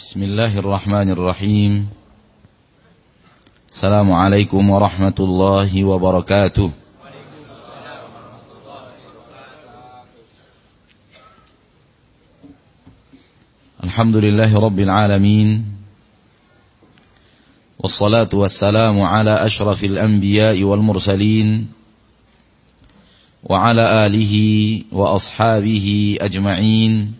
بسم الله الرحمن الرحيم السلام عليكم ورحمة الله وبركاته الحمد لله رب العالمين والصلاة والسلام على أشرف الأنبياء والمرسلين وعلى آله وأصحابه أجمعين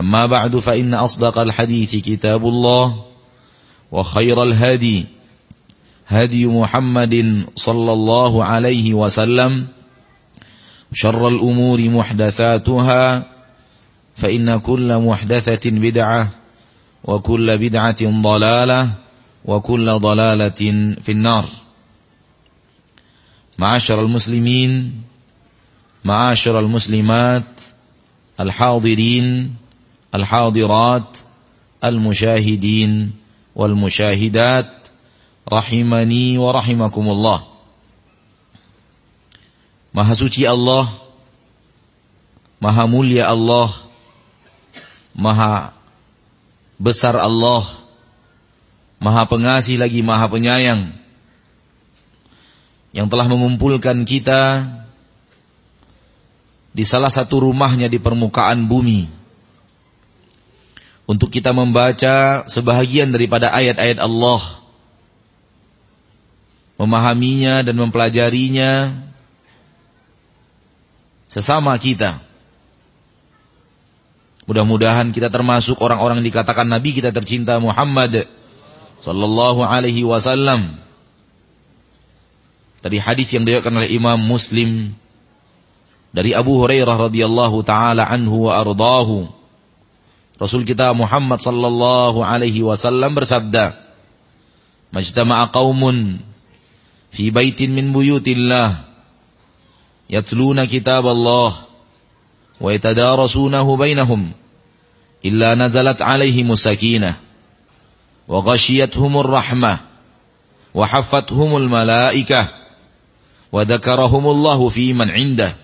أما بعد فإن أصدق الحديث كتاب الله وخير الهدي هدي محمد صلى الله عليه وسلم شر الأمور محدثاتها فإن كل محدثة بدعة وكل بدعة ضلالة وكل ضلالة في النار. معاشر المسلمين معاشر المسلمات الحاضرين الحاضرات المشاهدين والمشاهدات rahimani wa rahimakumullah. Maha suci Allah, Maha mulia Allah, Maha besar Allah, Maha pengasih lagi Maha penyayang yang telah mengumpulkan kita di salah satu rumahnya di permukaan bumi untuk kita membaca sebahagian daripada ayat-ayat Allah. Memahaminya dan mempelajarinya sesama kita. Mudah-mudahan kita termasuk orang-orang yang dikatakan nabi kita tercinta Muhammad sallallahu alaihi wasallam. Dari hadis yang diriwayatkan oleh Imam Muslim dari Abu Hurairah radhiyallahu taala anhu wa ardahu Rasul kita Muhammad sallallahu alaihi wasallam bersabda, "Majtama'a qaumun fi baitin min buyutillah yatluna kitab Allah wa yatadarasunahu bainahum illa nazalat alaihim sakinah wa ghashiyatuhumur rahmah wa haffathumul malaikah wa dzakarahumullahu fi man indah."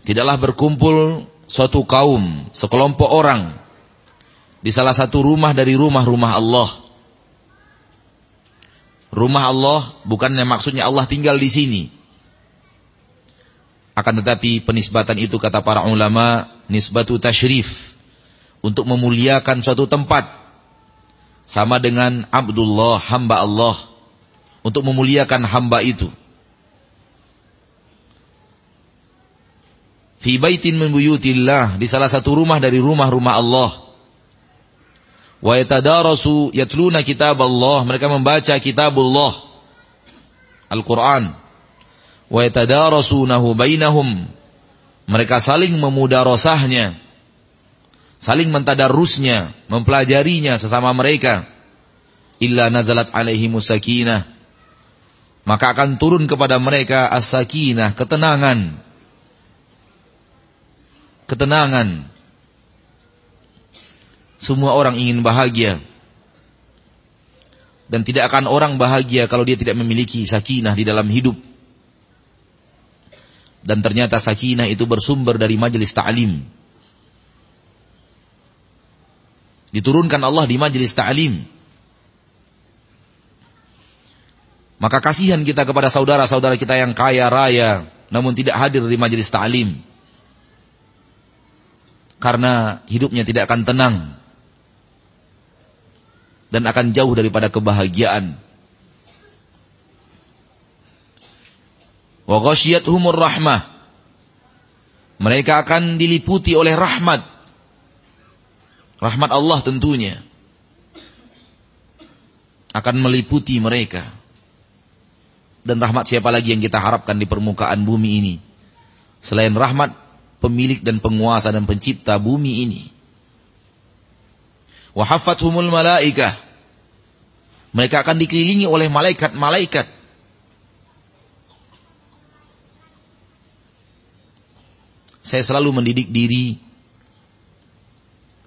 Tidaklah berkumpul suatu kaum, sekelompok orang di salah satu rumah dari rumah-rumah Allah. Rumah Allah bukannya maksudnya Allah tinggal di sini. Akan tetapi penisbatan itu kata para ulama nisbatu tashrif untuk memuliakan suatu tempat sama dengan Abdullah hamba Allah untuk memuliakan hamba itu. Fi baitin min buyutillah di salah satu rumah dari rumah-rumah Allah. Wa yatadarasu yatluna kitab Allah mereka membaca kitabullah Al-Qur'an. Wa yatadarasunahu bainahum mereka saling memudarasahnya saling mentadarusnya mempelajarinya sesama mereka. Illa nazalat alaihi musakinah maka akan turun kepada mereka as-sakinah ketenangan ketenangan. Semua orang ingin bahagia. Dan tidak akan orang bahagia kalau dia tidak memiliki sakinah di dalam hidup. Dan ternyata sakinah itu bersumber dari majelis ta'lim. Diturunkan Allah di majelis ta'lim. Maka kasihan kita kepada saudara-saudara kita yang kaya raya, namun tidak hadir di majelis ta'lim. Karena hidupnya tidak akan tenang dan akan jauh daripada kebahagiaan. Wa humur rahmah. Mereka akan diliputi oleh rahmat. Rahmat Allah tentunya. Akan meliputi mereka. Dan rahmat siapa lagi yang kita harapkan di permukaan bumi ini. Selain rahmat pemilik dan penguasa dan pencipta bumi ini. Wahafathumul malaikah. Mereka akan dikelilingi oleh malaikat-malaikat. Saya selalu mendidik diri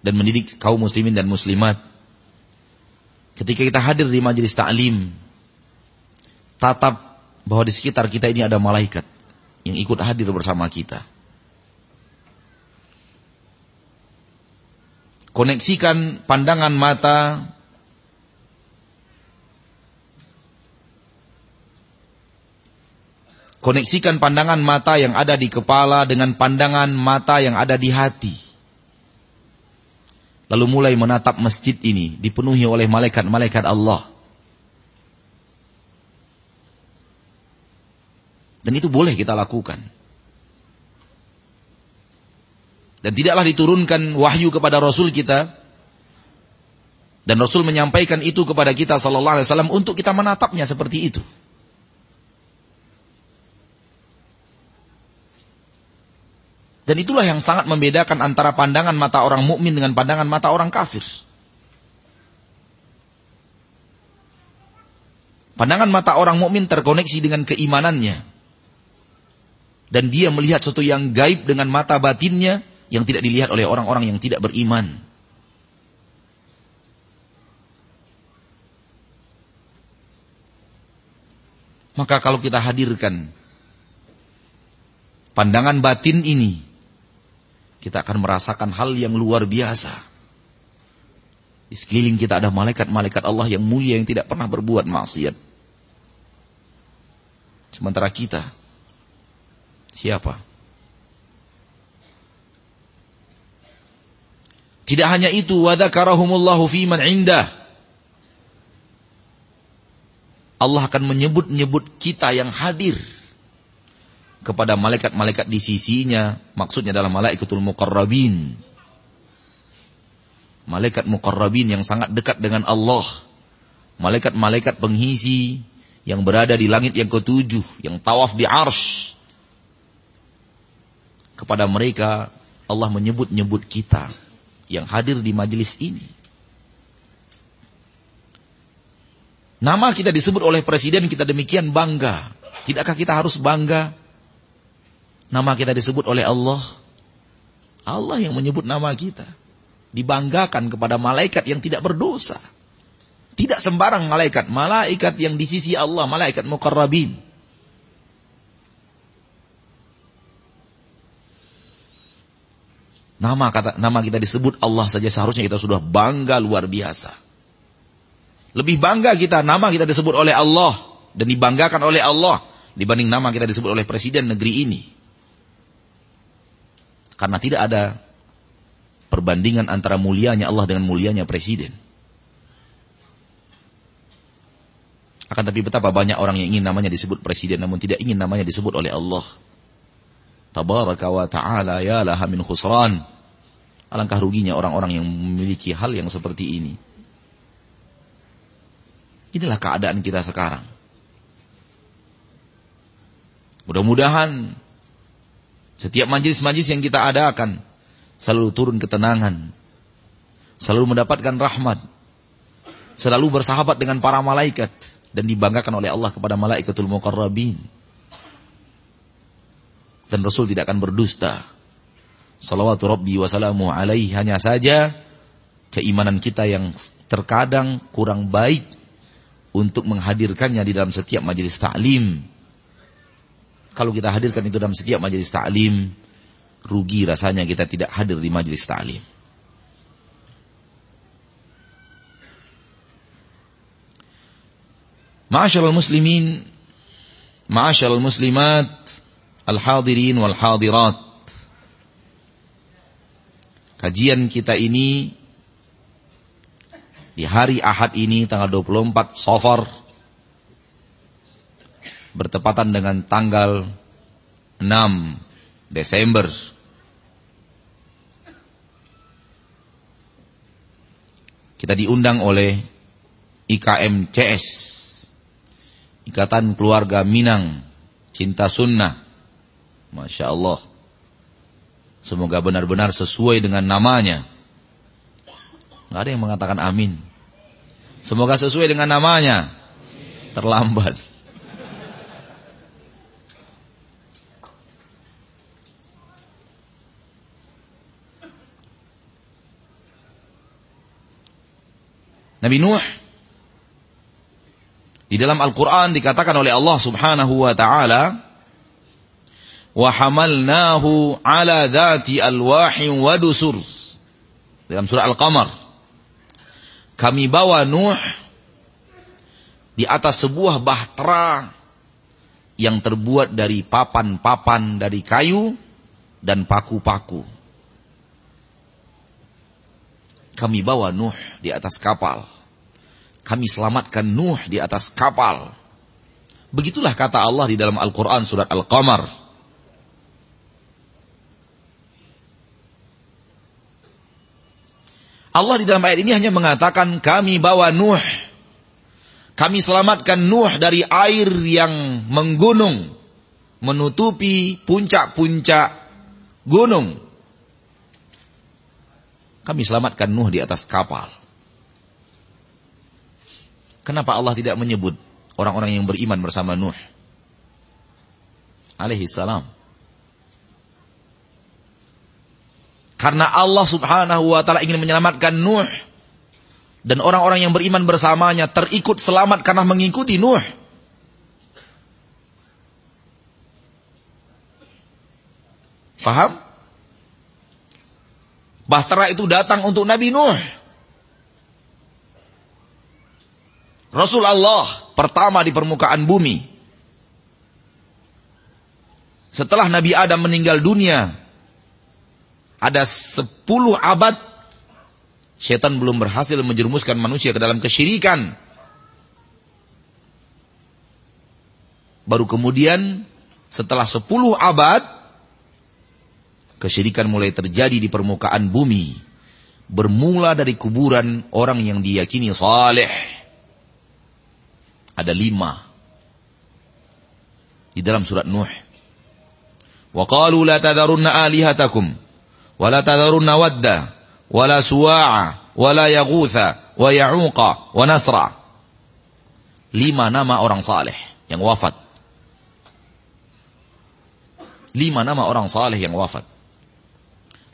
dan mendidik kaum muslimin dan muslimat. Ketika kita hadir di majelis taklim, tatap bahwa di sekitar kita ini ada malaikat yang ikut hadir bersama kita. Koneksikan pandangan mata. Koneksikan pandangan mata yang ada di kepala dengan pandangan mata yang ada di hati. Lalu mulai menatap masjid ini dipenuhi oleh malaikat-malaikat Allah. Dan itu boleh kita lakukan Dan tidaklah diturunkan wahyu kepada Rasul kita. Dan Rasul menyampaikan itu kepada kita sallallahu alaihi wasallam untuk kita menatapnya seperti itu. Dan itulah yang sangat membedakan antara pandangan mata orang mukmin dengan pandangan mata orang kafir. Pandangan mata orang mukmin terkoneksi dengan keimanannya. Dan dia melihat sesuatu yang gaib dengan mata batinnya yang tidak dilihat oleh orang-orang yang tidak beriman. Maka kalau kita hadirkan pandangan batin ini, kita akan merasakan hal yang luar biasa. Di sekeliling kita ada malaikat-malaikat Allah yang mulia yang tidak pernah berbuat maksiat. Sementara kita, siapa? Tidak hanya itu, wadzakarahumullahu fi man indah. Allah akan menyebut-nyebut kita yang hadir kepada malaikat-malaikat di sisinya, maksudnya adalah malaikatul muqarrabin. Malaikat muqarrabin yang sangat dekat dengan Allah. Malaikat-malaikat pengisi yang berada di langit yang ketujuh, yang tawaf di arsh. Kepada mereka Allah menyebut-nyebut kita yang hadir di majelis ini. Nama kita disebut oleh presiden kita demikian bangga. Tidakkah kita harus bangga? Nama kita disebut oleh Allah. Allah yang menyebut nama kita. Dibanggakan kepada malaikat yang tidak berdosa. Tidak sembarang malaikat. Malaikat yang di sisi Allah. Malaikat mukarrabin. Nama kata nama kita disebut Allah saja seharusnya kita sudah bangga luar biasa. Lebih bangga kita nama kita disebut oleh Allah dan dibanggakan oleh Allah dibanding nama kita disebut oleh presiden negeri ini. Karena tidak ada perbandingan antara mulianya Allah dengan mulianya presiden. Akan tapi betapa banyak orang yang ingin namanya disebut presiden namun tidak ingin namanya disebut oleh Allah. Tabaraka wa ta'ala ya laha min khusran. Alangkah ruginya orang-orang yang memiliki hal yang seperti ini. Inilah keadaan kita sekarang. Mudah-mudahan setiap majlis-majlis yang kita adakan selalu turun ketenangan, selalu mendapatkan rahmat, selalu bersahabat dengan para malaikat dan dibanggakan oleh Allah kepada malaikatul muqarrabin. Dan Rasul tidak akan berdusta salawatu rabbi wasalamu alaihi hanya saja keimanan kita yang terkadang kurang baik untuk menghadirkannya di dalam setiap majelis taklim. Kalau kita hadirkan itu dalam setiap majelis taklim, rugi rasanya kita tidak hadir di majelis taklim. Ma'asyiral muslimin, ma'asyiral muslimat, al-hadirin wal hadirat. Kajian kita ini di hari Ahad ini tanggal 24 Safar bertepatan dengan tanggal 6 Desember. Kita diundang oleh IKM CS Ikatan Keluarga Minang Cinta Sunnah. Masya Allah Semoga benar-benar sesuai dengan namanya Nggak ada yang mengatakan amin. Semoga sesuai dengan namanya. Terlambat. Nabi Nuh di dalam Al-Qur'an dikatakan oleh Allah Subhanahu wa taala wa hamalnahu ala dhati alwahin wa dusur dalam surah Al-Qamar kami bawa Nuh di atas sebuah bahtera yang terbuat dari papan-papan dari kayu dan paku-paku. Kami bawa Nuh di atas kapal. Kami selamatkan Nuh di atas kapal. Begitulah kata Allah di dalam Al-Quran surat Al-Qamar. Allah di dalam ayat ini hanya mengatakan kami bawa Nuh. Kami selamatkan Nuh dari air yang menggunung. Menutupi puncak-puncak gunung. Kami selamatkan Nuh di atas kapal. Kenapa Allah tidak menyebut orang-orang yang beriman bersama Nuh? Alaihi salam. Karena Allah subhanahu wa ta'ala ingin menyelamatkan Nuh. Dan orang-orang yang beriman bersamanya terikut selamat karena mengikuti Nuh. Paham? Bahtera itu datang untuk Nabi Nuh. Rasul Allah pertama di permukaan bumi. Setelah Nabi Adam meninggal dunia, ada sepuluh abad setan belum berhasil menjerumuskan manusia ke dalam kesyirikan. Baru kemudian setelah sepuluh abad kesyirikan mulai terjadi di permukaan bumi. Bermula dari kuburan orang yang diyakini saleh. Ada lima. Di dalam surat Nuh. Tadarunna alihatakum wala tadharunna wadda wala suwa'a wala yaghutha wa ya'uqa lima nama orang saleh yang wafat. Lima nama orang saleh yang wafat.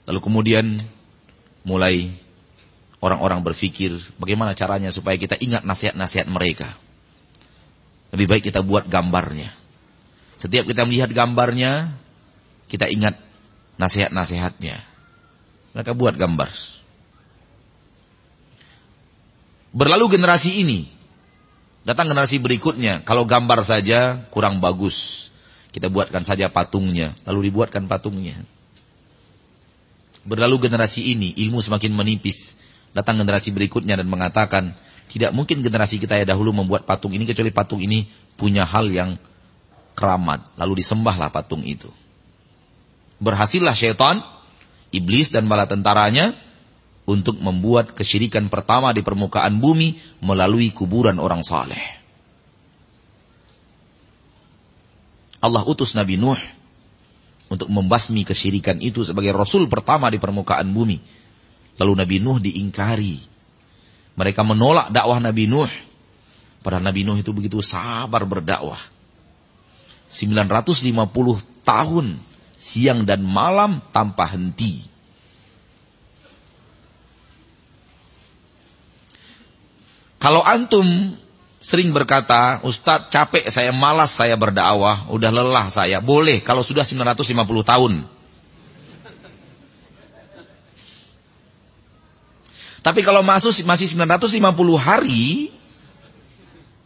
Lalu kemudian mulai orang-orang berpikir bagaimana caranya supaya kita ingat nasihat-nasihat mereka. Lebih baik kita buat gambarnya. Setiap kita melihat gambarnya kita ingat nasihat-nasihatnya mereka buat gambar. Berlalu generasi ini. Datang generasi berikutnya. Kalau gambar saja kurang bagus. Kita buatkan saja patungnya. Lalu dibuatkan patungnya. Berlalu generasi ini. Ilmu semakin menipis. Datang generasi berikutnya dan mengatakan. Tidak mungkin generasi kita ya dahulu membuat patung ini. Kecuali patung ini punya hal yang keramat. Lalu disembahlah patung itu. Berhasillah syaitan iblis dan bala tentaranya untuk membuat kesyirikan pertama di permukaan bumi melalui kuburan orang saleh. Allah utus Nabi Nuh untuk membasmi kesyirikan itu sebagai rasul pertama di permukaan bumi. Lalu Nabi Nuh diingkari. Mereka menolak dakwah Nabi Nuh. Padahal Nabi Nuh itu begitu sabar berdakwah. 950 tahun siang dan malam tanpa henti. Kalau antum sering berkata, Ustadz capek saya, malas saya berdakwah, udah lelah saya. Boleh kalau sudah 950 tahun. Tapi kalau masuk masih 950 hari,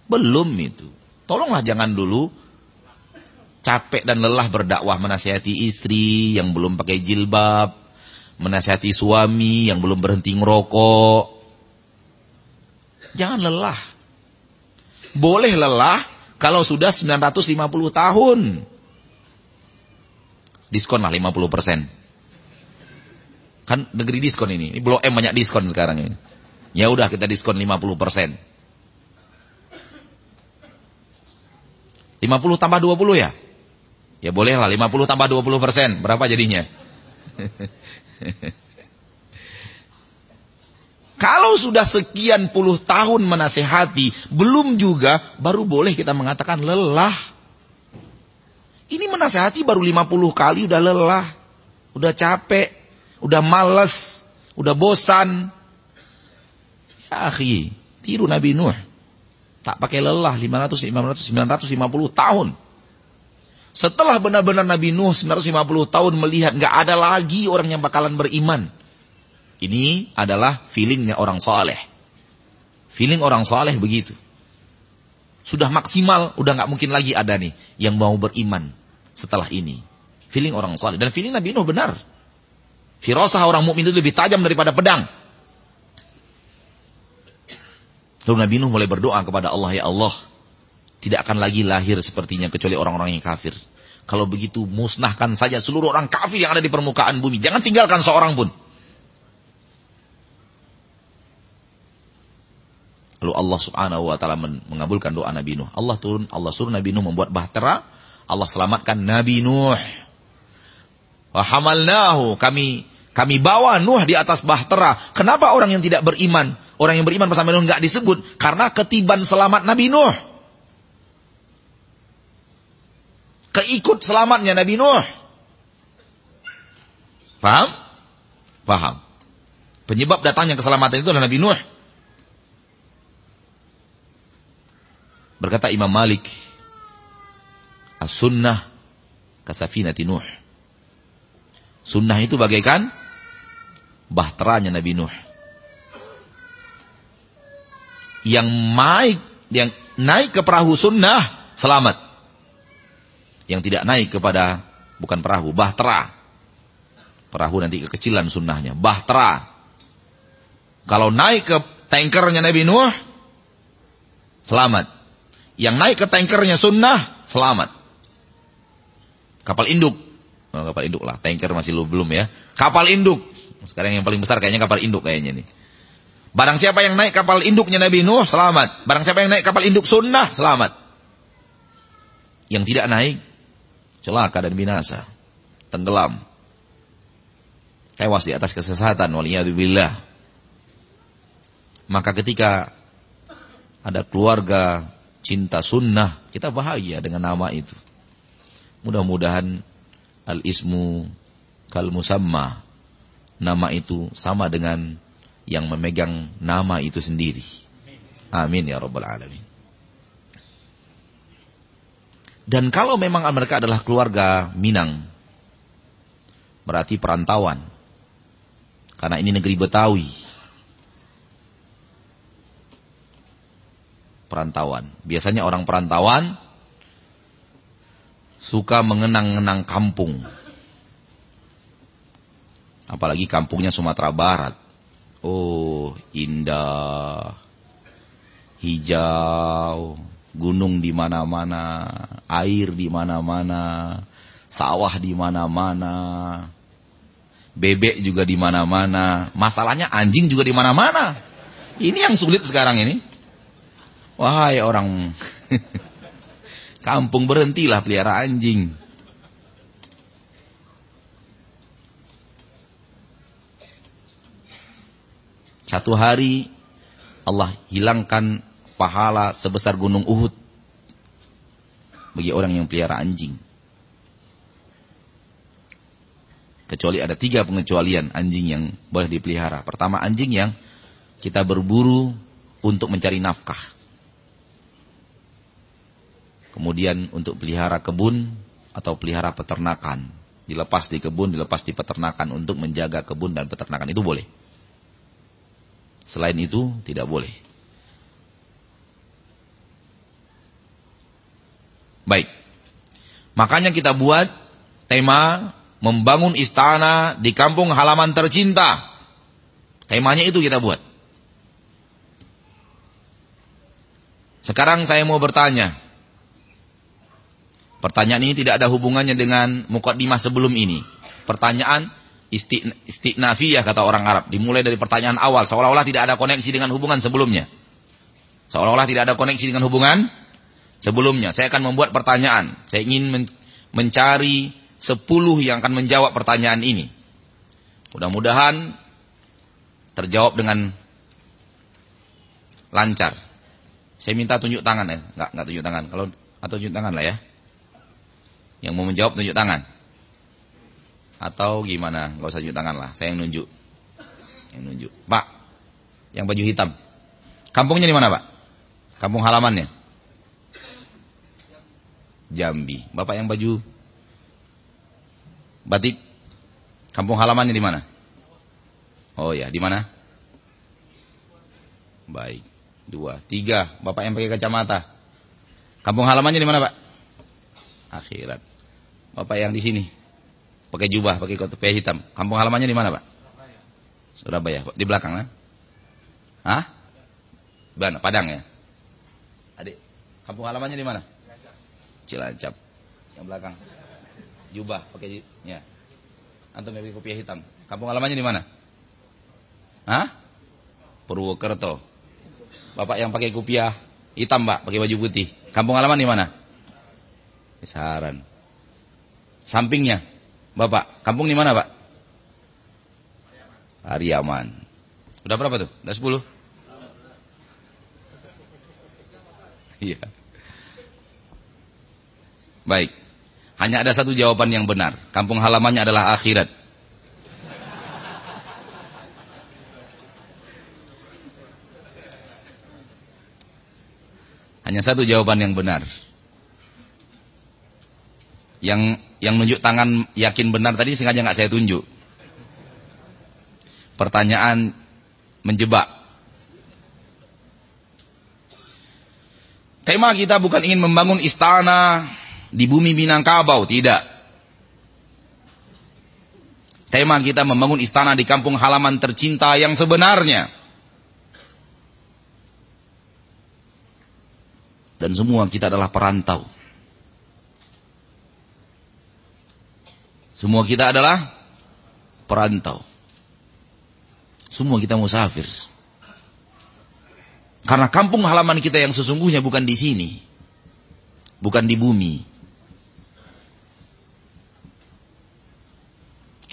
belum itu. Tolonglah jangan dulu capek dan lelah berdakwah menasihati istri yang belum pakai jilbab, menasihati suami yang belum berhenti ngerokok. Jangan lelah. Boleh lelah kalau sudah 950 tahun. Diskon lah 50 persen. Kan negeri diskon ini. Ini Blok M banyak diskon sekarang ini. Ya udah kita diskon 50 persen. 50 tambah 20 ya? Ya boleh lah 50 tambah 20 persen. Berapa jadinya? Kalau sudah sekian puluh tahun menasehati, belum juga, baru boleh kita mengatakan lelah. Ini menasehati baru 50 kali udah lelah, udah capek, udah males, udah bosan. Ya akhi, tiru Nabi Nuh. Tak pakai lelah 500, 500, 950 tahun. Setelah benar-benar Nabi Nuh 950 tahun melihat nggak ada lagi orang yang bakalan beriman. Ini adalah feelingnya orang soleh. Feeling orang soleh begitu. Sudah maksimal, udah nggak mungkin lagi ada nih yang mau beriman setelah ini. Feeling orang soleh. Dan feeling Nabi Nuh benar. Firasah orang mukmin itu lebih tajam daripada pedang. Lalu Nabi Nuh mulai berdoa kepada Allah, Ya Allah, tidak akan lagi lahir sepertinya kecuali orang-orang yang kafir. Kalau begitu musnahkan saja seluruh orang kafir yang ada di permukaan bumi. Jangan tinggalkan seorang pun. Lalu Allah subhanahu wa ta'ala mengabulkan doa Nabi Nuh. Allah turun, Allah suruh Nabi Nuh membuat bahtera. Allah selamatkan Nabi Nuh. Wahamalnahu. Kami kami bawa Nuh di atas bahtera. Kenapa orang yang tidak beriman, orang yang beriman bersama Nuh nggak disebut? Karena ketiban selamat Nabi Nuh. Keikut selamatnya Nabi Nuh. Paham? Paham. Penyebab datangnya keselamatan itu adalah Nabi Nuh. Berkata Imam Malik, As-sunnah kasafinati Nuh. Sunnah itu bagaikan bahteranya Nabi Nuh. Yang naik yang naik ke perahu sunnah selamat. Yang tidak naik kepada bukan perahu, bahtera. Perahu nanti kekecilan sunnahnya, bahtera. Kalau naik ke tankernya Nabi Nuh selamat. Yang naik ke tankernya sunnah, selamat. Kapal induk. Oh, kapal induk lah, tanker masih belum ya. Kapal induk. Sekarang yang paling besar kayaknya kapal induk kayaknya nih. Barang siapa yang naik kapal induknya Nabi Nuh, selamat. Barang siapa yang naik kapal induk sunnah, selamat. Yang tidak naik, celaka dan binasa. Tenggelam. Tewas di atas kesesatan, waliyahdubillah. Maka ketika ada keluarga cinta sunnah, kita bahagia dengan nama itu. Mudah-mudahan al-ismu kal musamma. Nama itu sama dengan yang memegang nama itu sendiri. Amin ya rabbal alamin. Dan kalau memang mereka adalah keluarga Minang, berarti perantauan. Karena ini negeri Betawi. perantauan. Biasanya orang perantauan suka mengenang-enang kampung. Apalagi kampungnya Sumatera Barat. Oh, indah. Hijau, gunung di mana-mana, air di mana-mana, sawah di mana-mana. Bebek juga di mana-mana. Masalahnya anjing juga di mana-mana. Ini yang sulit sekarang ini. Wahai orang kampung berhentilah pelihara anjing. Satu hari Allah hilangkan pahala sebesar gunung Uhud bagi orang yang pelihara anjing. Kecuali ada tiga pengecualian anjing yang boleh dipelihara. Pertama anjing yang kita berburu untuk mencari nafkah. Kemudian untuk pelihara kebun atau pelihara peternakan. Dilepas di kebun, dilepas di peternakan untuk menjaga kebun dan peternakan. Itu boleh. Selain itu tidak boleh. Baik. Makanya kita buat tema membangun istana di kampung halaman tercinta. Temanya itu kita buat. Sekarang saya mau bertanya. Pertanyaan ini tidak ada hubungannya dengan mukaddimah sebelum ini. Pertanyaan istiqnafiyah kata orang Arab. Dimulai dari pertanyaan awal. Seolah-olah tidak ada koneksi dengan hubungan sebelumnya. Seolah-olah tidak ada koneksi dengan hubungan sebelumnya. Saya akan membuat pertanyaan. Saya ingin men mencari sepuluh yang akan menjawab pertanyaan ini. Mudah-mudahan terjawab dengan lancar. Saya minta tunjuk tangan ya. Enggak, enggak tunjuk tangan. Kalau atau tunjuk tangan lah ya. Yang mau menjawab tunjuk tangan. Atau gimana? Gak usah tunjuk tangan lah. Saya yang nunjuk. Yang nunjuk. Pak, yang baju hitam. Kampungnya di mana Pak? Kampung halamannya? Jambi. Bapak yang baju batik. Kampung halamannya di mana? Oh ya, di mana? Baik. Dua, tiga. Bapak yang pakai kacamata. Kampung halamannya di mana, Pak? Akhirat. Bapak yang di sini. Pakai jubah, pakai kopiah hitam. Kampung halamannya di mana, Pak? Surabaya. Surabaya. Di belakang, kan? Hah? Mana? Padang ya? Adik, kampung halamannya di mana? Cilacap. Yang belakang. Jubah, pakai ya. Antum pakai kopiah hitam. Kampung halamannya di mana? Hah? Purwokerto. Bapak yang pakai kopiah hitam, Pak, pakai baju putih. Kampung halaman di mana? Kisaran. Sampingnya. Bapak, kampung di mana, Pak? Ariaman. Udah berapa tuh? Udah 10? Iya. Baik. Hanya ada satu jawaban yang benar. Kampung halamannya adalah akhirat. Hanya satu jawaban yang benar. Yang yang nunjuk tangan yakin benar tadi sengaja nggak saya tunjuk. Pertanyaan menjebak. Tema kita bukan ingin membangun istana di bumi Minangkabau, tidak. Tema kita membangun istana di kampung halaman tercinta yang sebenarnya. Dan semua kita adalah perantau. Semua kita adalah perantau. Semua kita musafir. Karena kampung halaman kita yang sesungguhnya bukan di sini. Bukan di bumi.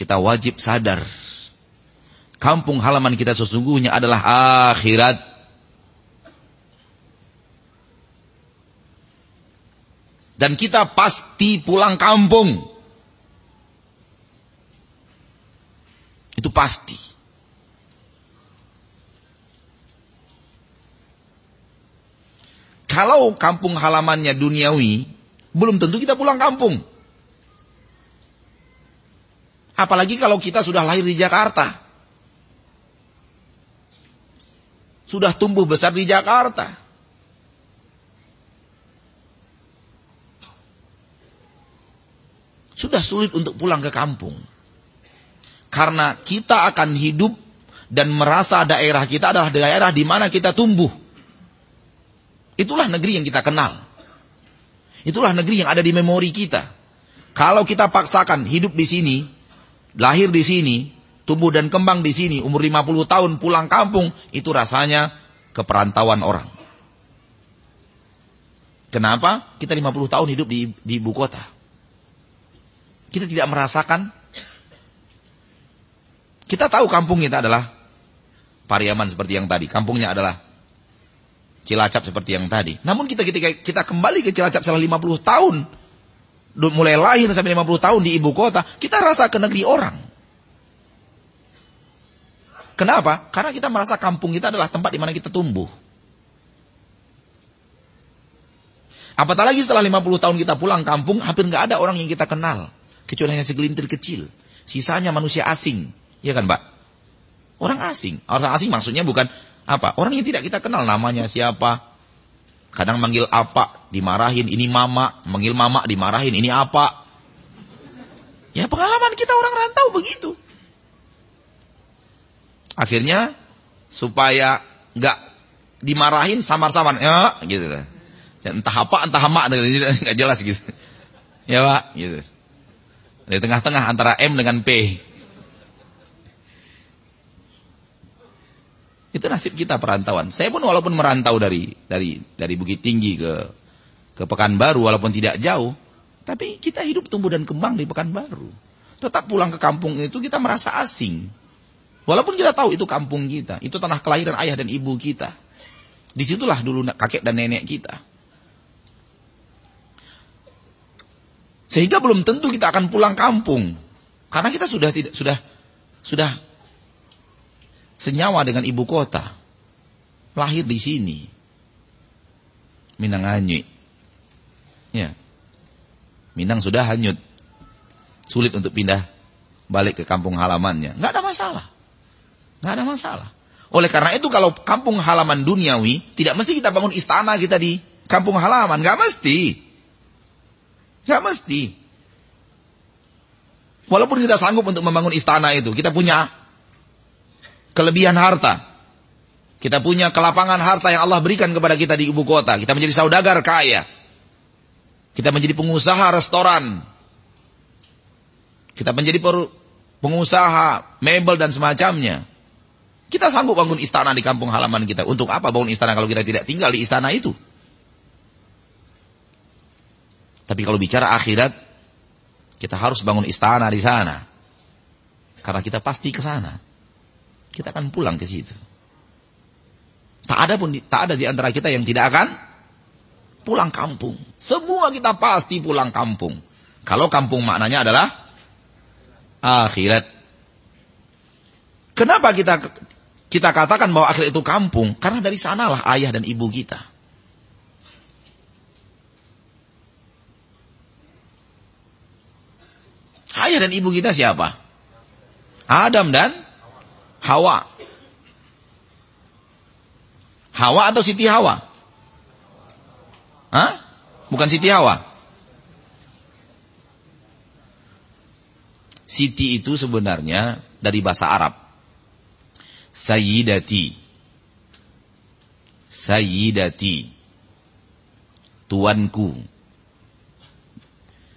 Kita wajib sadar. Kampung halaman kita sesungguhnya adalah akhirat. Dan kita pasti pulang kampung. Itu pasti. Kalau kampung halamannya duniawi, belum tentu kita pulang kampung. Apalagi kalau kita sudah lahir di Jakarta. Sudah tumbuh besar di Jakarta. Sudah sulit untuk pulang ke kampung. Karena kita akan hidup dan merasa daerah kita adalah daerah di mana kita tumbuh. Itulah negeri yang kita kenal. Itulah negeri yang ada di memori kita. Kalau kita paksakan hidup di sini, lahir di sini, tumbuh dan kembang di sini, umur 50 tahun pulang kampung, itu rasanya keperantauan orang. Kenapa? Kita 50 tahun hidup di, di ibu kota. Kita tidak merasakan kita tahu kampung kita adalah Pariaman seperti yang tadi. Kampungnya adalah Cilacap seperti yang tadi. Namun kita ketika kita kembali ke Cilacap selama 50 tahun, mulai lahir sampai 50 tahun di ibu kota, kita rasa ke negeri orang. Kenapa? Karena kita merasa kampung kita adalah tempat di mana kita tumbuh. Apatah lagi setelah 50 tahun kita pulang kampung, hampir nggak ada orang yang kita kenal. Kecuali hanya segelintir kecil. Sisanya manusia asing. Iya kan, Pak? Orang asing. Orang asing maksudnya bukan apa? Orang yang tidak kita kenal namanya siapa. Kadang manggil apa, dimarahin, ini mama. Manggil mama, dimarahin, ini apa. Ya pengalaman kita orang rantau begitu. Akhirnya supaya nggak dimarahin samar-samar ya gitu lah. Entah apa entah mak nggak jelas gitu. Ya Pak, gitu. Di tengah-tengah antara M dengan P. Itu nasib kita perantauan. Saya pun walaupun merantau dari dari dari Bukit Tinggi ke ke Pekanbaru walaupun tidak jauh, tapi kita hidup tumbuh dan kembang di Pekanbaru. Tetap pulang ke kampung itu kita merasa asing. Walaupun kita tahu itu kampung kita, itu tanah kelahiran ayah dan ibu kita. Di situlah dulu kakek dan nenek kita. Sehingga belum tentu kita akan pulang kampung. Karena kita sudah tidak sudah sudah senyawa dengan ibu kota. Lahir di sini. Minang hanyut. Ya. Minang sudah hanyut. Sulit untuk pindah balik ke kampung halamannya. Nggak ada masalah. Nggak ada masalah. Oleh karena itu kalau kampung halaman duniawi, tidak mesti kita bangun istana kita di kampung halaman. Nggak mesti. Nggak mesti. Walaupun kita sanggup untuk membangun istana itu, kita punya kelebihan harta. Kita punya kelapangan harta yang Allah berikan kepada kita di ibu kota. Kita menjadi saudagar kaya. Kita menjadi pengusaha restoran. Kita menjadi pengusaha mebel dan semacamnya. Kita sanggup bangun istana di kampung halaman kita. Untuk apa bangun istana kalau kita tidak tinggal di istana itu? Tapi kalau bicara akhirat, kita harus bangun istana di sana. Karena kita pasti ke sana. Kita akan pulang ke situ. Tak ada pun tak ada di antara kita yang tidak akan pulang kampung. Semua kita pasti pulang kampung. Kalau kampung maknanya adalah akhirat. Kenapa kita kita katakan bahwa akhir itu kampung, karena dari sanalah ayah dan ibu kita. Ayah dan ibu kita siapa? Adam dan Hawa. Hawa atau Siti Hawa? Hah? Bukan Siti Hawa. Siti itu sebenarnya dari bahasa Arab. Sayyidati. Sayyidati. Tuanku.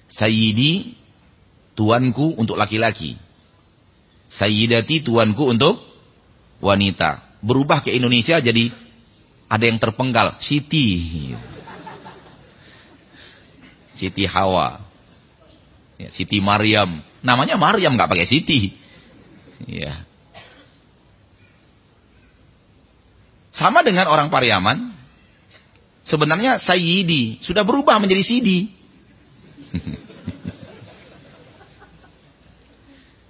Sayyidi, tuanku untuk laki-laki. Sayyidati, tuanku untuk wanita. Berubah ke Indonesia jadi ada yang terpenggal. Siti. Siti Hawa. Ya, Siti Maryam. Namanya Maryam nggak pakai Siti. Ya. Sama dengan orang Pariaman, sebenarnya Sayyidi sudah berubah menjadi Sidi.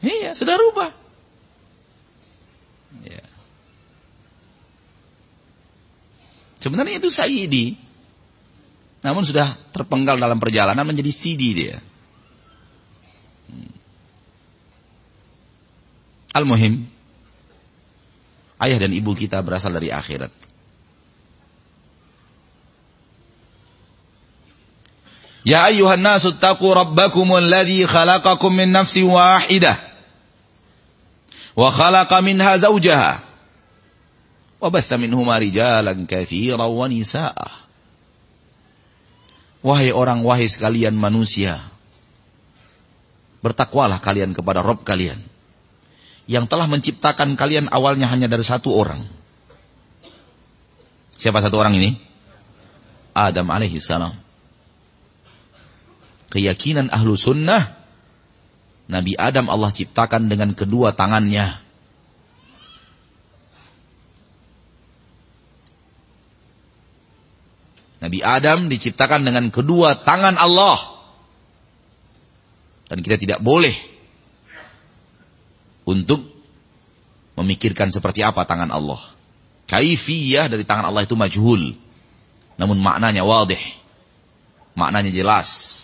iya, sudah berubah. Ya. Sebenarnya itu Sayyidi. Namun sudah terpenggal dalam perjalanan menjadi Sidi dia. Hmm. Al-Muhim, ayah dan ibu kita berasal dari akhirat. Ya ayuhan nasu taqu rabbakumul ladzi khalaqakum min nafsin wahidah wa khalaqa minha zawjaha wa batha minhuma rijalan katsiran wa nisaa Wahai orang wahai sekalian manusia bertakwalah kalian kepada Rabb kalian yang telah menciptakan kalian awalnya hanya dari satu orang. Siapa satu orang ini? Adam alaihi salam. Keyakinan ahlu sunnah, Nabi Adam Allah ciptakan dengan kedua tangannya. Nabi Adam diciptakan dengan kedua tangan Allah. Dan kita tidak boleh untuk memikirkan seperti apa tangan Allah. Kaifiyah dari tangan Allah itu majhul. Namun maknanya wadih. maknanya jelas.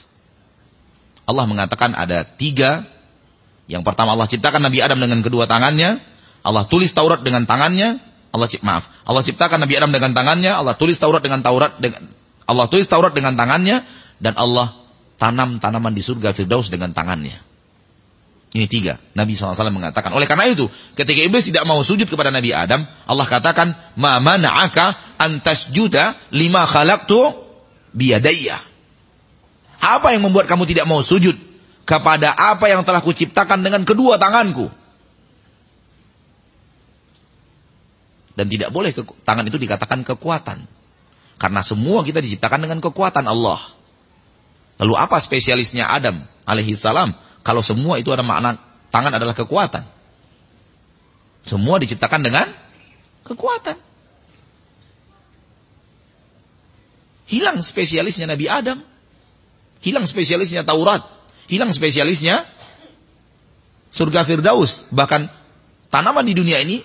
Allah mengatakan ada tiga. Yang pertama Allah ciptakan Nabi Adam dengan kedua tangannya. Allah tulis Taurat dengan tangannya. Allah maaf, Allah ciptakan Nabi Adam dengan tangannya. Allah tulis Taurat dengan Taurat dengan Allah tulis Taurat dengan tangannya dan Allah tanam tanaman di surga Firdaus dengan tangannya. Ini tiga. Nabi SAW mengatakan. Oleh karena itu, ketika iblis tidak mau sujud kepada Nabi Adam, Allah katakan, Ma mana'aka antas juda lima khalaqtu biyadaya. Apa yang membuat kamu tidak mau sujud kepada apa yang telah kuciptakan dengan kedua tanganku? Dan tidak boleh tangan itu dikatakan kekuatan. Karena semua kita diciptakan dengan kekuatan Allah. Lalu apa spesialisnya Adam alaihi salam? Kalau semua itu ada makna tangan adalah kekuatan. Semua diciptakan dengan kekuatan. Hilang spesialisnya Nabi Adam. Hilang spesialisnya Taurat. Hilang spesialisnya surga Firdaus. Bahkan tanaman di dunia ini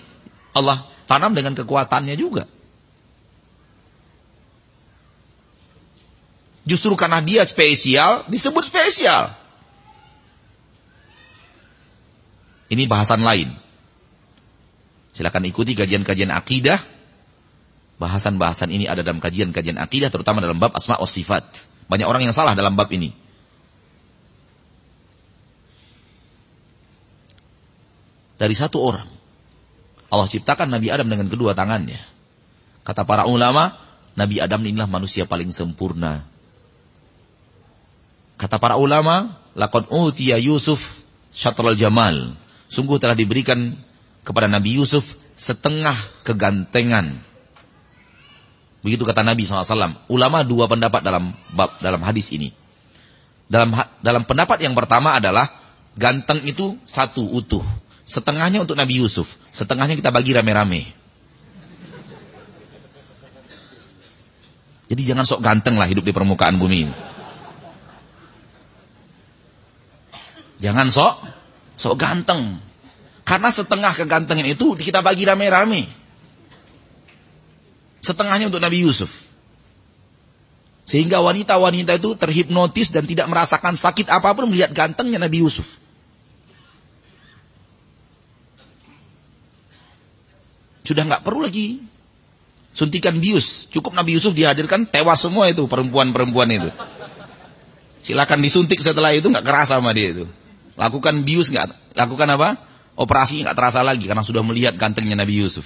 Allah tanam dengan kekuatannya juga. Justru karena dia spesial, disebut spesial. Ini bahasan lain. Silakan ikuti kajian-kajian akidah. Bahasan-bahasan ini ada dalam kajian-kajian akidah, terutama dalam bab asma wa sifat. Banyak orang yang salah dalam bab ini. Dari satu orang. Allah ciptakan Nabi Adam dengan kedua tangannya. Kata para ulama, Nabi Adam inilah manusia paling sempurna Kata para ulama, lakon utiya Yusuf syatral jamal. Sungguh telah diberikan kepada Nabi Yusuf setengah kegantengan. Begitu kata Nabi SAW. Ulama dua pendapat dalam bab dalam hadis ini. Dalam dalam pendapat yang pertama adalah ganteng itu satu utuh. Setengahnya untuk Nabi Yusuf, setengahnya kita bagi rame-rame. Jadi jangan sok ganteng lah hidup di permukaan bumi ini. Jangan sok sok ganteng. Karena setengah kegantengan itu kita bagi rame-rame. Setengahnya untuk Nabi Yusuf. Sehingga wanita-wanita itu terhipnotis dan tidak merasakan sakit apa pun melihat gantengnya Nabi Yusuf. Sudah nggak perlu lagi suntikan bius. Cukup Nabi Yusuf dihadirkan tewas semua itu perempuan-perempuan itu. Silakan disuntik setelah itu nggak kerasa sama dia itu. Lakukan bius nggak? Lakukan apa? Operasi nggak terasa lagi karena sudah melihat gantengnya Nabi Yusuf.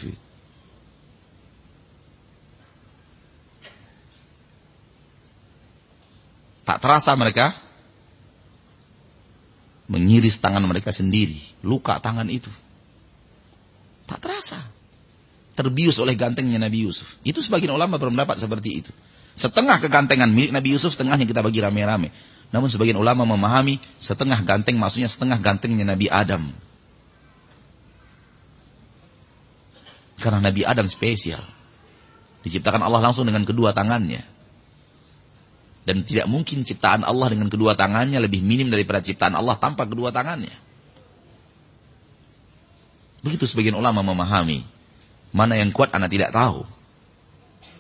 Tak terasa mereka mengiris tangan mereka sendiri, luka tangan itu. Tak terasa. Terbius oleh gantengnya Nabi Yusuf. Itu sebagian ulama berpendapat seperti itu. Setengah kegantengan milik Nabi Yusuf, setengahnya kita bagi rame-rame. Namun sebagian ulama memahami setengah ganteng maksudnya setengah gantengnya Nabi Adam. Karena Nabi Adam spesial. Diciptakan Allah langsung dengan kedua tangannya. Dan tidak mungkin ciptaan Allah dengan kedua tangannya lebih minim daripada ciptaan Allah tanpa kedua tangannya. Begitu sebagian ulama memahami. Mana yang kuat anak tidak tahu.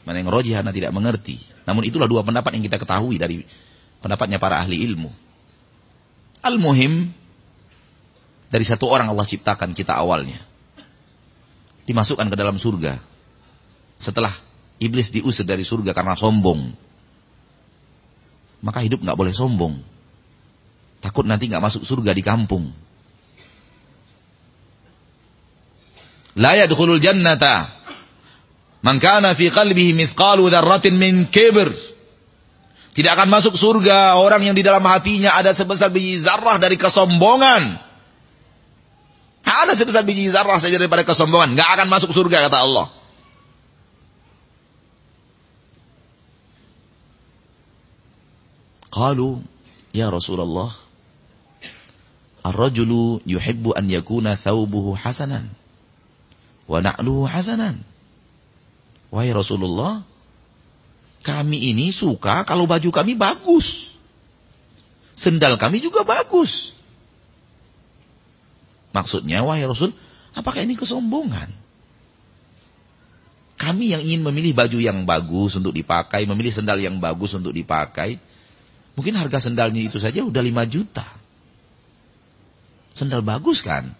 Mana yang rojih anak tidak mengerti. Namun itulah dua pendapat yang kita ketahui dari Pendapatnya para ahli ilmu. Al-muhim, dari satu orang Allah ciptakan kita awalnya. Dimasukkan ke dalam surga. Setelah iblis diusir dari surga karena sombong. Maka hidup nggak boleh sombong. Takut nanti nggak masuk surga di kampung. La yadkhulul jannata man kana fi qalbihi mithqalu dzarratin min kibr tidak akan masuk surga orang yang di dalam hatinya ada sebesar biji zarrah dari kesombongan. Ada sebesar biji zarrah saja daripada kesombongan. Gak akan masuk surga kata Allah. Qalu, Ya Rasulullah, Ar-rajulu yuhibbu an yakuna thawbuhu hasanan. Wa na'luhu hasanan. Wahai Rasulullah, kami ini suka kalau baju kami bagus. Sendal kami juga bagus. Maksudnya, wahai Rasul, apakah ini kesombongan? Kami yang ingin memilih baju yang bagus untuk dipakai, memilih sendal yang bagus untuk dipakai, Mungkin harga sendalnya itu saja udah 5 juta. Sendal bagus kan?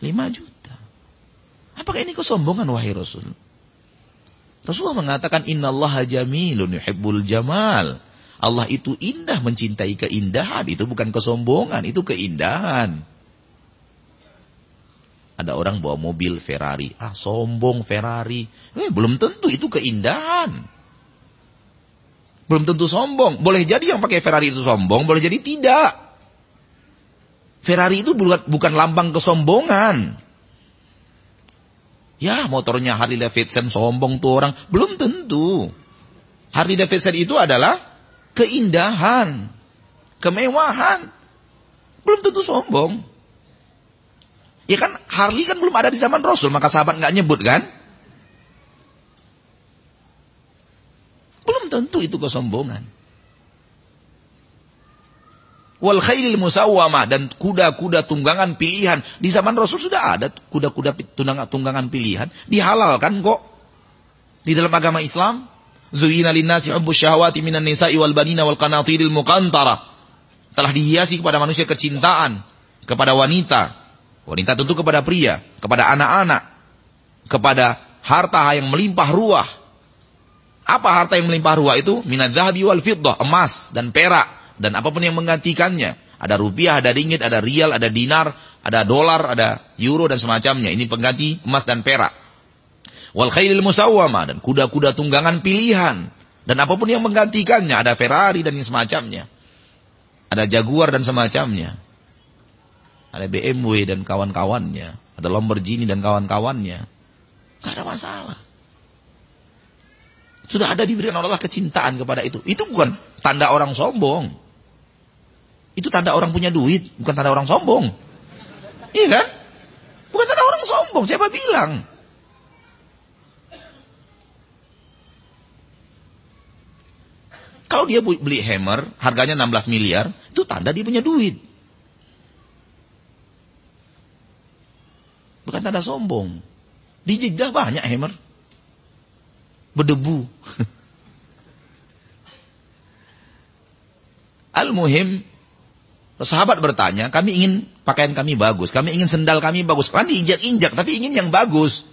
5 juta. Apakah ini kesombongan wahai Rasul? Rasulullah mengatakan innallaha jamilun yuhibbul jamal. Allah itu indah mencintai keindahan, itu bukan kesombongan, itu keindahan. Ada orang bawa mobil Ferrari, ah sombong Ferrari. Eh, belum tentu itu keindahan. Belum tentu sombong. Boleh jadi yang pakai Ferrari itu sombong, boleh jadi tidak. Ferrari itu bukan, lambang kesombongan. Ya motornya Harley Davidson sombong tuh orang. Belum tentu. Harley Davidson itu adalah keindahan. Kemewahan. Belum tentu sombong. Ya kan Harley kan belum ada di zaman Rasul. Maka sahabat nggak nyebut kan. Belum tentu itu kesombongan. Wal khailil musawwamah dan kuda-kuda tunggangan pilihan. Di zaman Rasul sudah ada kuda-kuda tunggangan pilihan. Dihalalkan kok. Di dalam agama Islam. Zuhina linnasi hubbu syahwati minan nisa'i wal banina wal qanatiril muqantara. Telah dihiasi kepada manusia kecintaan. Kepada wanita. Wanita tentu kepada pria. Kepada anak-anak. Kepada harta yang melimpah ruah apa harta yang melimpah ruah itu? Minat zahabi wal fiddah, emas dan perak dan apa pun yang menggantikannya. Ada rupiah, ada ringgit, ada rial, ada dinar, ada dolar, ada euro dan semacamnya. Ini pengganti emas dan perak. Wal khailil musawwama dan kuda-kuda tunggangan pilihan dan apa pun yang menggantikannya, ada Ferrari dan semacamnya. Ada Jaguar dan semacamnya. Ada BMW dan kawan-kawannya, ada Lamborghini dan kawan-kawannya. Gak ada masalah. Sudah ada diberikan oleh Allah kecintaan kepada itu. Itu bukan tanda orang sombong. Itu tanda orang punya duit, bukan tanda orang sombong. Iya kan? Bukan tanda orang sombong, siapa bilang? Kalau dia beli hammer, harganya 16 miliar, itu tanda dia punya duit. Bukan tanda sombong. Di Jeddah banyak hammer berdebu. Al-muhim, sahabat bertanya, kami ingin pakaian kami bagus, kami ingin sendal kami bagus, kami injak-injak, tapi ingin yang bagus.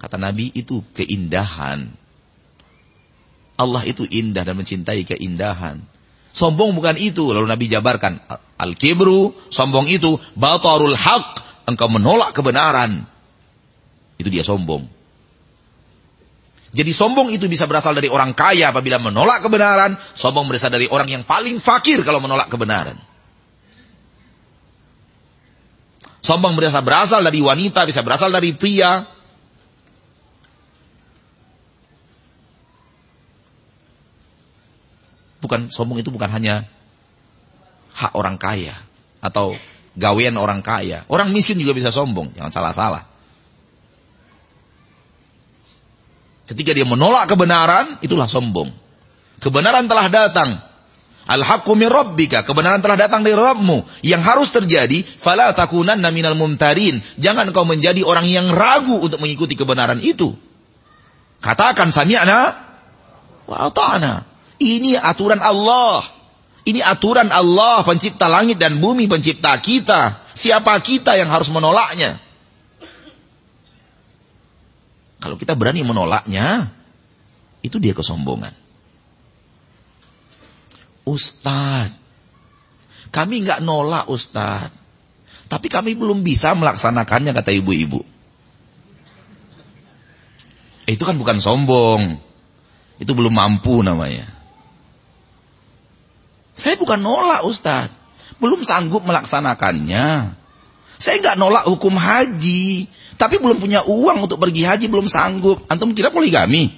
Kata Nabi, itu keindahan. Allah itu indah dan mencintai keindahan. Sombong bukan itu. Lalu Nabi jabarkan. Al-kibru, sombong itu, batarul haq. Engkau menolak kebenaran. Itu dia sombong. Jadi sombong itu bisa berasal dari orang kaya apabila menolak kebenaran. Sombong berasal dari orang yang paling fakir kalau menolak kebenaran. Sombong berasal berasal dari wanita, bisa berasal dari pria. Bukan sombong itu bukan hanya hak orang kaya atau gawean orang kaya. Orang miskin juga bisa sombong, jangan salah-salah. Ketika dia menolak kebenaran, itulah sombong. Kebenaran telah datang. Al-haqqu min rabbika. Kebenaran telah datang dari Rabbmu. Yang harus terjadi, fala takunanna minal mumtarin. Jangan kau menjadi orang yang ragu untuk mengikuti kebenaran itu. Katakan sami'na wa ata'na. Ini aturan Allah. Ini aturan Allah, pencipta langit dan bumi, pencipta kita. Siapa kita yang harus menolaknya? Kalau kita berani menolaknya, itu dia kesombongan. Ustad, kami nggak nolak Ustad, tapi kami belum bisa melaksanakannya kata ibu-ibu. Eh, itu kan bukan sombong, itu belum mampu namanya. Saya bukan nolak Ustad, belum sanggup melaksanakannya. Saya nggak nolak hukum haji, tapi belum punya uang untuk pergi haji, belum sanggup. Antum kira poligami?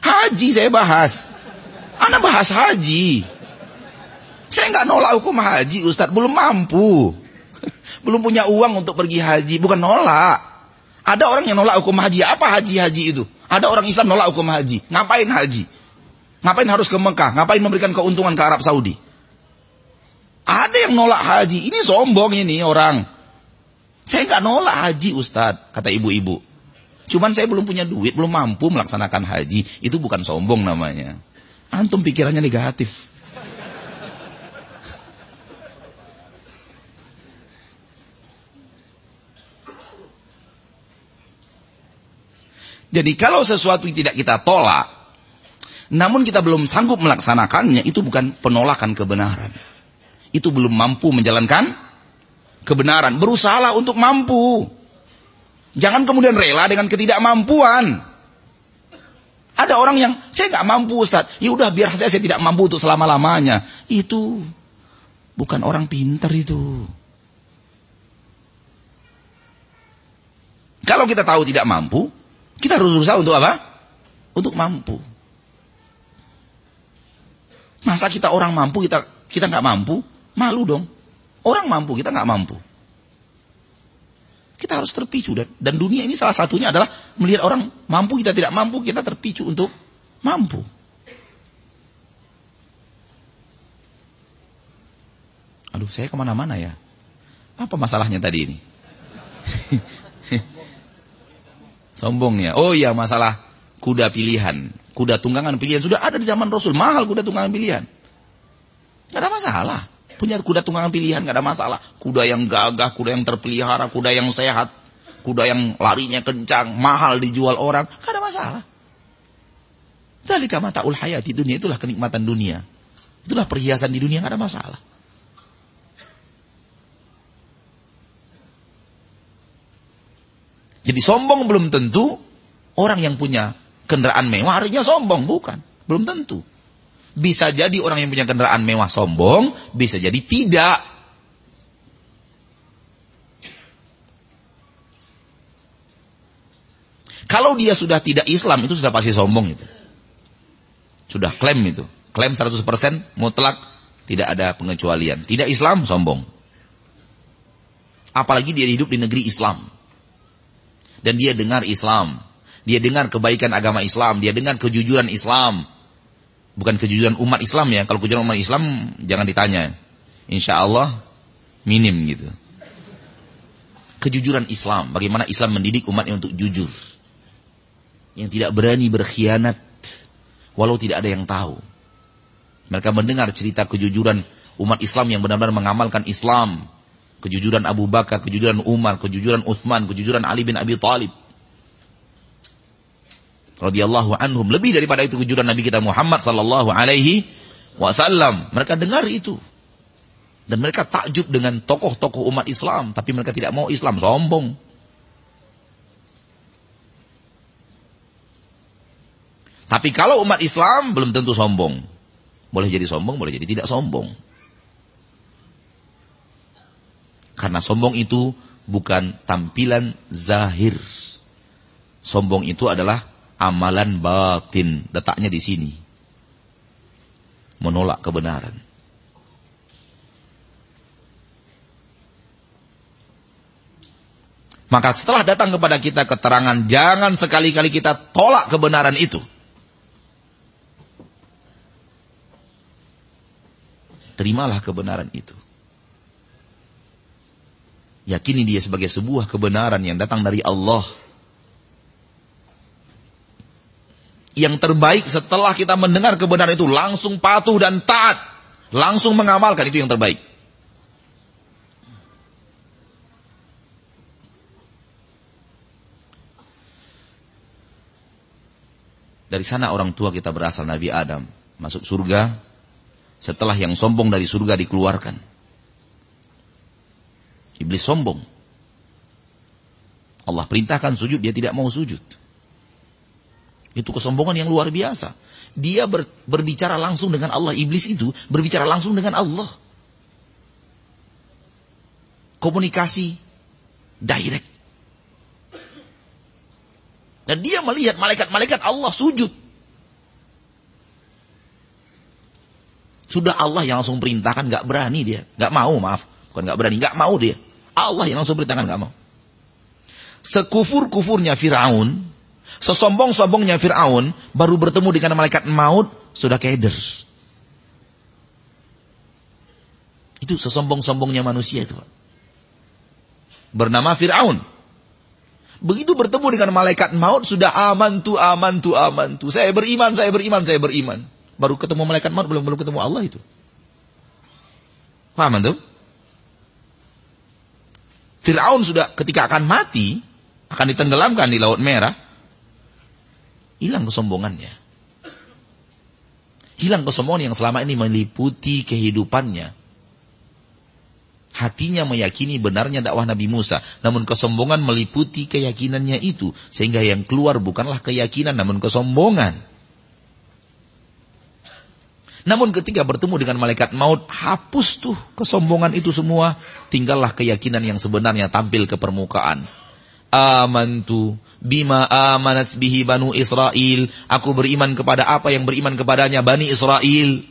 Haji saya bahas. Anak bahas haji. Saya nggak nolak hukum haji, Ustadz. Belum mampu. Belum punya uang untuk pergi haji. Bukan nolak. Ada orang yang nolak hukum haji. Apa haji-haji itu? Ada orang Islam nolak hukum haji. Ngapain haji? Ngapain harus ke Mekah? Ngapain memberikan keuntungan ke Arab Saudi? Ada yang nolak haji. Ini sombong ini orang. Saya nggak nolak haji Ustadz, kata ibu-ibu. Cuman saya belum punya duit, belum mampu melaksanakan haji. Itu bukan sombong namanya. Antum pikirannya negatif. Jadi kalau sesuatu yang tidak kita tolak, namun kita belum sanggup melaksanakannya, itu bukan penolakan kebenaran. Itu belum mampu menjalankan kebenaran. Berusahalah untuk mampu. Jangan kemudian rela dengan ketidakmampuan. Ada orang yang, saya nggak mampu Ustaz. Ya udah biar saya, saya tidak mampu untuk selama-lamanya. Itu bukan orang pintar itu. Kalau kita tahu tidak mampu, kita harus berusaha untuk apa? Untuk mampu. Masa kita orang mampu, kita kita nggak mampu? Malu dong. Orang mampu, kita nggak mampu. Kita harus terpicu dan, dan dunia ini salah satunya adalah melihat orang mampu kita tidak mampu kita terpicu untuk mampu. Aduh, saya ke mana-mana ya. Apa masalahnya tadi ini? Sombongnya. Oh iya masalah kuda pilihan. Kuda tunggangan pilihan. Sudah ada di zaman Rasul. Mahal kuda tunggangan pilihan. Gak ada masalah. Punya kuda tunggangan pilihan gak ada masalah. Kuda yang gagah, kuda yang terpelihara, kuda yang sehat. Kuda yang larinya kencang, mahal dijual orang. Gak ada masalah. Dari ul hayat di dunia. Itulah kenikmatan dunia. Itulah perhiasan di dunia. Gak ada masalah. Jadi sombong belum tentu orang yang punya kendaraan mewah artinya sombong, bukan. Belum tentu. Bisa jadi orang yang punya kendaraan mewah sombong, bisa jadi tidak. Kalau dia sudah tidak Islam itu sudah pasti sombong itu. Sudah klaim itu. Klaim 100% mutlak tidak ada pengecualian. Tidak Islam sombong. Apalagi dia hidup di negeri Islam dan dia dengar Islam. Dia dengar kebaikan agama Islam, dia dengar kejujuran Islam. Bukan kejujuran umat Islam ya. Kalau kejujuran umat Islam jangan ditanya. Insya Allah minim gitu. Kejujuran Islam, bagaimana Islam mendidik umatnya untuk jujur. Yang tidak berani berkhianat walau tidak ada yang tahu. Mereka mendengar cerita kejujuran umat Islam yang benar-benar mengamalkan Islam kejujuran Abu Bakar, kejujuran Umar, kejujuran Uthman, kejujuran Ali bin Abi Talib. Radhiyallahu anhum lebih daripada itu kejujuran Nabi kita Muhammad sallallahu alaihi wasallam. Mereka dengar itu. Dan mereka takjub dengan tokoh-tokoh umat Islam, tapi mereka tidak mau Islam, sombong. Tapi kalau umat Islam belum tentu sombong. Boleh jadi sombong, boleh jadi tidak sombong. Karena sombong itu bukan tampilan zahir. Sombong itu adalah amalan batin. Letaknya di sini. Menolak kebenaran. Maka setelah datang kepada kita keterangan, jangan sekali-kali kita tolak kebenaran itu. Terimalah kebenaran itu. Yakini dia sebagai sebuah kebenaran yang datang dari Allah. Yang terbaik setelah kita mendengar kebenaran itu langsung patuh dan taat. Langsung mengamalkan itu yang terbaik. Dari sana orang tua kita berasal Nabi Adam. Masuk surga. Setelah yang sombong dari surga dikeluarkan. Iblis sombong. Allah perintahkan sujud, dia tidak mau sujud. Itu kesombongan yang luar biasa. Dia ber, berbicara langsung dengan Allah. Iblis itu berbicara langsung dengan Allah. Komunikasi direct. Dan dia melihat malaikat-malaikat Allah sujud. Sudah Allah yang langsung perintahkan, gak berani dia. Gak mau, maaf. Bukan gak berani, gak mau dia. Allah yang langsung perintahkan gak mau. Sekufur-kufurnya Fir'aun, sesombong-sombongnya Fir'aun, baru bertemu dengan malaikat maut, sudah keder. Itu sesombong-sombongnya manusia itu. Bernama Fir'aun. Begitu bertemu dengan malaikat maut, sudah aman tu, aman tu, aman tu. Saya beriman, saya beriman, saya beriman. Baru ketemu malaikat maut, belum belum ketemu Allah itu. Paham tuh? Fir'aun sudah ketika akan mati, akan ditenggelamkan di Laut Merah, Hilang kesombongannya. Hilang kesombongan yang selama ini meliputi kehidupannya. Hatinya meyakini benarnya dakwah Nabi Musa. Namun kesombongan meliputi keyakinannya itu. Sehingga yang keluar bukanlah keyakinan namun kesombongan. Namun ketika bertemu dengan malaikat maut, hapus tuh kesombongan itu semua. Tinggallah keyakinan yang sebenarnya tampil ke permukaan. Amantu bima amanat bihi banu Israel. Aku beriman kepada apa yang beriman kepadanya Bani Israel.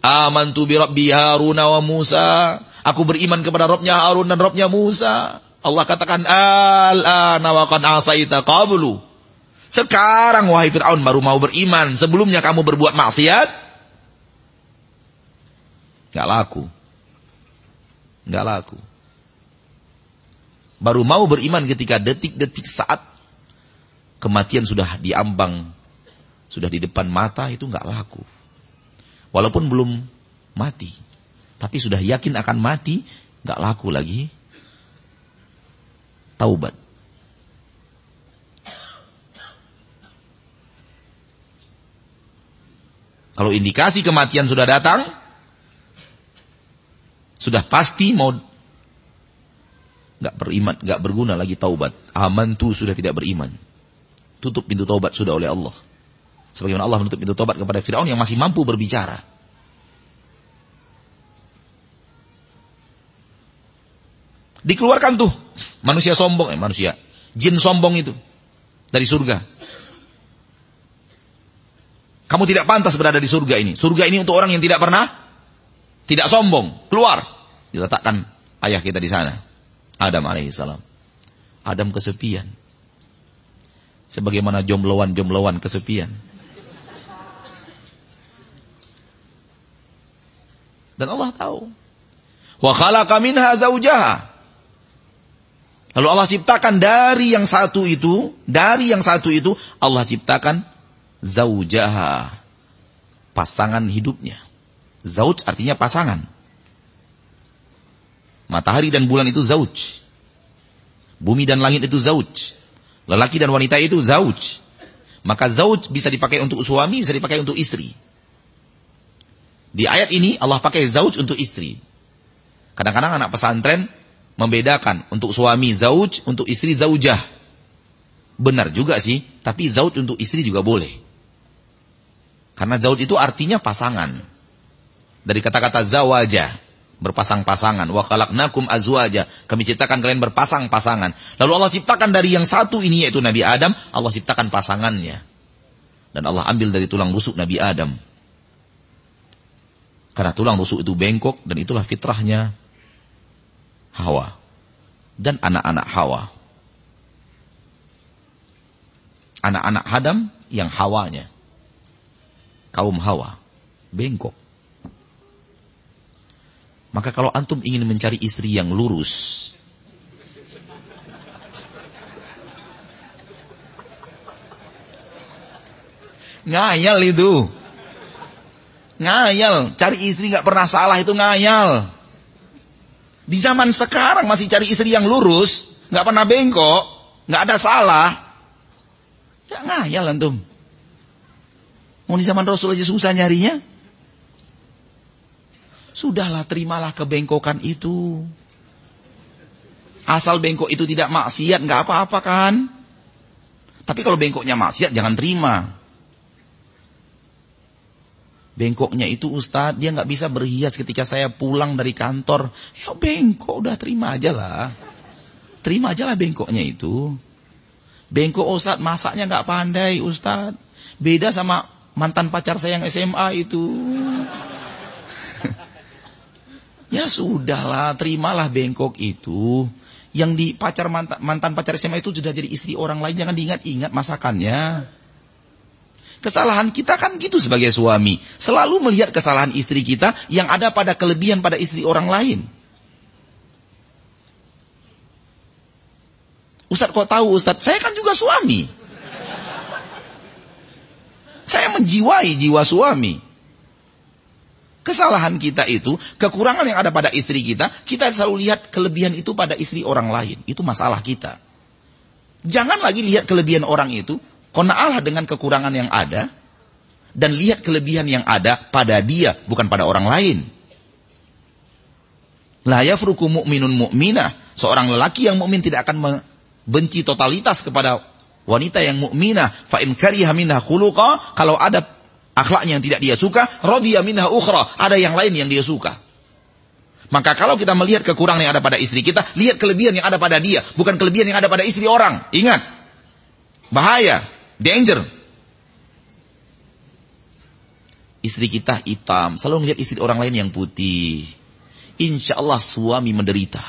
Amantu bi Rabbi Harun wa Musa. Aku beriman kepada Robnya Harun dan Robnya Musa. Allah katakan, Al-ana wa qad asaita qablu. Sekarang wahai Fir'aun baru mau beriman. Sebelumnya kamu berbuat maksiat. Gak laku. Gak laku. Baru mau beriman ketika detik-detik saat kematian sudah diambang. Sudah di depan mata itu gak laku. Walaupun belum mati tapi sudah yakin akan mati, nggak laku lagi. Taubat. Kalau indikasi kematian sudah datang, sudah pasti mau nggak beriman, nggak berguna lagi taubat. Aman tuh sudah tidak beriman. Tutup pintu taubat sudah oleh Allah. Sebagaimana Allah menutup pintu taubat kepada Firaun yang masih mampu berbicara. Dikeluarkan tuh manusia sombong, eh manusia, jin sombong itu dari surga. Kamu tidak pantas berada di surga ini. Surga ini untuk orang yang tidak pernah tidak sombong. Keluar. Diletakkan ayah kita di sana. Adam alaihissalam. Adam kesepian. Sebagaimana jombloan-jombloan kesepian. Dan Allah tahu. Wa khalaqa minha zaujaha. Lalu Allah ciptakan dari yang satu itu, dari yang satu itu Allah ciptakan zaujaha. Pasangan hidupnya. Zauj artinya pasangan. Matahari dan bulan itu zauj. Bumi dan langit itu zauj. Lelaki dan wanita itu zauj. Maka zauj bisa dipakai untuk suami, bisa dipakai untuk istri. Di ayat ini Allah pakai zauj untuk istri. Kadang-kadang anak pesantren membedakan untuk suami zauj, untuk istri zaujah. Benar juga sih, tapi zauj untuk istri juga boleh. Karena zauj itu artinya pasangan. Dari kata-kata zawaja, berpasang-pasangan. Wa khalaqnakum azwaja. Kami ciptakan kalian berpasang-pasangan. Lalu Allah ciptakan dari yang satu ini yaitu Nabi Adam, Allah ciptakan pasangannya. Dan Allah ambil dari tulang rusuk Nabi Adam. Karena tulang rusuk itu bengkok dan itulah fitrahnya Hawa dan anak-anak Hawa. Anak-anak Adam yang Hawanya. Kaum Hawa. Bengkok. Maka kalau antum ingin mencari istri yang lurus, ngayal itu. Ngayal, cari istri nggak pernah salah itu ngayal. Di zaman sekarang masih cari istri yang lurus, nggak pernah bengkok, nggak ada salah. Ya ngayal antum. Mau di zaman Rasul aja susah nyarinya. Sudahlah terimalah kebengkokan itu. Asal bengkok itu tidak maksiat, nggak apa-apa kan. Tapi kalau bengkoknya maksiat, jangan terima. Bengkoknya itu Ustadz, dia nggak bisa berhias ketika saya pulang dari kantor. Ya bengkok, udah terima aja lah. Terima aja lah bengkoknya itu. Bengkok Ustadz, masaknya nggak pandai Ustadz. Beda sama mantan pacar saya yang SMA itu. Ya sudahlah, terimalah bengkok itu. Yang di pacar mantan, mantan pacar SMA itu sudah jadi istri orang lain, jangan diingat-ingat masakannya. Kesalahan kita kan gitu sebagai suami. Selalu melihat kesalahan istri kita yang ada pada kelebihan pada istri orang lain. Ustadz kok tahu Ustadz? Saya kan juga suami. Saya menjiwai jiwa suami. Kesalahan kita itu, kekurangan yang ada pada istri kita, kita selalu lihat kelebihan itu pada istri orang lain. Itu masalah kita. Jangan lagi lihat kelebihan orang itu, Kona'alah dengan kekurangan yang ada dan lihat kelebihan yang ada pada dia, bukan pada orang lain. La yafruku mu'minun mu'minah. Seorang lelaki yang mukmin tidak akan benci totalitas kepada wanita yang mukminah. Fa in kariha minha kalau ada akhlaknya yang tidak dia suka, radhiya minha ukhra, ada yang lain yang dia suka. Maka kalau kita melihat kekurangan yang ada pada istri kita, lihat kelebihan yang ada pada dia, bukan kelebihan yang ada pada istri orang. Ingat. Bahaya, danger. Istri kita hitam, selalu melihat istri orang lain yang putih. Insya Allah suami menderita.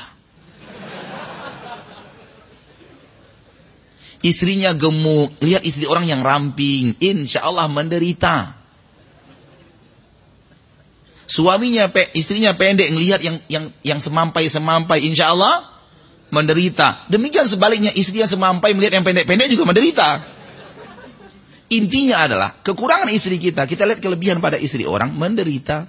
Istrinya gemuk, lihat istri orang yang ramping, insya Allah menderita. Suaminya, pe, istrinya pendek, ngelihat yang yang yang semampai-semampai, insya Allah menderita. Demikian sebaliknya, istrinya semampai melihat yang pendek-pendek juga menderita. Intinya adalah, kekurangan istri kita, kita lihat kelebihan pada istri orang, menderita.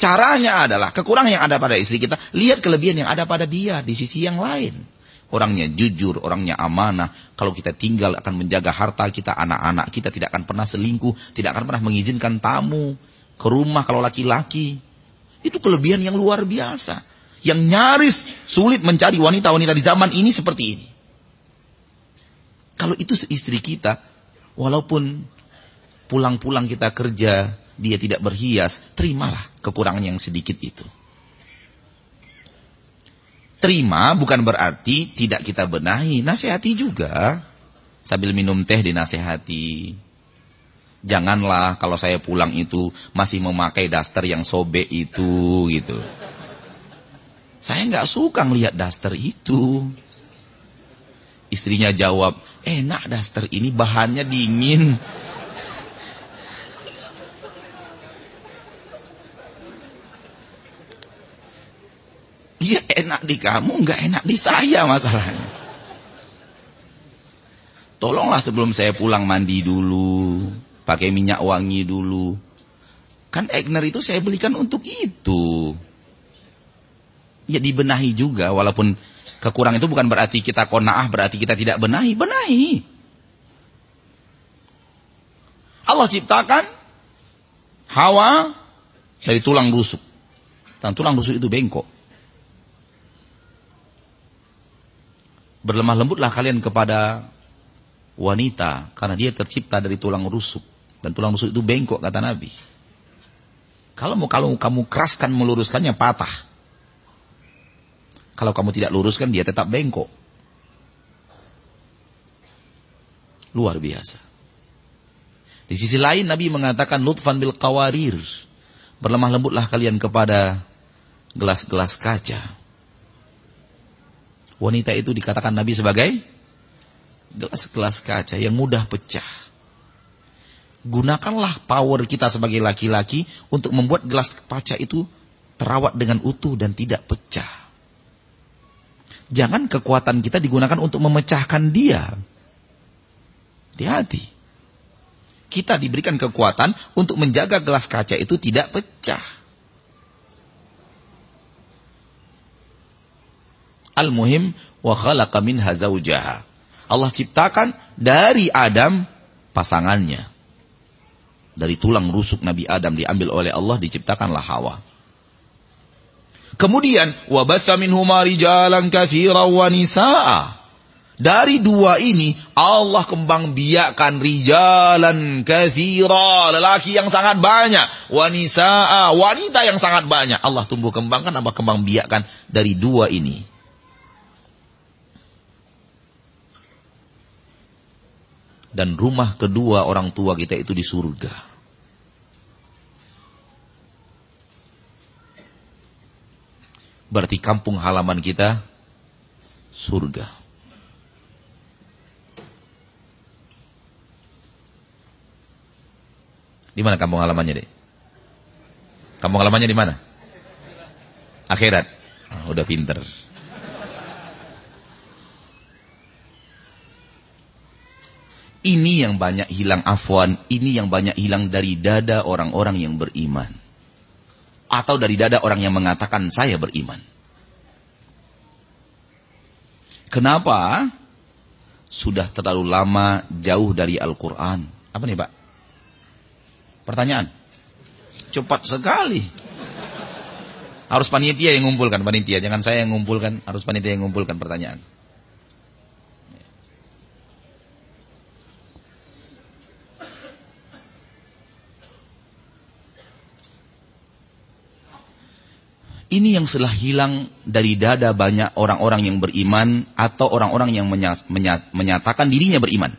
Caranya adalah, kekurangan yang ada pada istri kita, lihat kelebihan yang ada pada dia, di sisi yang lain. Orangnya jujur, orangnya amanah. Kalau kita tinggal akan menjaga harta kita, anak-anak kita tidak akan pernah selingkuh, tidak akan pernah mengizinkan tamu ke rumah kalau laki-laki. Itu kelebihan yang luar biasa. Yang nyaris sulit mencari wanita-wanita di zaman ini seperti ini. Kalau itu istri kita, walaupun pulang-pulang kita kerja, dia tidak berhias, terimalah kekurangan yang sedikit itu. Terima bukan berarti tidak kita benahi, nasihati juga. Sambil minum teh dinasehati. Janganlah kalau saya pulang itu masih memakai daster yang sobek itu gitu. Saya nggak suka ngelihat daster itu. Istrinya jawab, enak daster ini bahannya dingin. Iya enak di kamu, nggak enak di saya masalahnya. Tolonglah sebelum saya pulang mandi dulu pakai minyak wangi dulu. Kan Egner itu saya belikan untuk itu. Ya dibenahi juga, walaupun kekurangan itu bukan berarti kita kona'ah, berarti kita tidak benahi. Benahi. Allah ciptakan Hawa dari tulang rusuk. Dan tulang rusuk itu bengkok. Berlemah lembutlah kalian kepada wanita karena dia tercipta dari tulang rusuk. Dan tulang rusuk itu bengkok kata Nabi. Kalau mau kalau kamu keraskan meluruskannya patah. Kalau kamu tidak luruskan dia tetap bengkok. Luar biasa. Di sisi lain Nabi mengatakan lutfan bil qawarir. Berlemah lembutlah kalian kepada gelas-gelas kaca. Wanita itu dikatakan Nabi sebagai gelas-gelas kaca yang mudah pecah gunakanlah power kita sebagai laki-laki untuk membuat gelas kaca itu terawat dengan utuh dan tidak pecah. Jangan kekuatan kita digunakan untuk memecahkan dia. Hati-hati. Kita diberikan kekuatan untuk menjaga gelas kaca itu tidak pecah. Al-muhim wa khalaqa zawjaha. Allah ciptakan dari Adam pasangannya. Dari tulang rusuk Nabi Adam diambil oleh Allah diciptakanlah Hawa. Kemudian wabatha minhuma rijalan wa nisaa. Dari dua ini Allah kembang biakan rijalan kathira. Lelaki yang sangat banyak. Wanisa'a. Wanita yang sangat banyak. Allah tumbuh kembangkan apa kembang biakan dari dua ini. Dan rumah kedua orang tua kita itu di surga. Berarti kampung halaman kita surga. Di mana kampung halamannya, Dek? Kampung halamannya di mana? Akhirat. Oh, udah pinter. Ini yang banyak hilang afwan, ini yang banyak hilang dari dada orang-orang yang beriman. Atau dari dada orang yang mengatakan saya beriman. Kenapa? sudah terlalu lama jauh dari Al-Quran? Apa nih Pak? Pertanyaan. Cepat sekali. Harus panitia yang ngumpulkan, panitia. Jangan saya yang ngumpulkan, harus panitia yang ngumpulkan pertanyaan. Ini yang setelah hilang dari dada banyak orang-orang yang beriman atau orang-orang yang menyatakan dirinya beriman.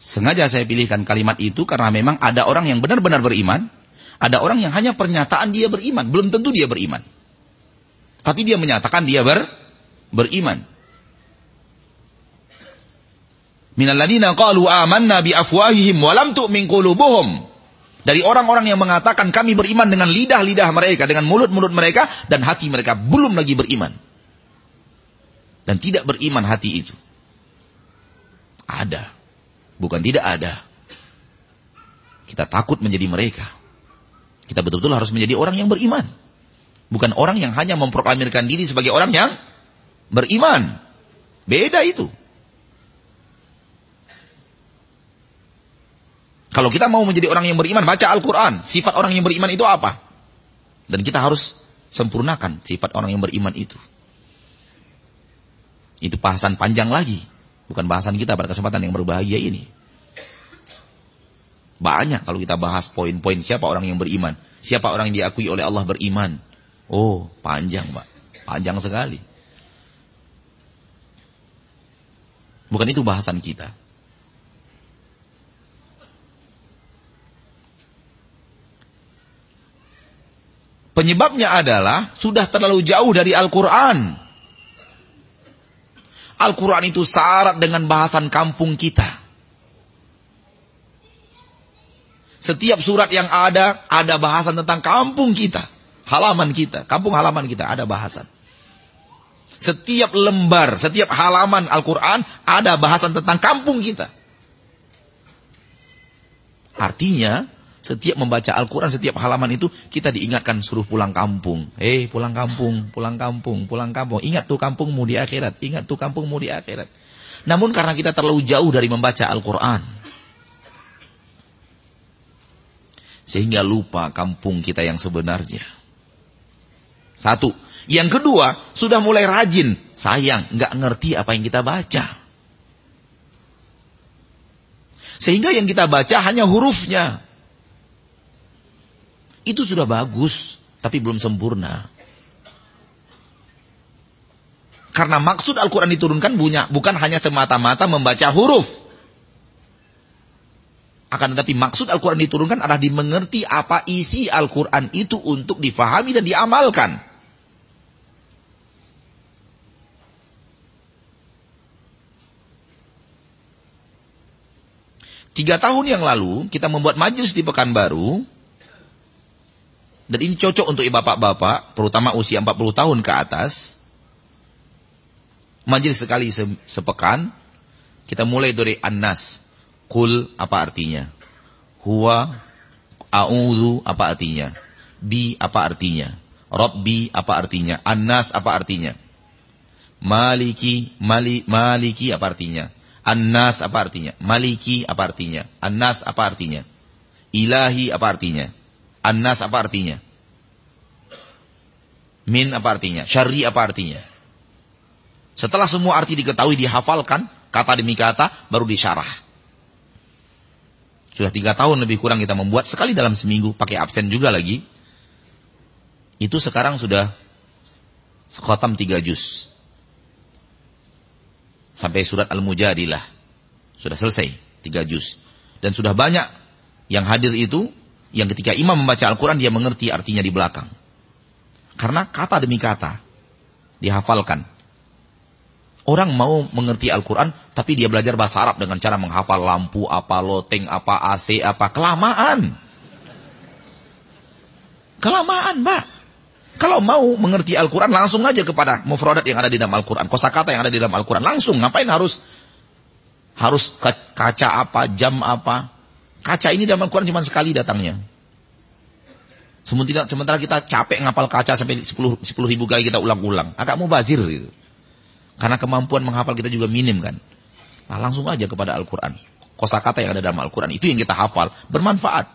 Sengaja saya pilihkan kalimat itu karena memang ada orang yang benar-benar beriman, ada orang yang hanya pernyataan dia beriman, belum tentu dia beriman. Tapi dia menyatakan dia ber, beriman. Minalladzina qalu amanna bi afwahihim wa lam tu'min qulubuhum. Dari orang-orang yang mengatakan kami beriman dengan lidah-lidah mereka, dengan mulut-mulut mereka, dan hati mereka belum lagi beriman. Dan tidak beriman hati itu. Ada. Bukan tidak ada. Kita takut menjadi mereka. Kita betul-betul harus menjadi orang yang beriman. Bukan orang yang hanya memproklamirkan diri sebagai orang yang beriman. Beda itu. Kalau kita mau menjadi orang yang beriman, baca Al-Quran. Sifat orang yang beriman itu apa? Dan kita harus sempurnakan sifat orang yang beriman itu. Itu bahasan panjang lagi. Bukan bahasan kita pada kesempatan yang berbahagia ini. Banyak kalau kita bahas poin-poin siapa orang yang beriman. Siapa orang yang diakui oleh Allah beriman. Oh, panjang Pak. Panjang sekali. Bukan itu bahasan kita. Penyebabnya adalah sudah terlalu jauh dari Al-Quran. Al-Quran itu syarat dengan bahasan kampung kita. Setiap surat yang ada, ada bahasan tentang kampung kita. Halaman kita, kampung halaman kita, ada bahasan. Setiap lembar, setiap halaman Al-Quran, ada bahasan tentang kampung kita. Artinya, setiap membaca Al-Quran, setiap halaman itu kita diingatkan suruh pulang kampung. Eh, pulang kampung, pulang kampung, pulang kampung. Ingat tuh kampungmu di akhirat, ingat tuh kampungmu di akhirat. Namun karena kita terlalu jauh dari membaca Al-Quran. Sehingga lupa kampung kita yang sebenarnya. Satu. Yang kedua, sudah mulai rajin. Sayang, nggak ngerti apa yang kita baca. Sehingga yang kita baca hanya hurufnya. Itu sudah bagus, tapi belum sempurna. Karena maksud Al-Quran diturunkan punya, bukan hanya semata-mata membaca huruf. Akan tetapi maksud Al-Quran diturunkan adalah dimengerti apa isi Al-Quran itu untuk difahami dan diamalkan. Tiga tahun yang lalu kita membuat majelis di Pekanbaru dan ini cocok untuk bapak-bapak, terutama usia 40 tahun ke atas. Majelis sekali se sepekan, kita mulai dari An-Nas. Kul apa artinya? Huwa, a'udhu apa artinya? Bi apa artinya? Rabbi apa artinya? An-Nas apa artinya? Maliki, mali, maliki apa artinya? An-Nas apa artinya? Maliki apa artinya? An-Nas apa artinya? Ilahi apa artinya? Annas apa artinya? Min apa artinya? Syari apa artinya? Setelah semua arti diketahui, dihafalkan, kata demi kata, baru disyarah. Sudah tiga tahun lebih kurang kita membuat, sekali dalam seminggu, pakai absen juga lagi. Itu sekarang sudah sekhotam tiga juz. Sampai surat Al-Mujadilah. Sudah selesai, tiga juz. Dan sudah banyak yang hadir itu yang ketika imam membaca Al-Quran dia mengerti artinya di belakang. Karena kata demi kata dihafalkan. Orang mau mengerti Al-Quran, tapi dia belajar bahasa Arab dengan cara menghafal lampu, apa loteng, apa AC, apa kelamaan. Kelamaan, mbak. Kalau mau mengerti Al-Quran, langsung aja kepada mufradat yang ada di dalam Al-Quran. Kosa kata yang ada di dalam Al-Quran. Langsung, ngapain harus harus kaca apa, jam apa, Kaca ini dalam Al-Quran cuma sekali datangnya. Sementara kita capek ngapal kaca sampai 10, 10 ribu kali kita ulang-ulang. Agak mau bazir gitu. Karena kemampuan menghafal kita juga minim kan. Nah, langsung aja kepada Al-Quran. Kosakata yang ada dalam Al-Quran itu yang kita hafal. Bermanfaat.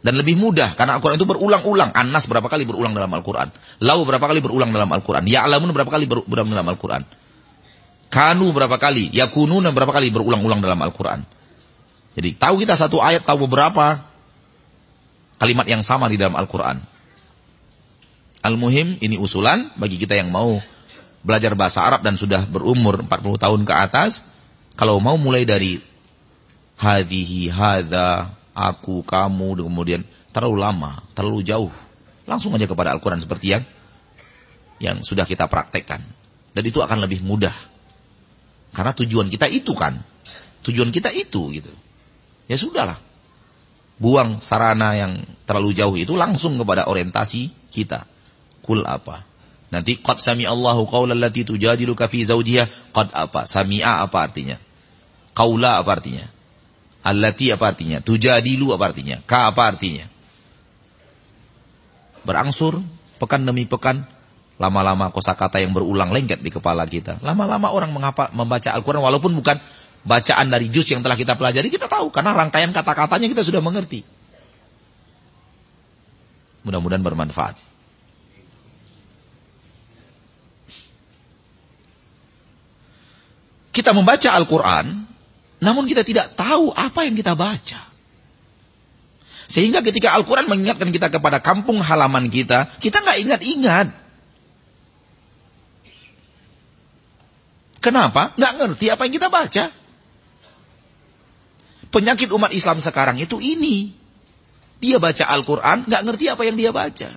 Dan lebih mudah. Karena Al-Quran itu berulang-ulang. Anas berapa kali berulang dalam Al-Quran. Lau berapa kali berulang dalam Al-Quran. Ya'lamun berapa kali berulang dalam Al-Quran. Kanu berapa kali. Yakunun berapa kali berulang-ulang dalam Al-Quran. Jadi tahu kita satu ayat, tahu beberapa kalimat yang sama di dalam Al-Quran. Al-Muhim ini usulan bagi kita yang mau belajar bahasa Arab dan sudah berumur 40 tahun ke atas. Kalau mau mulai dari hadihi, hadha, aku, kamu, kemudian terlalu lama, terlalu jauh. Langsung aja kepada Al-Quran seperti yang yang sudah kita praktekkan. Dan itu akan lebih mudah. Karena tujuan kita itu kan. Tujuan kita itu gitu. Ya sudahlah. Buang sarana yang terlalu jauh itu langsung kepada orientasi kita. Kul apa? Nanti qad sami Allahu qaulal lati tujadiluka fi zawjiha qad apa? Sami'a apa artinya? Qaula apa artinya? Allati apa artinya? Tujadilu apa artinya? Ka apa artinya? Berangsur pekan demi pekan lama-lama kosakata yang berulang lengket di kepala kita. Lama-lama orang mengapa, membaca Al-Quran walaupun bukan bacaan dari juz yang telah kita pelajari, kita tahu. Karena rangkaian kata-katanya kita sudah mengerti. Mudah-mudahan bermanfaat. Kita membaca Al-Quran, namun kita tidak tahu apa yang kita baca. Sehingga ketika Al-Quran mengingatkan kita kepada kampung halaman kita, kita nggak ingat-ingat. Kenapa? Nggak ngerti apa yang kita baca. Penyakit umat Islam sekarang itu ini. Dia baca Al-Quran, nggak ngerti apa yang dia baca.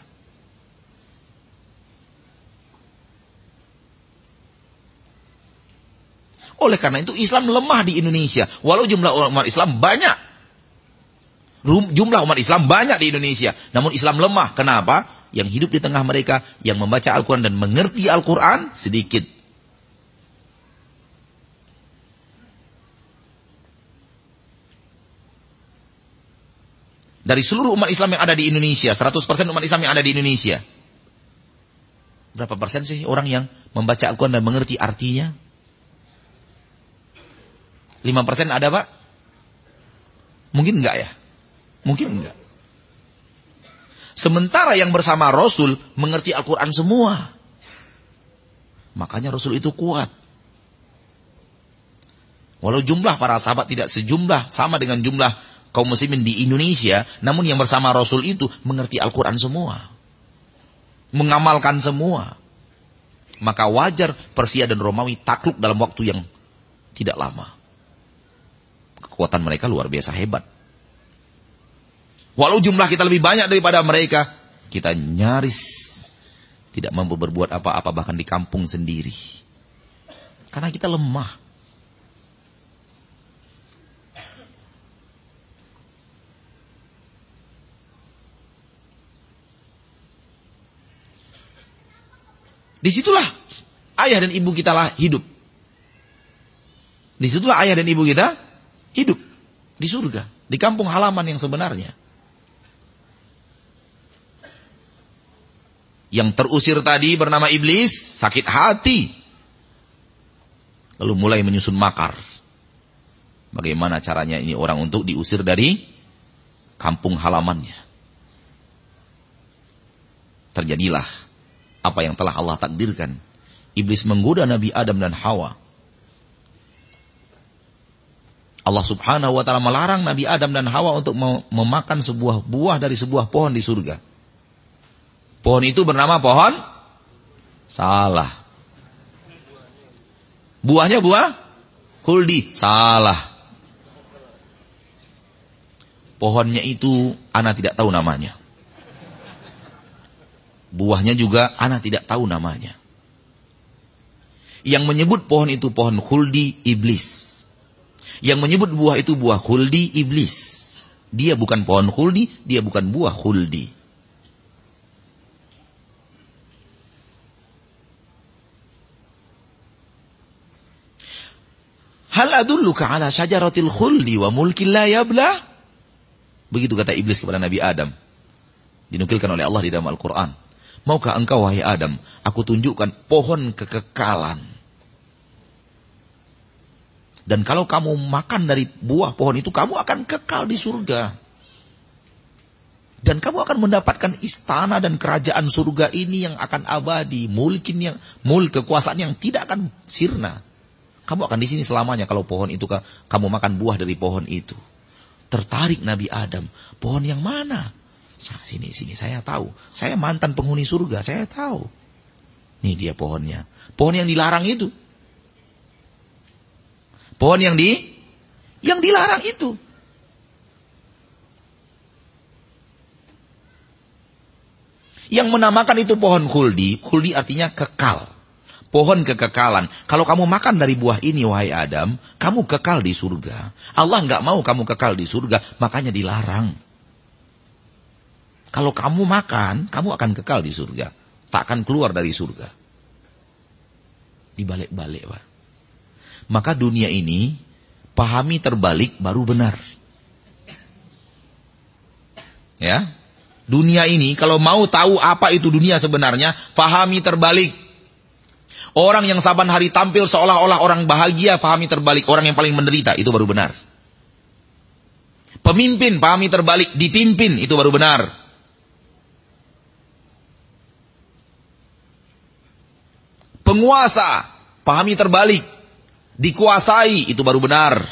Oleh karena itu Islam lemah di Indonesia. Walau jumlah umat Islam banyak. Jumlah umat Islam banyak di Indonesia. Namun Islam lemah. Kenapa? Yang hidup di tengah mereka, yang membaca Al-Quran dan mengerti Al-Quran, sedikit. Dari seluruh umat Islam yang ada di Indonesia, 100% umat Islam yang ada di Indonesia. Berapa persen sih orang yang membaca Al-Quran dan mengerti artinya? 5% ada pak? Mungkin enggak ya? Mungkin enggak. Sementara yang bersama Rasul mengerti Al-Quran semua. Makanya Rasul itu kuat. Walau jumlah para sahabat tidak sejumlah sama dengan jumlah kaum muslimin di Indonesia, namun yang bersama Rasul itu mengerti Al-Quran semua. Mengamalkan semua. Maka wajar Persia dan Romawi takluk dalam waktu yang tidak lama kekuatan mereka luar biasa hebat. Walau jumlah kita lebih banyak daripada mereka, kita nyaris tidak mampu berbuat apa-apa bahkan di kampung sendiri. Karena kita lemah. Di situlah ayah dan ibu kita lah hidup. Di situlah ayah dan ibu kita hidup di surga, di kampung halaman yang sebenarnya. Yang terusir tadi bernama iblis, sakit hati. Lalu mulai menyusun makar. Bagaimana caranya ini orang untuk diusir dari kampung halamannya. Terjadilah apa yang telah Allah takdirkan. Iblis menggoda Nabi Adam dan Hawa Allah subhanahu wa ta'ala melarang Nabi Adam dan Hawa untuk memakan sebuah buah dari sebuah pohon di surga. Pohon itu bernama pohon salah. Buahnya buah huldi, salah. Pohonnya itu anak tidak tahu namanya. Buahnya juga anak tidak tahu namanya. Yang menyebut pohon itu pohon huldi iblis. Yang menyebut buah itu buah khuldi iblis. Dia bukan pohon khuldi, dia bukan buah khuldi. Hal adulluka ala syajaratil khuldi wa mulkin la yabla? Begitu kata iblis kepada Nabi Adam. Dinukilkan oleh Allah di dalam Al-Quran. Maukah engkau wahai Adam, aku tunjukkan pohon kekekalan Dan kalau kamu makan dari buah pohon itu, kamu akan kekal di surga. Dan kamu akan mendapatkan istana dan kerajaan surga ini yang akan abadi, mulkin yang mul kekuasaan yang tidak akan sirna. Kamu akan di sini selamanya kalau pohon itu kamu makan buah dari pohon itu. Tertarik Nabi Adam, pohon yang mana? Sini sini saya tahu. Saya mantan penghuni surga, saya tahu. Nih dia pohonnya. Pohon yang dilarang itu. Pohon yang di yang dilarang itu. Yang menamakan itu pohon khuldi, khuldi artinya kekal. Pohon kekekalan. Kalau kamu makan dari buah ini, wahai Adam, kamu kekal di surga. Allah nggak mau kamu kekal di surga, makanya dilarang. Kalau kamu makan, kamu akan kekal di surga. Tak akan keluar dari surga. Dibalik-balik, Pak. Maka dunia ini, pahami terbalik baru benar. Ya, Dunia ini kalau mau tahu apa itu dunia sebenarnya, fahami terbalik. Orang yang saban hari tampil seolah-olah orang bahagia, fahami terbalik. Orang yang paling menderita, itu baru benar. Pemimpin, pahami terbalik. Dipimpin, itu baru benar. Penguasa, pahami terbalik. Dikuasai, itu baru benar.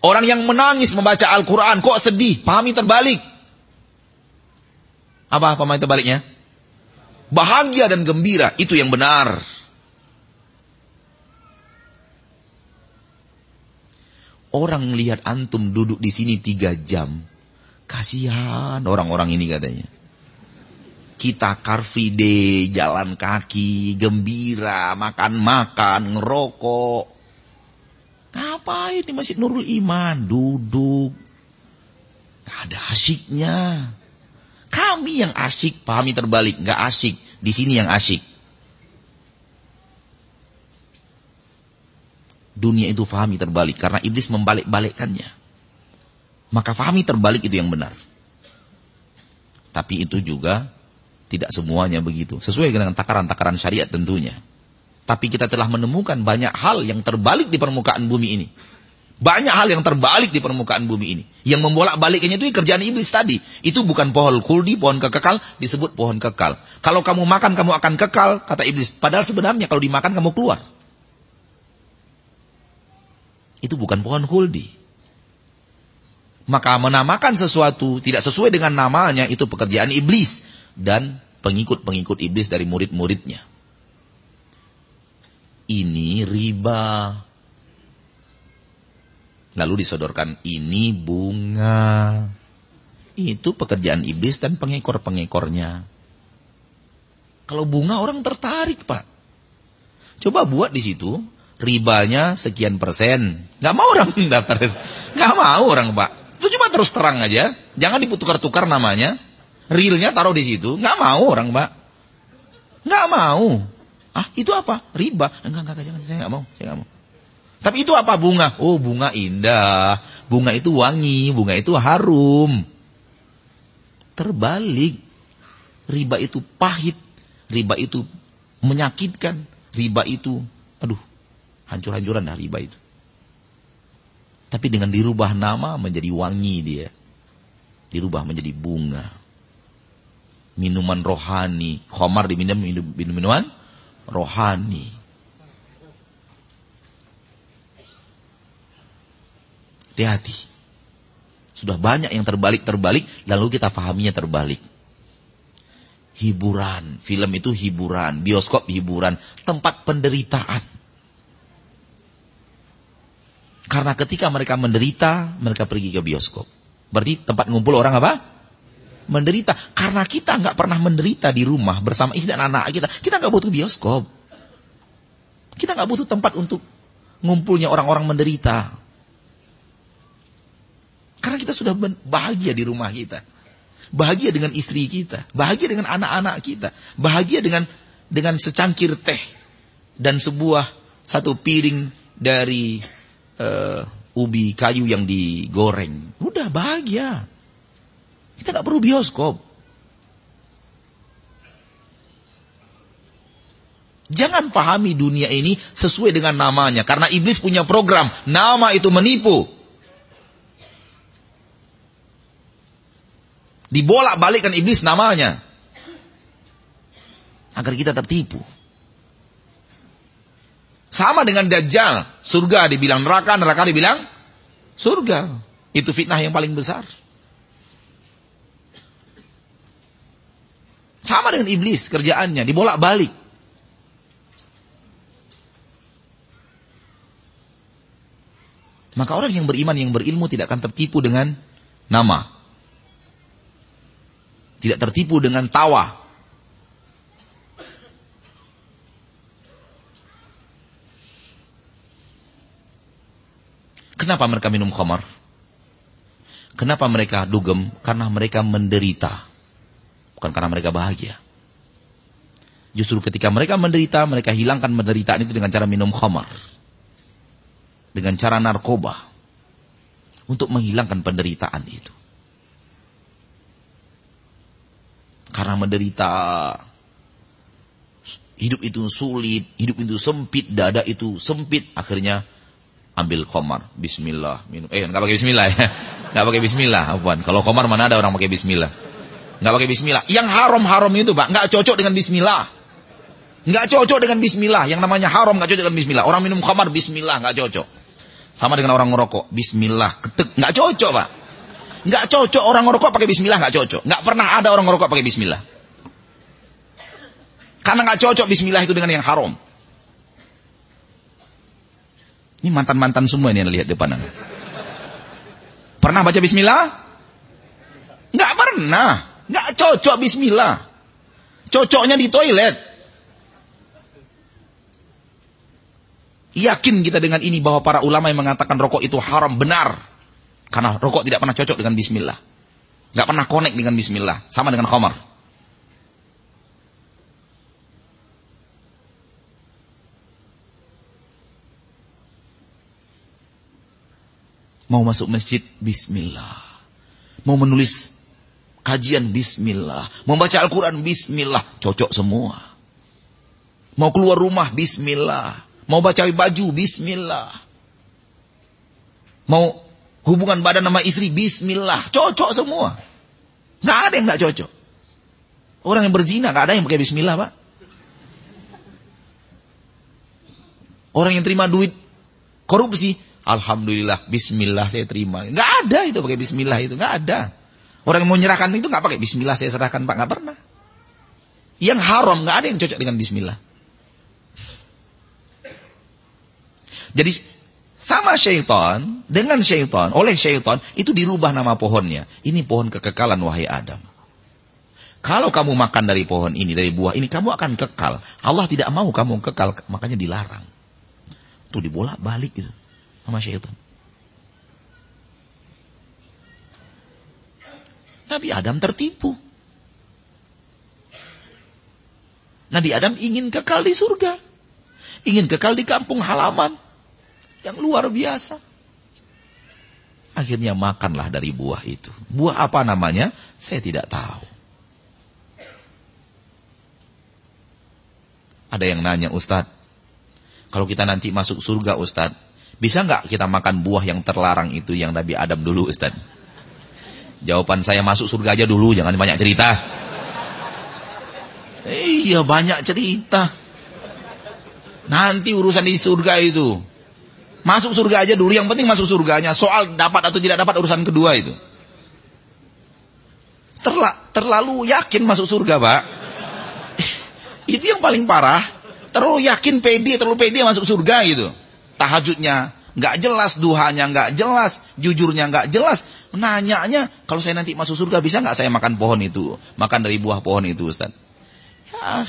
Orang yang menangis membaca Al-Quran, kok sedih? Pahami terbalik. Apa pahami terbaliknya? Bahagia dan gembira, itu yang benar. Orang melihat antum duduk di sini tiga jam. Kasihan orang-orang ini katanya. Kita car free day, jalan kaki, gembira, makan-makan, ngerokok. Ngapain di Masjid Nurul Iman? Duduk. Gak ada asyiknya. Kami yang asyik, pahami terbalik. Gak asyik. Di sini yang asyik. Dunia itu fahami terbalik. Karena iblis membalik-balikkannya. Maka fahami terbalik itu yang benar. Tapi itu juga tidak semuanya begitu. Sesuai dengan takaran-takaran syariat tentunya. Tapi kita telah menemukan banyak hal yang terbalik di permukaan bumi ini. Banyak hal yang terbalik di permukaan bumi ini. Yang membolak baliknya itu kerjaan iblis tadi. Itu bukan pohon kuldi, pohon kekekal, disebut pohon kekal. Kalau kamu makan, kamu akan kekal, kata iblis. Padahal sebenarnya kalau dimakan, kamu keluar. Itu bukan pohon kuldi. Maka menamakan sesuatu tidak sesuai dengan namanya, itu pekerjaan iblis. Dan pengikut-pengikut iblis dari murid-muridnya ini riba. Lalu disodorkan ini bunga. Itu pekerjaan iblis dan pengekor-pengekornya. Kalau bunga orang tertarik pak. Coba buat di situ ribanya sekian persen. Gak mau orang daftar. Gak mau orang pak. Itu cuma terus terang aja. Jangan diputukar-tukar namanya. Realnya taruh di situ. Gak mau orang pak. Gak mau. Ah, itu apa? Riba. Enggak, enggak, jangan, saya enggak mau, saya enggak mau. Tapi itu apa bunga? Oh, bunga indah. Bunga itu wangi, bunga itu harum. Terbalik. Riba itu pahit. Riba itu menyakitkan. Riba itu, aduh, hancur-hancuran dah riba itu. Tapi dengan dirubah nama menjadi wangi dia. Dirubah menjadi bunga. Minuman rohani. Khomar diminum minum, minuman rohani. Hati-hati. Sudah banyak yang terbalik-terbalik, lalu kita pahaminya terbalik. Hiburan, film itu hiburan, bioskop hiburan, tempat penderitaan. Karena ketika mereka menderita, mereka pergi ke bioskop. Berarti tempat ngumpul orang apa? Menderita karena kita nggak pernah menderita di rumah bersama istri dan anak kita. Kita nggak butuh bioskop. Kita nggak butuh tempat untuk ngumpulnya orang-orang menderita. Karena kita sudah bahagia di rumah kita. Bahagia dengan istri kita, bahagia dengan anak-anak kita, bahagia dengan dengan secangkir teh dan sebuah satu piring dari uh, ubi kayu yang digoreng. Udah bahagia. Kita nggak perlu bioskop. Jangan pahami dunia ini sesuai dengan namanya. Karena iblis punya program. Nama itu menipu. Dibolak-balikkan iblis namanya. Agar kita tertipu. Sama dengan Dajjal. Surga dibilang neraka, neraka dibilang surga. Itu fitnah yang paling besar. Sama dengan iblis kerjaannya, dibolak-balik. Maka orang yang beriman, yang berilmu tidak akan tertipu dengan nama. Tidak tertipu dengan tawa. Kenapa mereka minum khamar? Kenapa mereka dugem? Karena mereka menderita. Bukan karena mereka bahagia. Justru ketika mereka menderita, mereka hilangkan penderitaan itu dengan cara minum khamar. Dengan cara narkoba. Untuk menghilangkan penderitaan itu. Karena menderita, hidup itu sulit, hidup itu sempit, dada itu sempit. Akhirnya ambil komar, bismillah, minum. Eh, nggak pakai bismillah ya. Nggak pakai bismillah, apaan. Kalau komar mana ada orang pakai bismillah. Nggak pakai bismillah. Yang haram-haram itu, Pak, nggak cocok dengan bismillah. Nggak cocok dengan bismillah. Yang namanya haram nggak cocok dengan bismillah. Orang minum khamar bismillah nggak cocok. Sama dengan orang ngerokok, bismillah, ketek, nggak cocok, Pak. Nggak cocok orang ngerokok pakai bismillah nggak cocok. Nggak pernah ada orang ngerokok pakai bismillah. Karena nggak cocok bismillah itu dengan yang haram. Ini mantan-mantan semua ini yang lihat depan. Pernah baca bismillah? Nggak pernah. Nggak cocok bismillah. Cocoknya di toilet. Yakin kita dengan ini bahwa para ulama yang mengatakan rokok itu haram benar. Karena rokok tidak pernah cocok dengan bismillah. Nggak pernah connect dengan bismillah. Sama dengan khamar. Mau masuk masjid, bismillah. Mau menulis kajian, bismillah. Mau baca Al-Quran, bismillah. Cocok semua. Mau keluar rumah, bismillah. Mau baca baju, bismillah. Mau hubungan badan sama istri, bismillah. Cocok semua. Nggak ada yang nggak cocok. Orang yang berzina, nggak ada yang pakai bismillah, Pak. Orang yang terima duit korupsi, Alhamdulillah, Bismillah saya terima. Nggak ada itu pakai Bismillah itu, nggak ada. Orang yang mau nyerahkan itu nggak pakai Bismillah saya serahkan Pak, nggak pernah. Yang haram nggak ada yang cocok dengan Bismillah. Jadi sama syaitan, dengan syaitan, oleh syaitan, itu dirubah nama pohonnya. Ini pohon kekekalan wahai Adam. Kalau kamu makan dari pohon ini, dari buah ini, kamu akan kekal. Allah tidak mau kamu kekal, makanya dilarang. Tuh dibolak balik gitu sama syaitan. Nabi Adam tertipu. Nabi Adam ingin kekal di surga. Ingin kekal di kampung halaman. Yang luar biasa. Akhirnya makanlah dari buah itu. Buah apa namanya? Saya tidak tahu. Ada yang nanya, Ustadz. Kalau kita nanti masuk surga, Ustadz. Bisa nggak kita makan buah yang terlarang itu yang Nabi Adam dulu Ustaz? Jawaban saya masuk surga aja dulu, jangan banyak cerita. Iya banyak cerita. Nanti urusan di surga itu. Masuk surga aja dulu, yang penting masuk surganya. Soal dapat atau tidak dapat urusan kedua itu. Terla, terlalu yakin masuk surga, Pak. itu yang paling parah. Terlalu yakin pede, terlalu pede masuk surga gitu tahajudnya nggak jelas, duhanya nggak jelas, jujurnya nggak jelas. Nanyanya, kalau saya nanti masuk surga bisa nggak saya makan pohon itu, makan dari buah pohon itu, Ustaz? Ya,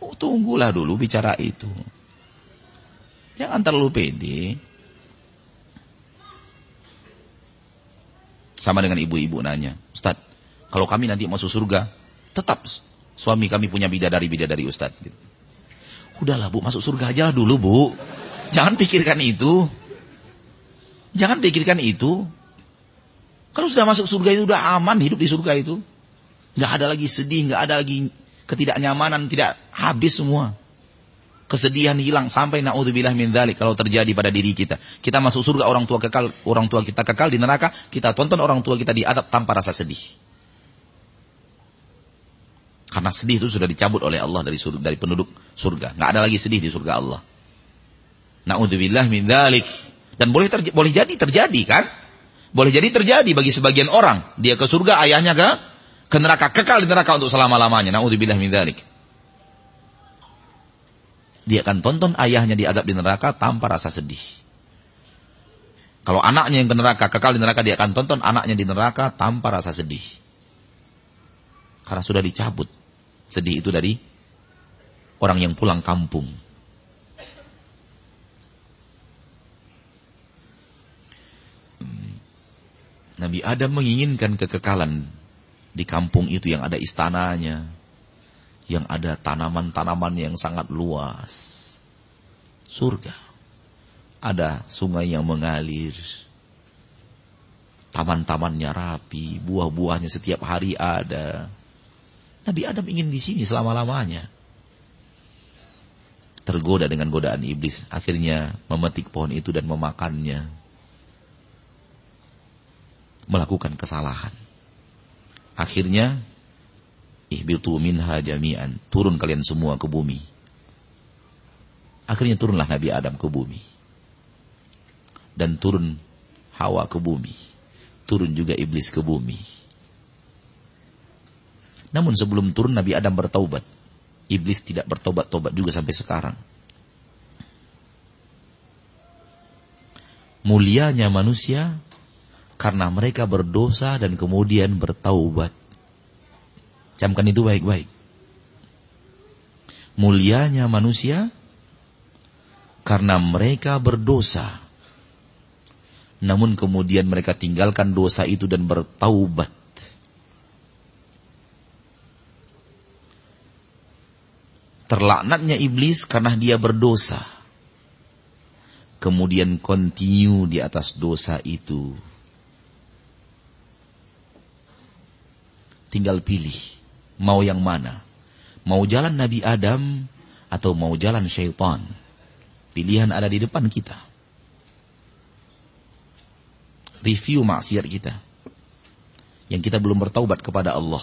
oh, tunggulah dulu bicara itu. Jangan terlalu pede. Sama dengan ibu-ibu nanya, Ustaz, kalau kami nanti masuk surga, tetap suami kami punya bidadari-bidadari Ustaz. Gitu. Udahlah bu, masuk surga aja dulu bu. Jangan pikirkan itu. Jangan pikirkan itu. Kalau sudah masuk surga itu sudah aman hidup di surga itu. Nggak ada lagi sedih, nggak ada lagi ketidaknyamanan, tidak habis semua. Kesedihan hilang sampai naudzubillah min dzalik kalau terjadi pada diri kita. Kita masuk surga orang tua kekal, orang tua kita kekal di neraka, kita tonton orang tua kita diadab tanpa rasa sedih. Karena sedih itu sudah dicabut oleh Allah dari surga, dari penduduk surga. Nggak ada lagi sedih di surga Allah. Naudzubillah min dzalik. Dan boleh terj boleh jadi terjadi kan? Boleh jadi terjadi bagi sebagian orang. Dia ke surga, ayahnya ke ke neraka, kekal di neraka untuk selama-lamanya. Naudzubillah min dzalik. Dia akan tonton ayahnya diazab di neraka tanpa rasa sedih. Kalau anaknya yang ke neraka, kekal di neraka, dia akan tonton anaknya di neraka tanpa rasa sedih. Karena sudah dicabut. Sedih itu dari orang yang pulang kampung. Nabi Adam menginginkan kekekalan di kampung itu yang ada istananya, yang ada tanaman-tanaman yang sangat luas. Surga. Ada sungai yang mengalir. Taman-tamannya rapi, buah-buahnya setiap hari ada. Nabi Adam ingin di sini selama-lamanya. Tergoda dengan godaan iblis, akhirnya memetik pohon itu dan memakannya. Melakukan kesalahan. Akhirnya Ihbitu minha jami'an. Turun kalian semua ke bumi. Akhirnya turunlah Nabi Adam ke bumi. Dan turun Hawa ke bumi. Turun juga iblis ke bumi. Namun sebelum turun Nabi Adam bertaubat. Iblis tidak bertobat-tobat juga sampai sekarang. Mulianya manusia karena mereka berdosa dan kemudian bertaubat. Camkan itu baik-baik. Mulianya manusia karena mereka berdosa. Namun kemudian mereka tinggalkan dosa itu dan bertaubat. Terlaknatnya iblis karena dia berdosa. Kemudian continue di atas dosa itu. Tinggal pilih Mau yang mana? Mau jalan Nabi Adam atau mau jalan syaitan? Pilihan ada di depan kita. Review maksiat kita. Yang kita belum bertaubat kepada Allah.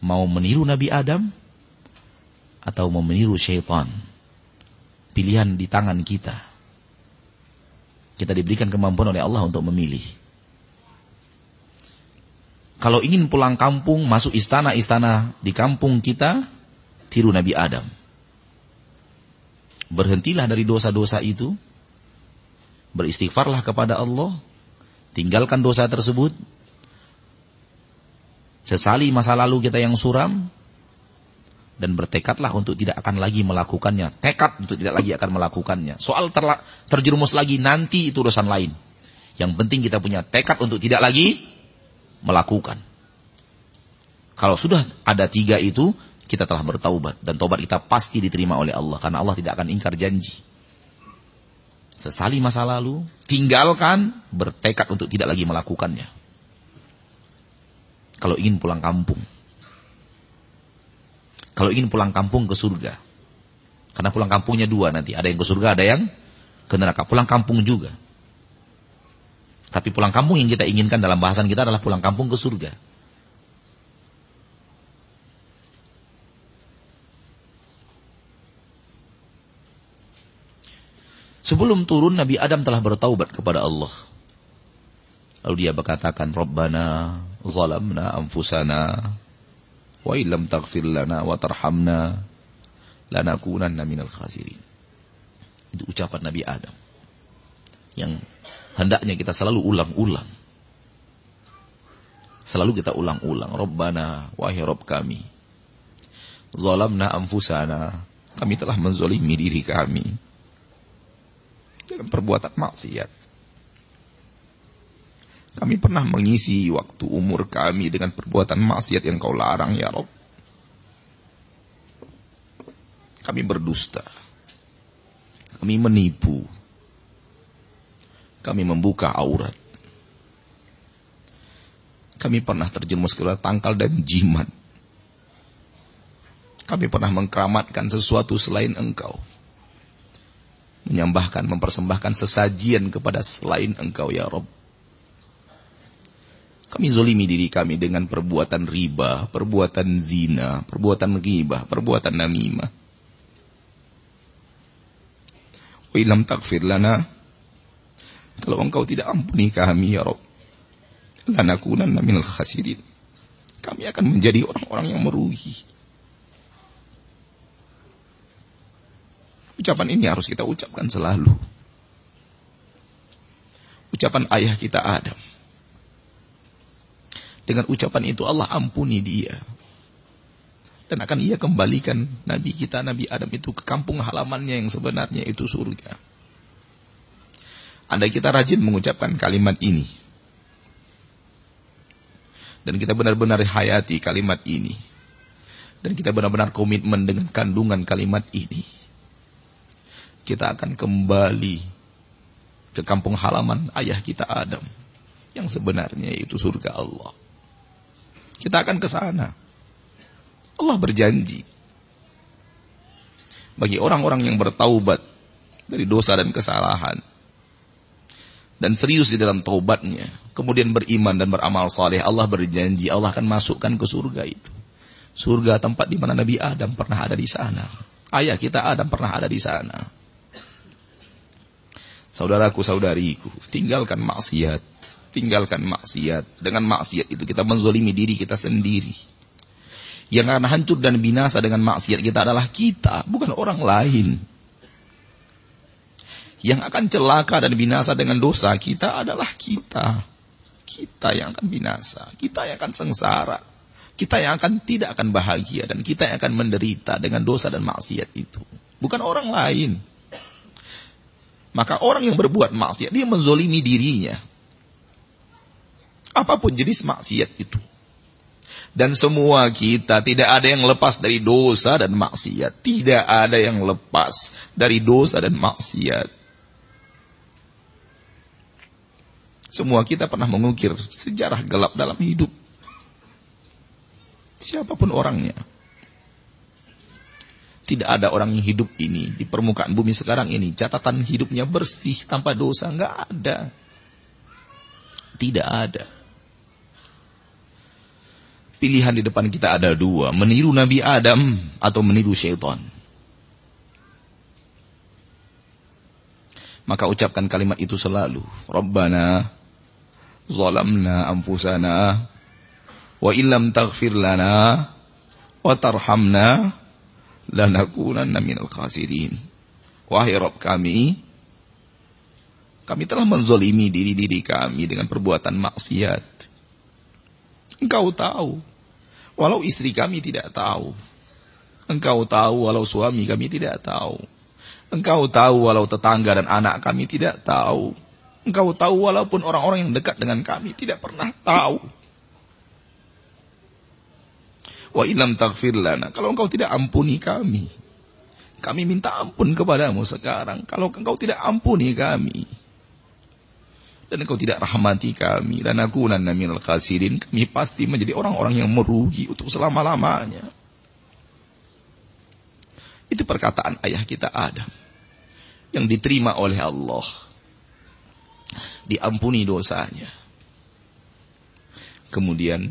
Mau meniru Nabi Adam atau mau meniru syaitan? Pilihan di tangan kita. Kita diberikan kemampuan oleh Allah untuk memilih. Kalau ingin pulang kampung, masuk istana-istana di kampung kita, tiru Nabi Adam. Berhentilah dari dosa-dosa itu, beristighfarlah kepada Allah, tinggalkan dosa tersebut, sesali masa lalu kita yang suram, dan bertekadlah untuk tidak akan lagi melakukannya. Tekad untuk tidak lagi akan melakukannya. Soal terjerumus lagi nanti itu urusan lain. Yang penting kita punya tekad untuk tidak lagi melakukan. Kalau sudah ada tiga itu, kita telah bertaubat. Dan taubat kita pasti diterima oleh Allah. Karena Allah tidak akan ingkar janji. Sesali masa lalu, tinggalkan, bertekad untuk tidak lagi melakukannya. Kalau ingin pulang kampung. Kalau ingin pulang kampung ke surga. Karena pulang kampungnya dua nanti. Ada yang ke surga, ada yang ke neraka. Pulang kampung juga. Tapi pulang kampung yang kita inginkan dalam bahasan kita adalah pulang kampung ke surga. Sebelum turun Nabi Adam telah bertaubat kepada Allah. Lalu dia berkatakan, Rabbana zalamna anfusana wa illam taghfir lana wa tarhamna lanakunanna minal khasirin. Itu ucapan Nabi Adam. Yang hendaknya kita selalu ulang-ulang. Selalu kita ulang-ulang. Rabbana, wahai Rabb kami. Zalamna anfusana. Kami telah menzolimi diri kami. Dengan perbuatan maksiat. Kami pernah mengisi waktu umur kami dengan perbuatan maksiat yang kau larang ya Rob. Kami berdusta. Kami menipu kami membuka aurat. Kami pernah terjerumus ke tangkal dan jimat. Kami pernah mengkeramatkan sesuatu selain engkau. Menyembahkan, mempersembahkan sesajian kepada selain engkau ya Rob. Kami zolimi diri kami dengan perbuatan riba, perbuatan zina, perbuatan ghibah, perbuatan namimah. Wa ilam takfir lana. Kalau engkau tidak ampuni kami ya Rob. Lanakunanna minal khasirin. Kami akan menjadi orang-orang yang merugi. Ucapan ini harus kita ucapkan selalu. Ucapan ayah kita Adam. Dengan ucapan itu Allah ampuni dia. Dan akan ia kembalikan Nabi kita, Nabi Adam itu ke kampung halamannya yang sebenarnya itu surga. Andai kita rajin mengucapkan kalimat ini. Dan kita benar-benar hayati kalimat ini. Dan kita benar-benar komitmen dengan kandungan kalimat ini kita akan kembali ke kampung halaman ayah kita Adam yang sebenarnya itu surga Allah. Kita akan ke sana. Allah berjanji bagi orang-orang yang bertaubat dari dosa dan kesalahan dan serius di dalam taubatnya, kemudian beriman dan beramal saleh, Allah berjanji Allah akan masukkan ke surga itu. Surga tempat di mana Nabi Adam pernah ada di sana. Ayah kita Adam pernah ada di sana. Saudaraku, saudariku, tinggalkan maksiat. Tinggalkan maksiat. Dengan maksiat itu kita menzolimi diri kita sendiri. Yang akan hancur dan binasa dengan maksiat kita adalah kita, bukan orang lain. Yang akan celaka dan binasa dengan dosa kita adalah kita. Kita yang akan binasa, kita yang akan sengsara. Kita yang akan tidak akan bahagia dan kita yang akan menderita dengan dosa dan maksiat itu. Bukan orang lain. Maka orang yang berbuat maksiat, dia menzolimi dirinya. Apa pun jenis maksiat itu. Dan semua kita tidak ada yang lepas dari dosa dan maksiat. Tidak ada yang lepas dari dosa dan maksiat. Semua kita pernah mengukir sejarah gelap dalam hidup. Siapa pun orangnya. Tidak ada orang yang hidup ini di permukaan bumi sekarang ini catatan hidupnya bersih tanpa dosa nggak ada. Tidak ada. Pilihan di depan kita ada dua, meniru Nabi Adam atau meniru syaitan. Maka ucapkan kalimat itu selalu. Rabbana zalamna anfusana wa illam taghfir lana wa tarhamna lanakunanna minal khasirin. Wahai Rabb kami, kami telah menzolimi diri-diri kami dengan perbuatan maksiat. Engkau tahu, walau istri kami tidak tahu. Engkau tahu walau suami kami tidak tahu. Engkau tahu walau tetangga dan anak kami tidak tahu. Engkau tahu walaupun orang-orang yang dekat dengan kami tidak pernah tahu. Wa ilam taghfir lana. Kalau engkau tidak ampuni kami. Kami minta ampun kepadamu sekarang. Kalau engkau tidak ampuni kami. Dan engkau tidak rahmati kami. Dan aku minal khasirin. Kami pasti menjadi orang-orang yang merugi untuk selama-lamanya. Itu perkataan ayah kita Adam. Yang diterima oleh Allah. Diampuni dosanya. Kemudian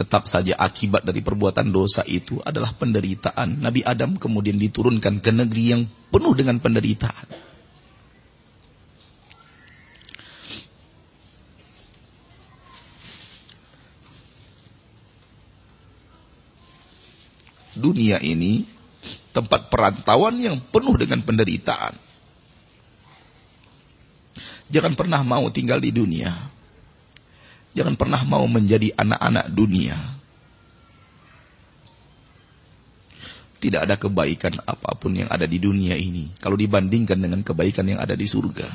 tetap saja akibat dari perbuatan dosa itu adalah penderitaan. Nabi Adam kemudian diturunkan ke negeri yang penuh dengan penderitaan. Dunia ini tempat perantauan yang penuh dengan penderitaan. Jangan pernah mau tinggal di dunia Jangan pernah mau menjadi anak-anak dunia. Tidak ada kebaikan apa pun yang ada di dunia ini. Kalau dibandingkan dengan kebaikan yang ada di surga.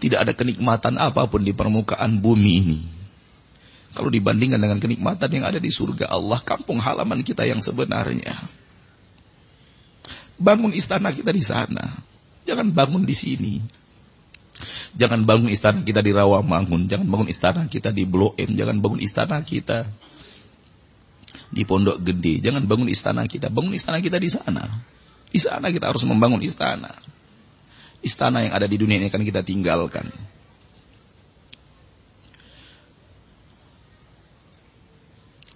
Tidak ada kenikmatan apa pun di permukaan bumi ini. Kalau dibandingkan dengan kenikmatan yang ada di surga Allah, kampung halaman kita yang sebenarnya. Bangun istana kita di sana. Jangan bangun di sini. Jangan bangun istana kita di Rawamangun, jangan bangun istana kita di Blok M, jangan bangun istana kita di pondok gede. Jangan bangun istana kita, bangun istana kita di sana. Di sana kita harus membangun istana. Istana yang ada di dunia ini akan kita tinggalkan.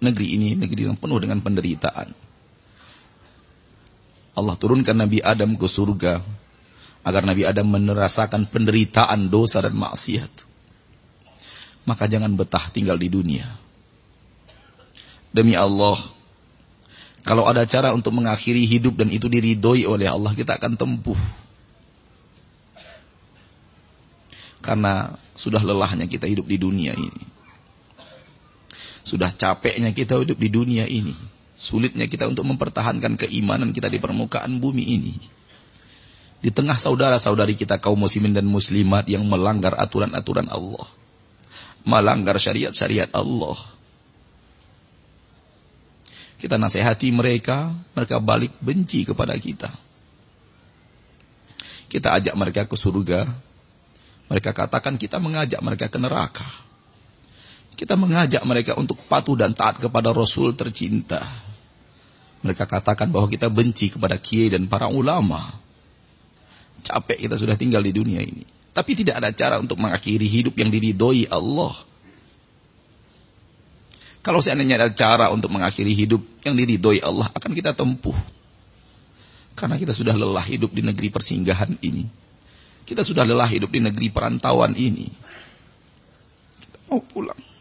Negeri ini negeri yang penuh dengan penderitaan. Allah turunkan Nabi Adam ke surga agar Nabi Adam merasakan penderitaan dosa dan maksiat. Maka jangan betah tinggal di dunia. Demi Allah, kalau ada cara untuk mengakhiri hidup dan itu diridhoi oleh Allah, kita akan tempuh. Karena sudah lelahnya kita hidup di dunia ini. Sudah capeknya kita hidup di dunia ini. Sulitnya kita untuk mempertahankan keimanan kita di permukaan bumi ini. Di tengah saudara-saudari kita kaum muslimin dan muslimat yang melanggar aturan-aturan Allah. Melanggar syariat-syariat Allah kita nasihati mereka, mereka balik benci kepada kita. Kita ajak mereka ke surga, mereka katakan kita mengajak mereka ke neraka. Kita mengajak mereka untuk patuh dan taat kepada Rasul tercinta. Mereka katakan bahwa kita benci kepada kiai dan para ulama. Capek kita sudah tinggal di dunia ini. Tapi tidak ada cara untuk mengakhiri hidup yang diridhoi Allah. Kalau seandainya ada cara untuk mengakhiri hidup yang diridhoi Allah, akan kita tempuh. Karena kita sudah lelah hidup di negeri persinggahan ini. Kita sudah lelah hidup di negeri perantauan ini. Kita mau pulang.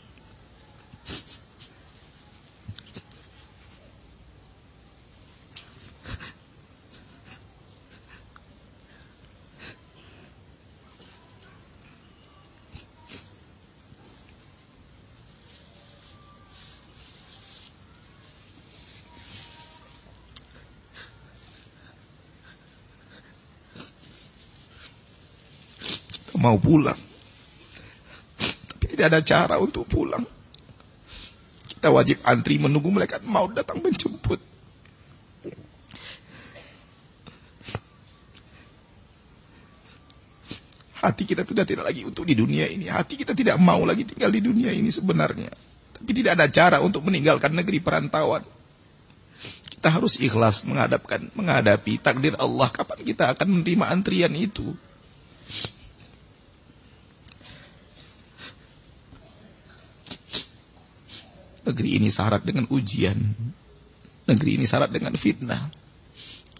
Mau pulang. Tapi tidak ada cara untuk pulang. Kita wajib antri menunggu mereka mau datang menjemput. Hati kita sudah tidak lagi untuk di dunia ini. Hati kita tidak mau lagi tinggal di dunia ini sebenarnya. Tapi tidak ada cara untuk meninggalkan negeri perantauan. Kita harus ikhlas menghadapkan, menghadapi takdir Allah kapan kita akan menerima antrian itu. Negeri ini syarat dengan ujian. Negeri ini syarat dengan fitnah.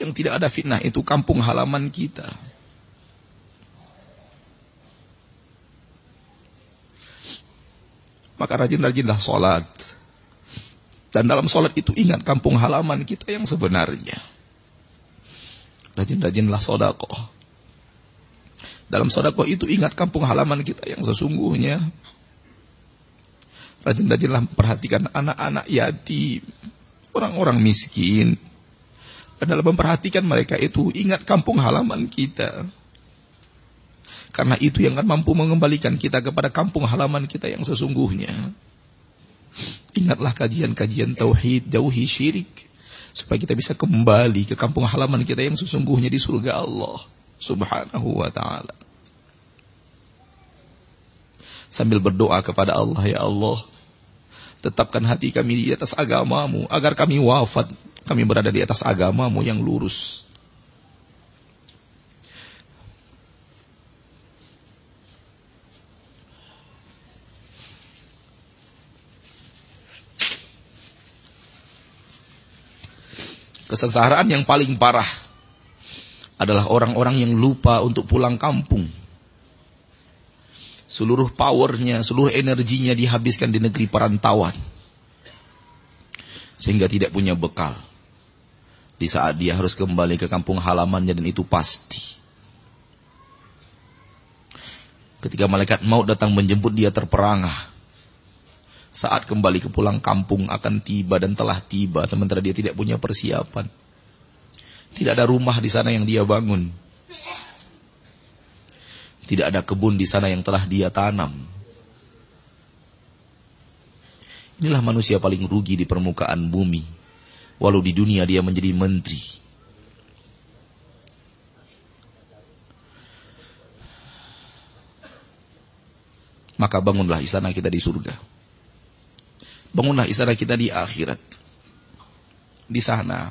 Yang tidak ada fitnah itu kampung halaman kita. Maka rajin-rajinlah sholat. Dan dalam sholat itu ingat kampung halaman kita yang sebenarnya. Rajin-rajinlah sodakoh. Dalam sodakoh itu ingat kampung halaman kita yang sesungguhnya. Rajin-rajinlah memperhatikan anak-anak yatim, orang-orang miskin. Dan dalam memperhatikan mereka itu, ingat kampung halaman kita. Karena itu yang akan mampu mengembalikan kita kepada kampung halaman kita yang sesungguhnya. Ingatlah kajian-kajian tauhid, jauhi syirik. Supaya kita bisa kembali ke kampung halaman kita yang sesungguhnya di surga Allah subhanahu wa ta'ala. Sambil berdoa kepada Allah, Ya Allah, Tetapkan hati kami di atas agamamu. Agar kami wafat. Kami berada di atas agamamu yang lurus. Kesengsaraan yang paling parah adalah orang-orang yang lupa untuk pulang kampung seluruh powernya, seluruh energinya dihabiskan di negeri perantauan. Sehingga tidak punya bekal. Di saat dia harus kembali ke kampung halamannya dan itu pasti. Ketika malaikat maut datang menjemput dia terperangah. Saat kembali ke pulang kampung akan tiba dan telah tiba sementara dia tidak punya persiapan. Tidak ada rumah di sana yang dia bangun. Tidak ada kebun di sana yang telah dia tanam. Inilah manusia paling rugi di permukaan bumi. Walau di dunia dia menjadi menteri. Maka bangunlah istana kita di surga. Bangunlah istana kita di akhirat. di sana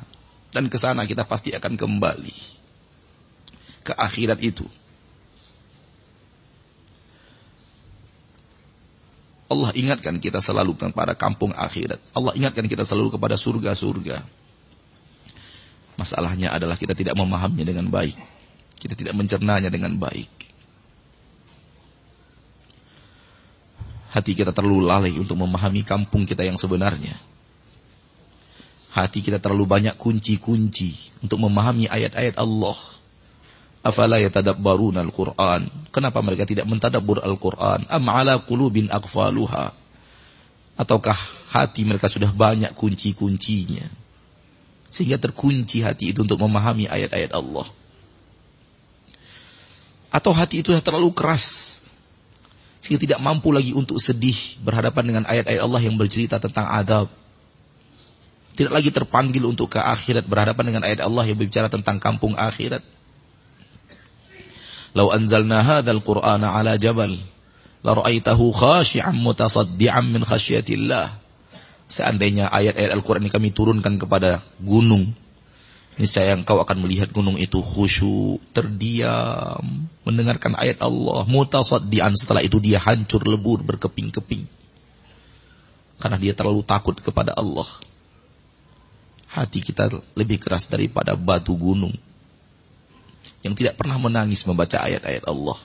dan ke sana kita pasti akan kembali ke akhirat itu. Allah ingatkan kita selalu kepada kampung akhirat. Allah ingatkan kita selalu kepada surga-surga. Masalahnya adalah kita tidak memahaminya dengan baik. Kita tidak mencernanya dengan baik. Hati kita terlalu lalai untuk memahami kampung kita yang sebenarnya. Hati kita terlalu banyak kunci-kunci untuk memahami ayat-ayat Allah. Afala yatadabbaruna al-Qur'an? Kenapa mereka tidak mentadabbur Al-Qur'an? Am ala qulubin aqfaluha? Ataukah hati mereka sudah banyak kunci-kuncinya? Sehingga terkunci hati itu untuk memahami ayat-ayat Allah. Atau hati itu sudah terlalu keras sehingga tidak mampu lagi untuk sedih berhadapan dengan ayat-ayat Allah yang bercerita tentang adab. Tidak lagi terpanggil untuk ke akhirat berhadapan dengan ayat Allah yang berbicara tentang kampung akhirat. Lau anzalna hadzal Qur'ana ala jabal la ra'aitahu khashi'an mutasaddian min khasyatillah. Seandainya ayat-ayat Al-Qur'an ini kami turunkan kepada gunung, niscaya engkau akan melihat gunung itu khusyuk, terdiam, mendengarkan ayat Allah, mutasaddian setelah itu dia hancur lebur berkeping-keping. Karena dia terlalu takut kepada Allah. Hati kita lebih keras daripada batu gunung yang tidak pernah menangis membaca ayat-ayat Allah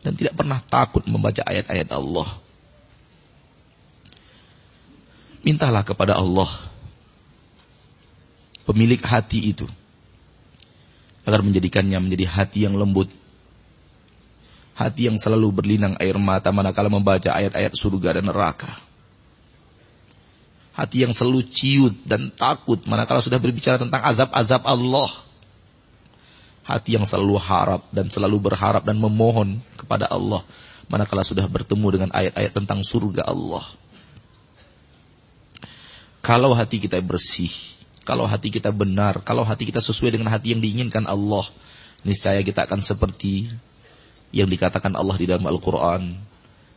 dan tidak pernah takut membaca ayat-ayat Allah. Mintalah kepada Allah pemilik hati itu agar menjadikannya menjadi hati yang lembut. Hati yang selalu berlinang air mata manakala membaca ayat-ayat surga dan neraka. Hati yang selalu ciut dan takut manakala sudah berbicara tentang azab-azab Allah hati yang selalu harap dan selalu berharap dan memohon kepada Allah manakala sudah bertemu dengan ayat-ayat tentang surga Allah. Kalau hati kita bersih, kalau hati kita benar, kalau hati kita sesuai dengan hati yang diinginkan Allah, niscaya kita akan seperti yang dikatakan Allah di dalam Al-Qur'an,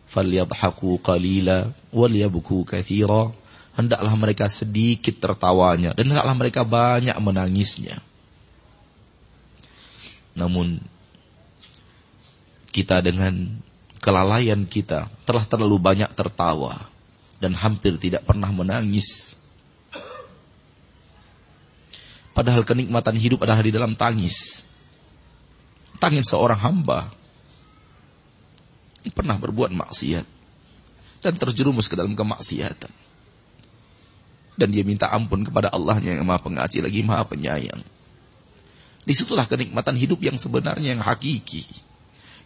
"Falyadhaku qalila walyabku katsira." Hendaklah mereka sedikit tertawanya dan hendaklah mereka banyak menangisnya. Namun kita dengan kelalaian kita telah terlalu banyak tertawa dan hampir tidak pernah menangis. Padahal kenikmatan hidup adalah di dalam tangis. Tangis seorang hamba yang pernah berbuat maksiat dan terjerumus ke dalam kemaksiatan. Dan dia minta ampun kepada Allahnya yang maha pengasih lagi maha penyayang. Di situlah kenikmatan hidup yang sebenarnya yang hakiki.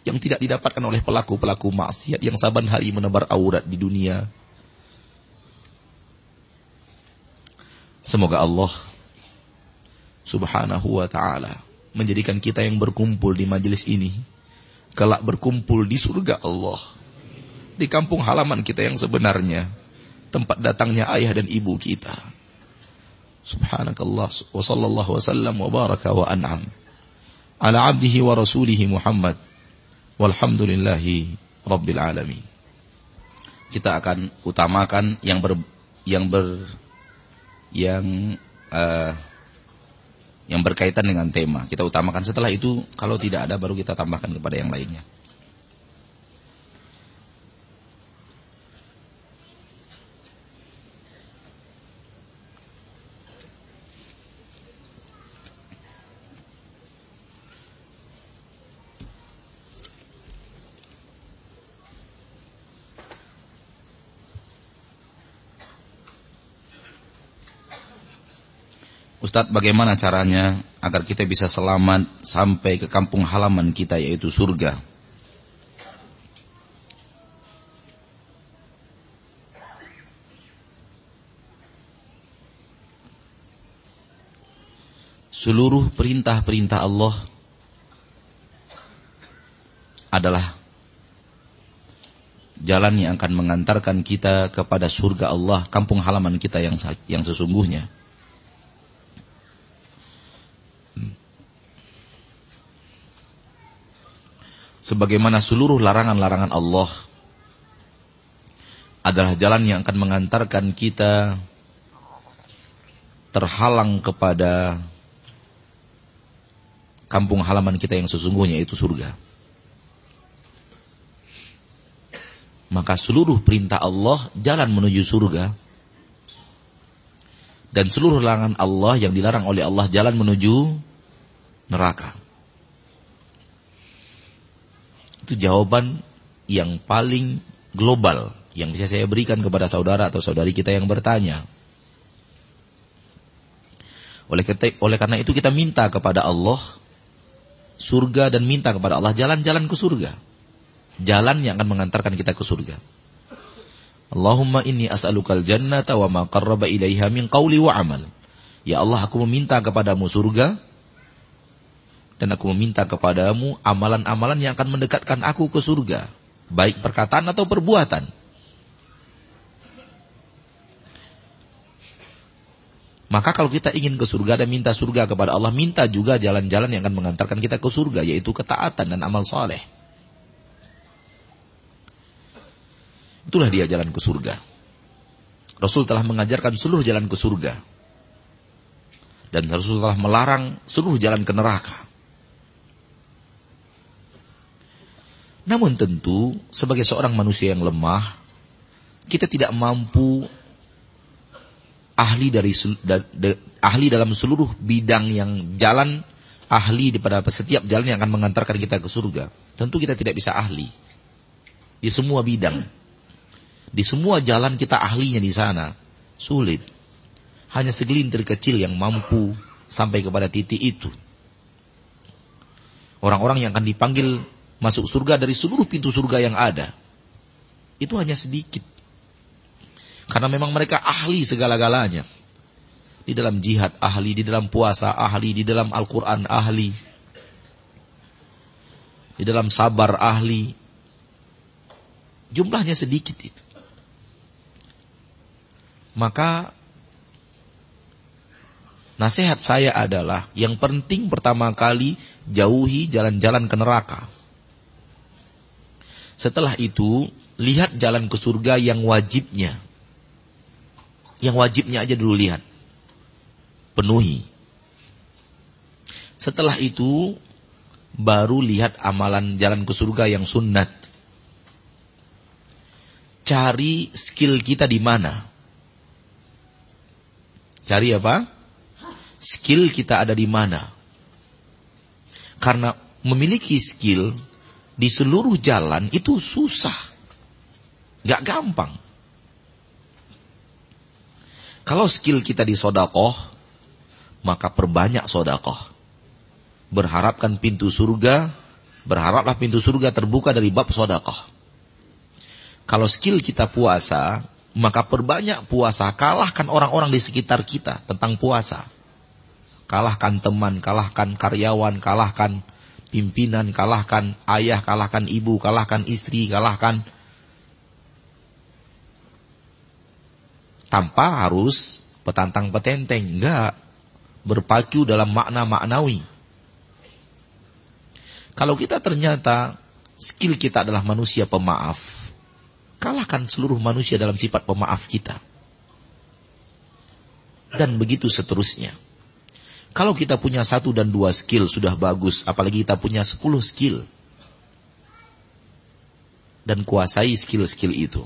Yang tidak didapatkan oleh pelaku-pelaku maksiat yang saban hari menebar aurat di dunia. Semoga Allah subhanahu wa ta'ala menjadikan kita yang berkumpul di majelis ini. Kelak berkumpul di surga Allah. Di kampung halaman kita yang sebenarnya. Tempat datangnya ayah dan ibu kita. Subhanakallah wa sallallahu wasallam wa baraka wa an'am ala abdihi wa rasulihi Muhammad walhamdulillahi rabbil alamin. Kita akan utamakan yang ber yang ber yang uh, yang berkaitan dengan tema. Kita utamakan setelah itu kalau tidak ada baru kita tambahkan kepada yang lainnya. Ustadz bagaimana caranya agar kita bisa selamat sampai ke kampung halaman kita yaitu surga? Seluruh perintah-perintah Allah adalah jalan yang akan mengantarkan kita kepada surga Allah, kampung halaman kita yang yang sesungguhnya. Sebagaimana seluruh larangan-larangan Allah adalah jalan yang akan mengantarkan kita terhalang kepada kampung halaman kita yang sesungguhnya itu surga. Maka seluruh perintah Allah jalan menuju surga. Dan seluruh larangan Allah yang dilarang oleh Allah jalan menuju neraka. Itu jawaban yang paling global yang bisa saya berikan kepada saudara atau saudari kita yang bertanya. Oleh, oleh karena itu kita minta kepada Allah surga dan minta kepada Allah jalan-jalan ke surga. Jalan yang akan mengantarkan kita ke surga. Allahumma inni as'alukal jannata wa ma qarraba ilaiha min qawli wa amal. Ya Allah, aku meminta kepadamu surga dan aku meminta kepadamu amalan-amalan yang akan mendekatkan aku ke surga, baik perkataan atau perbuatan. Maka kalau kita ingin ke surga dan minta surga kepada Allah, minta juga jalan-jalan yang akan mengantarkan kita ke surga, yaitu ketaatan dan amal soleh. Itulah dia jalan ke surga. Rasul telah mengajarkan seluruh jalan ke surga. Dan Rasul telah melarang seluruh jalan ke neraka. Namun tentu, sebagai seorang manusia yang lemah, kita tidak mampu ahli dari da, da, ahli dalam seluruh bidang yang jalan ahli pada setiap jalan yang akan mengantarkan kita ke surga. Tentu kita tidak bisa ahli di semua bidang. Di semua jalan kita ahlinya di sana. Sulit. Hanya segelintir kecil yang mampu sampai kepada titik itu. Orang-orang yang akan dipanggil masuk surga dari seluruh pintu surga yang ada. Itu hanya sedikit. Karena memang mereka ahli segala-galanya. Di dalam jihad ahli, di dalam puasa ahli, di dalam Al-Quran ahli. Di dalam sabar ahli. Jumlahnya sedikit itu. Maka nasihat saya adalah yang penting pertama kali jauhi jalan-jalan ke neraka. Setelah itu, lihat jalan ke surga yang wajibnya. Yang wajibnya aja dulu lihat. Penuhi. Setelah itu baru lihat amalan jalan ke surga yang sunnat. Cari skill kita di mana. Cari apa? Skill kita ada di mana. Karena memiliki skill di seluruh jalan itu susah. Gak gampang. Kalau skill kita di sodakoh, maka perbanyak sodakoh. Berharapkan pintu surga, berharaplah pintu surga terbuka dari bab sodakoh. Kalau skill kita puasa, maka perbanyak puasa, kalahkan orang-orang di sekitar kita tentang puasa. Kalahkan teman, kalahkan karyawan, kalahkan pimpinan, kalahkan ayah, kalahkan ibu, kalahkan istri, kalahkan tanpa harus petantang petenteng, enggak berpacu dalam makna maknawi. Kalau kita ternyata skill kita adalah manusia pemaaf, kalahkan seluruh manusia dalam sifat pemaaf kita. Dan begitu seterusnya. Kalau kita punya satu dan dua skill sudah bagus, apalagi kita punya sepuluh skill. Dan kuasai skill-skill itu.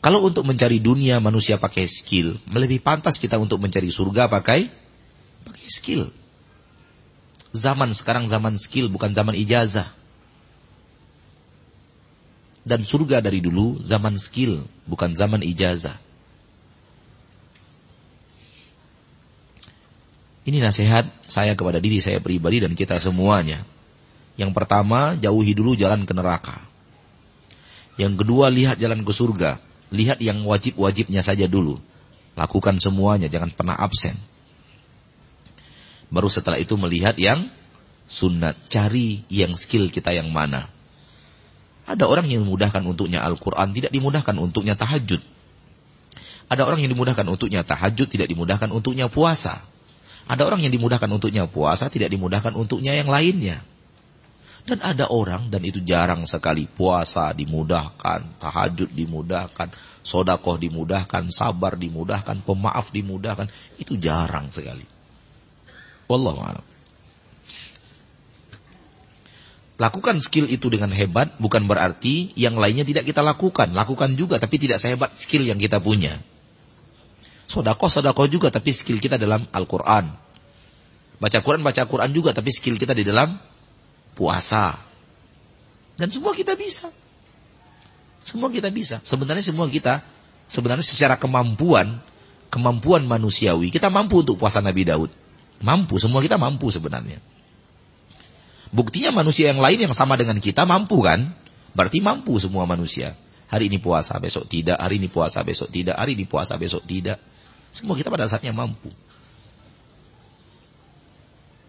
Kalau untuk mencari dunia manusia pakai skill, lebih pantas kita untuk mencari surga pakai pakai skill. Zaman sekarang zaman skill bukan zaman ijazah. Dan surga dari dulu zaman skill bukan zaman ijazah. Ini nasihat saya kepada diri saya pribadi dan kita semuanya. Yang pertama, jauhi dulu jalan ke neraka. Yang kedua, lihat jalan ke surga. Lihat yang wajib-wajibnya saja dulu. Lakukan semuanya, jangan pernah absen. Baru setelah itu melihat yang sunat. Cari yang skill kita yang mana. Ada orang yang dimudahkan untuknya Al-Quran, tidak dimudahkan untuknya tahajud. Ada orang yang dimudahkan untuknya tahajud, tidak dimudahkan untuknya puasa. Ada orang yang dimudahkan untuknya puasa, tidak dimudahkan untuknya yang lainnya. Dan ada orang, dan itu jarang sekali, puasa dimudahkan, tahajud dimudahkan, sodakoh dimudahkan, sabar dimudahkan, pemaaf dimudahkan. Itu jarang sekali. Wallahualam. Lakukan skill itu dengan hebat bukan berarti yang lainnya tidak kita lakukan. Lakukan juga tapi tidak sehebat skill yang kita punya. Sodakoh, sodakoh juga tapi skill kita dalam Al-Quran. Baca Quran, baca Quran juga tapi skill kita di dalam puasa. Dan semua kita bisa. Semua kita bisa. Sebenarnya semua kita, sebenarnya secara kemampuan, kemampuan manusiawi, kita mampu untuk puasa Nabi Daud. Mampu, semua kita mampu sebenarnya. Buktinya manusia yang lain yang sama dengan kita mampu kan? Berarti mampu semua manusia. Hari ini puasa, besok tidak. Hari ini puasa, besok tidak. Hari ini puasa, besok tidak. Semua kita pada saatnya mampu.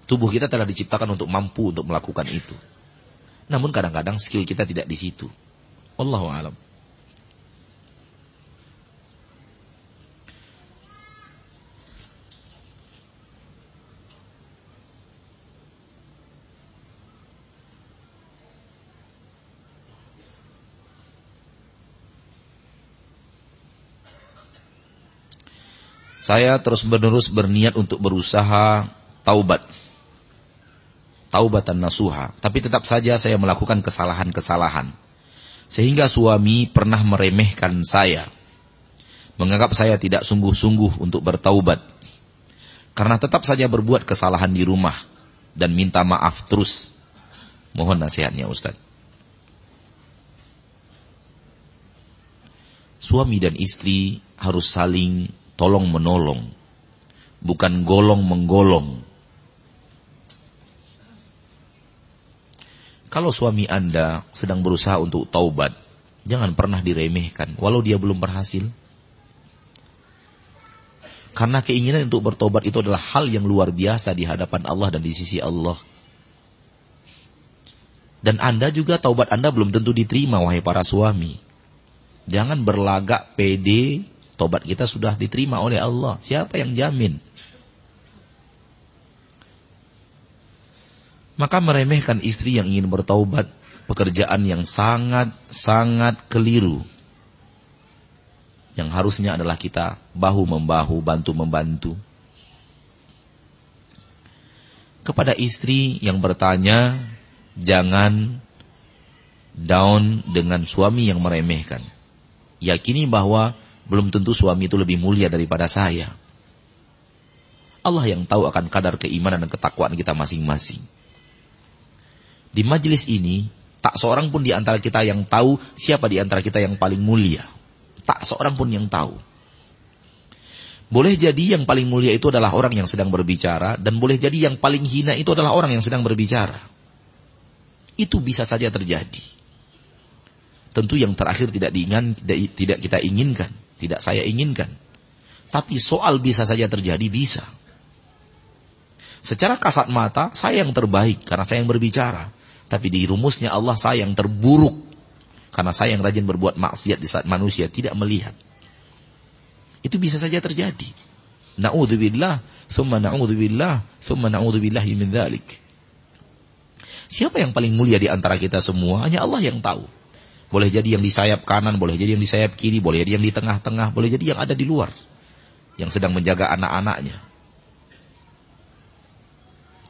Tubuh kita telah diciptakan untuk mampu untuk melakukan itu. Namun kadang-kadang skill kita tidak di situ. Allahu alam. Saya terus-menerus berniat untuk berusaha taubat taubatan nasuha. Tapi tetap saja saya melakukan kesalahan-kesalahan. Sehingga suami pernah meremehkan saya. Menganggap saya tidak sungguh-sungguh untuk bertaubat. Karena tetap saja berbuat kesalahan di rumah. Dan minta maaf terus. Mohon nasihatnya Ustaz. Suami dan istri harus saling tolong menolong. Bukan golong menggolong Kalau suami Anda sedang berusaha untuk taubat, jangan pernah diremehkan, walau dia belum berhasil. Karena keinginan untuk bertobat itu adalah hal yang luar biasa di hadapan Allah dan di sisi Allah. Dan Anda juga taubat Anda belum tentu diterima, wahai para suami. Jangan berlagak pede, tobat kita sudah diterima oleh Allah. Siapa yang jamin? Maka meremehkan istri yang ingin bertaubat, pekerjaan yang sangat-sangat keliru. Yang harusnya adalah kita bahu-membahu, bantu-membantu. Kepada istri yang bertanya, jangan down dengan suami yang meremehkan. Yakini bahwa belum tentu suami itu lebih mulia daripada saya. Allah yang tahu akan kadar keimanan dan ketakwaan kita masing-masing. Di majelis ini, tak seorang pun di antara kita yang tahu siapa di antara kita yang paling mulia. Tak seorang pun yang tahu. Boleh jadi yang paling mulia itu adalah orang yang sedang berbicara, dan boleh jadi yang paling hina itu adalah orang yang sedang berbicara. Itu bisa saja terjadi. Tentu yang terakhir tidak diingat, tidak, kita inginkan, tidak saya inginkan. Tapi soal bisa saja terjadi, bisa. Secara kasat mata, saya yang terbaik karena saya yang berbicara. Tapi di rumusnya Allah saya yang terburuk. Karena saya yang rajin berbuat maksiat di saat manusia tidak melihat. Itu bisa saja terjadi. Na'udzubillah, thumma na'udzubillah, thumma na'udzubillah min dhalik. Siapa yang paling mulia di antara kita semua? Hanya Allah yang tahu. Boleh jadi yang di sayap kanan, boleh jadi yang di sayap kiri, boleh jadi yang di tengah-tengah, boleh jadi yang ada di luar. Yang sedang menjaga anak-anaknya.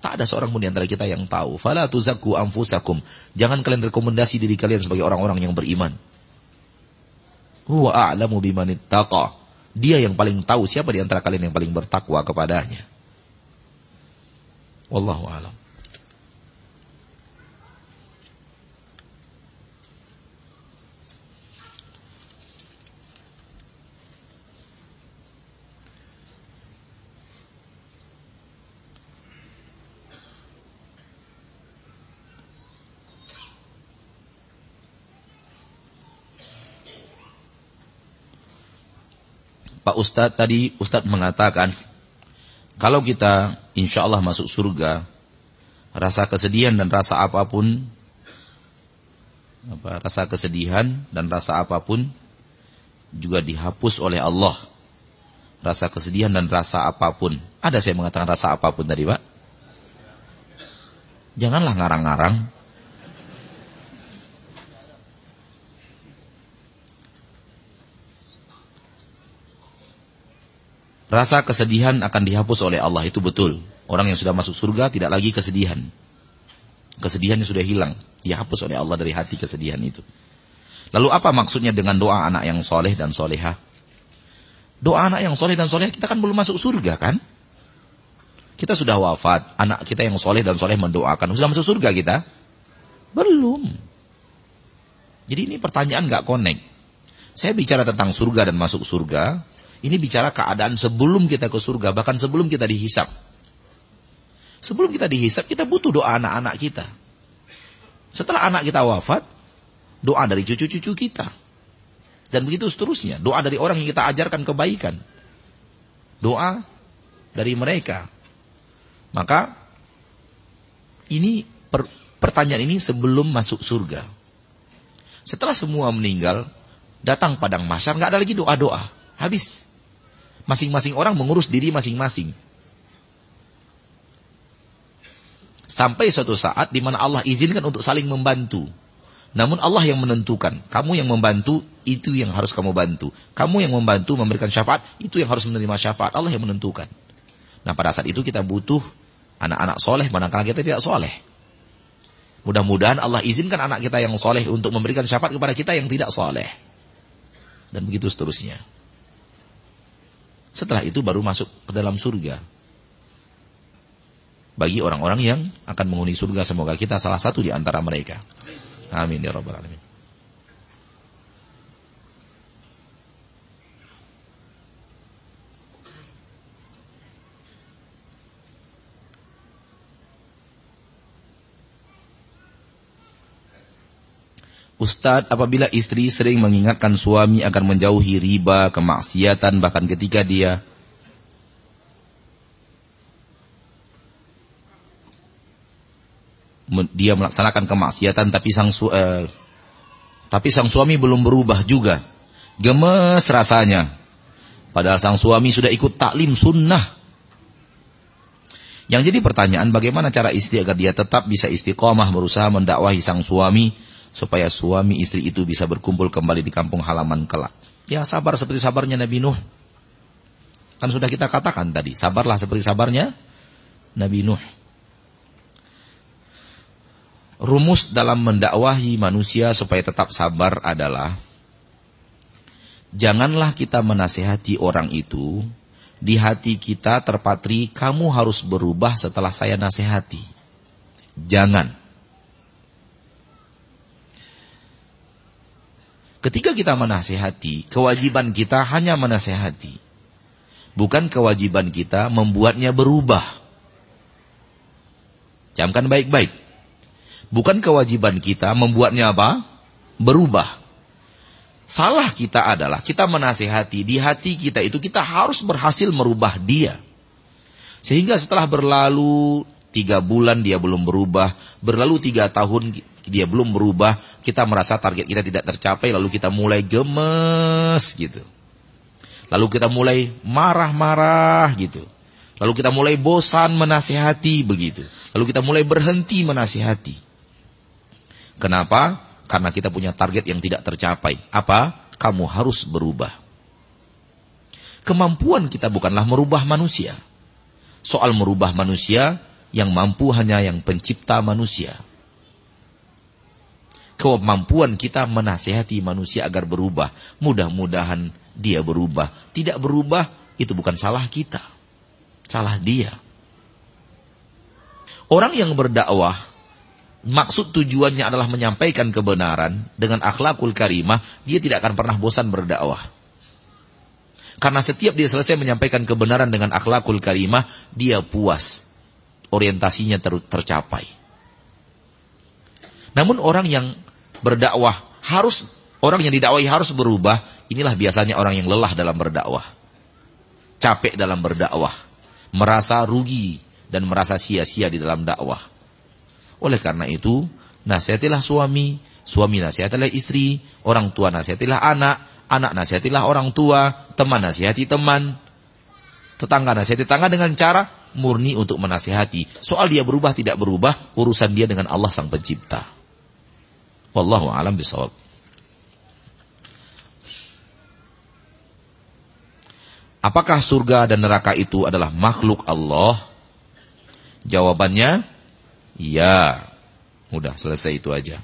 Tak ada seorang pun di antara kita yang tahu. Fala tuzakku anfusakum. Jangan kalian rekomendasi diri kalian sebagai orang-orang yang beriman. Huwa a'lamu bimanittaqa. Dia yang paling tahu siapa di antara kalian yang paling bertakwa kepadanya. Wallahu a'lam. Pak Ustadz tadi Ustadz mengatakan kalau kita insya Allah masuk surga rasa kesedihan dan rasa apa pun apa, rasa kesedihan dan rasa apa pun juga dihapus oleh Allah. Rasa kesedihan dan rasa apa pun. Ada saya mengatakan rasa apa pun tadi Pak? Janganlah ngarang-ngarang Rasa kesedihan akan dihapus oleh Allah, itu betul. Orang yang sudah masuk surga tidak lagi kesedihan. Kesedihannya sudah hilang, dihapus oleh Allah dari hati kesedihan itu. Lalu apa maksudnya dengan doa anak yang soleh dan soleha? Doa anak yang soleh dan soleha kita kan belum masuk surga kan? Kita sudah wafat, anak kita yang soleh dan soleh mendoakan. Sudah masuk surga kita? Belum. Jadi ini pertanyaan gak connect. Saya bicara tentang surga dan masuk surga. Ini bicara keadaan sebelum kita ke surga, bahkan sebelum kita dihisap. Sebelum kita dihisap, kita butuh doa anak-anak kita. Setelah anak kita wafat, doa dari cucu-cucu kita. Dan begitu seterusnya. Doa dari orang yang kita ajarkan kebaikan. Doa dari mereka. Maka, ini per, pertanyaan ini sebelum masuk surga. Setelah semua meninggal, datang padang masyar, nggak ada lagi doa-doa. Habis. Masing-masing orang mengurus diri masing-masing. Sampai suatu saat di mana Allah izinkan untuk saling membantu. Namun Allah yang menentukan. Kamu yang membantu, itu yang harus kamu bantu. Kamu yang membantu memberikan syafaat, itu yang harus menerima syafaat. Allah yang menentukan. Nah pada saat itu kita butuh anak-anak soleh, manakala kita tidak soleh. Mudah-mudahan Allah izinkan anak kita yang soleh untuk memberikan syafaat kepada kita yang tidak soleh. Dan begitu seterusnya. Setelah itu baru masuk ke dalam surga. Bagi orang-orang yang akan menghuni surga semoga kita salah satu di antara mereka. Amin ya rabbal alamin. Ustadz, apabila istri sering mengingatkan suami agar menjauhi riba, kemaksiatan, bahkan ketika dia dia melaksanakan kemaksiatan tapi sang su, eh, tapi sang suami belum berubah juga. Gemes rasanya. Padahal sang suami sudah ikut taklim sunnah. Yang jadi pertanyaan bagaimana cara istri agar dia tetap bisa istiqomah berusaha mendakwahi sang suami supaya suami istri itu bisa berkumpul kembali di kampung halaman kelak. Ya sabar seperti sabarnya Nabi Nuh. Kan sudah kita katakan tadi, sabarlah seperti sabarnya Nabi Nuh. Rumus dalam mendakwahi manusia supaya tetap sabar adalah janganlah kita menasehati orang itu di hati kita terpatri kamu harus berubah setelah saya nasihati. Jangan. Ketika kita menasehati, kewajiban kita hanya menasehati. Bukan kewajiban kita membuatnya berubah. Camkan baik-baik. Bukan kewajiban kita membuatnya apa? Berubah. Salah kita adalah kita menasehati di hati kita itu kita harus berhasil merubah dia. Sehingga setelah berlalu tiga bulan dia belum berubah, berlalu tiga tahun dia belum berubah, kita merasa target kita tidak tercapai, lalu kita mulai gemes gitu. Lalu kita mulai marah-marah gitu. Lalu kita mulai bosan menasihati begitu. Lalu kita mulai berhenti menasihati. Kenapa? Karena kita punya target yang tidak tercapai. Apa? Kamu harus berubah. Kemampuan kita bukanlah merubah manusia. Soal merubah manusia, yang mampu hanya yang pencipta manusia kemampuan kita menasehati manusia agar berubah. Mudah-mudahan dia berubah. Tidak berubah, itu bukan salah kita. Salah dia. Orang yang berdakwah, maksud tujuannya adalah menyampaikan kebenaran dengan akhlakul karimah, dia tidak akan pernah bosan berdakwah. Karena setiap dia selesai menyampaikan kebenaran dengan akhlakul karimah, dia puas. Orientasinya ter tercapai. Namun orang yang berdakwah harus orang yang didakwahi harus berubah, inilah biasanya orang yang lelah dalam berdakwah. Capek dalam berdakwah, merasa rugi dan merasa sia-sia di dalam dakwah. Oleh karena itu, nasihatilah suami, suami nasihatilah istri, orang tua nasihatilah anak, anak nasihatilah orang tua, teman nasihati teman, tetangga nasihati tetangga dengan cara murni untuk menasihati. Soal dia berubah tidak berubah, urusan dia dengan Allah sang pencipta. Wallahu alam bisawab. Apakah surga dan neraka itu adalah makhluk Allah? Jawabannya, iya. Udah selesai itu aja.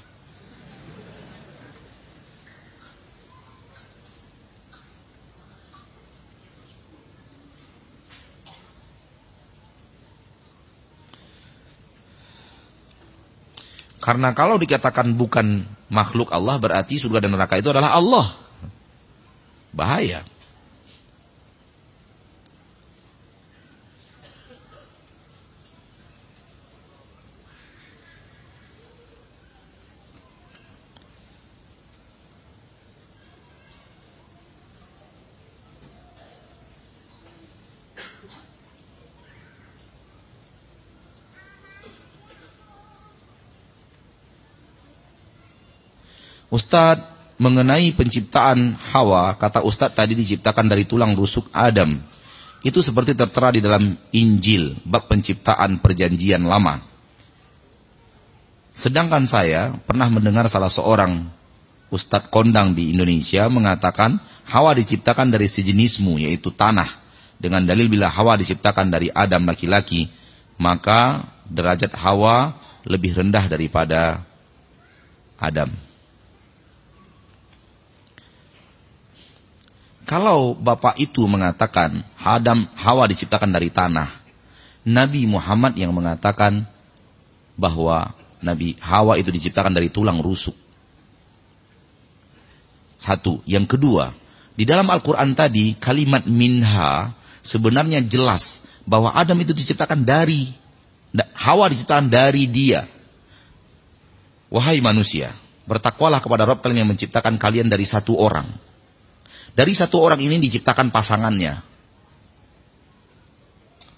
Karena kalau dikatakan bukan makhluk Allah berarti surga dan neraka itu adalah Allah. Bahaya. Ustadz, mengenai penciptaan Hawa, kata Ustadz tadi diciptakan dari tulang rusuk Adam. Itu seperti tertera di dalam Injil, bab penciptaan perjanjian lama. Sedangkan saya pernah mendengar salah seorang Ustadz kondang di Indonesia mengatakan Hawa diciptakan dari sejenismu, yaitu tanah. Dengan dalil bila Hawa diciptakan dari Adam laki-laki, maka derajat Hawa lebih rendah daripada Adam. Kalau bapak itu mengatakan Adam Hawa diciptakan dari tanah, Nabi Muhammad yang mengatakan bahwa Nabi Hawa itu diciptakan dari tulang rusuk. Satu. Yang kedua, di dalam Al-Quran tadi kalimat minha sebenarnya jelas bahwa Adam itu diciptakan dari Hawa diciptakan dari dia. Wahai manusia, bertakwalah kepada Rabb kalian yang menciptakan kalian dari satu orang dari satu orang ini diciptakan pasangannya.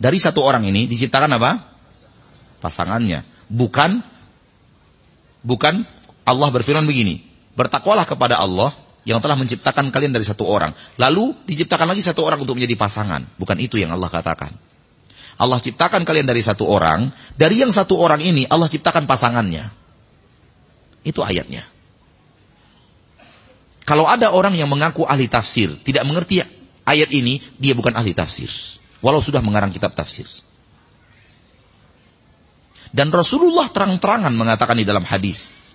Dari satu orang ini diciptakan apa? Pasangannya. Bukan bukan Allah berfirman begini. Bertakwalah kepada Allah yang telah menciptakan kalian dari satu orang. Lalu diciptakan lagi satu orang untuk menjadi pasangan. Bukan itu yang Allah katakan. Allah ciptakan kalian dari satu orang. Dari yang satu orang ini Allah ciptakan pasangannya. Itu ayatnya. Kalau ada orang yang mengaku ahli tafsir, tidak mengerti ayat ini, dia bukan ahli tafsir. Walau sudah mengarang kitab tafsir. Dan Rasulullah terang-terangan mengatakan di dalam hadis.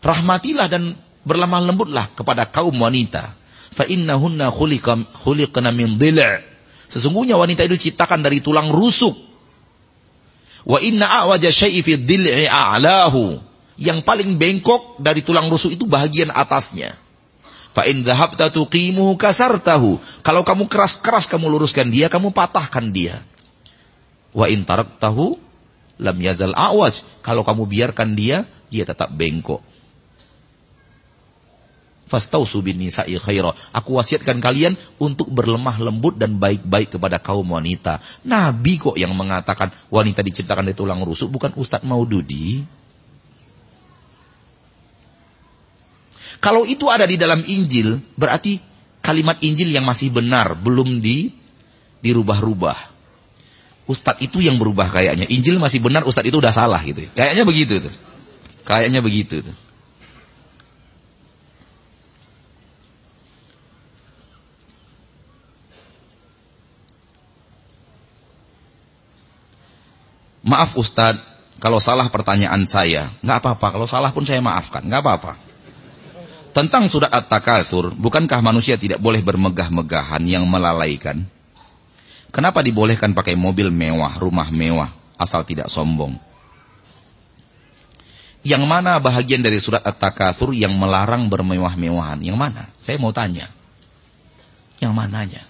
Rahmatilah dan berlemah lembutlah kepada kaum wanita. Fa innahunna khuliqna min dhil' Sesungguhnya wanita itu diciptakan dari tulang rusuk. Wa inna a'waja syai'i fi dhil'i a'lahu yang paling bengkok dari tulang rusuk itu bagian atasnya. Fa in dhahabta kasartahu. Kalau kamu keras-keras kamu luruskan dia, kamu patahkan dia. Wa in taraktahu lam yazal awaj. Kalau kamu biarkan dia, dia tetap bengkok. Fastausu bin nisa'i khaira. Aku wasiatkan kalian untuk berlemah lembut dan baik-baik kepada kaum wanita. Nabi kok yang mengatakan wanita diciptakan dari tulang rusuk, bukan Ustadz Maududi. Kalau itu ada di dalam Injil, berarti kalimat Injil yang masih benar, belum di dirubah-rubah. Ustadz itu yang berubah kayaknya. Injil masih benar, Ustadz itu udah salah gitu. Kayaknya begitu tuh. Kayaknya begitu tuh. Maaf Ustadz, kalau salah pertanyaan saya. Nggak apa-apa, kalau salah pun saya maafkan. Nggak apa-apa. Tentang surat At-Takatsur, bukankah manusia tidak boleh bermegah-megahan yang melalaikan? Kenapa dibolehkan pakai mobil mewah, rumah mewah, asal tidak sombong? Yang mana bahagian dari surat At-Takatsur yang melarang bermewah-mewahan? Yang mana? Saya mau tanya. Yang mananya?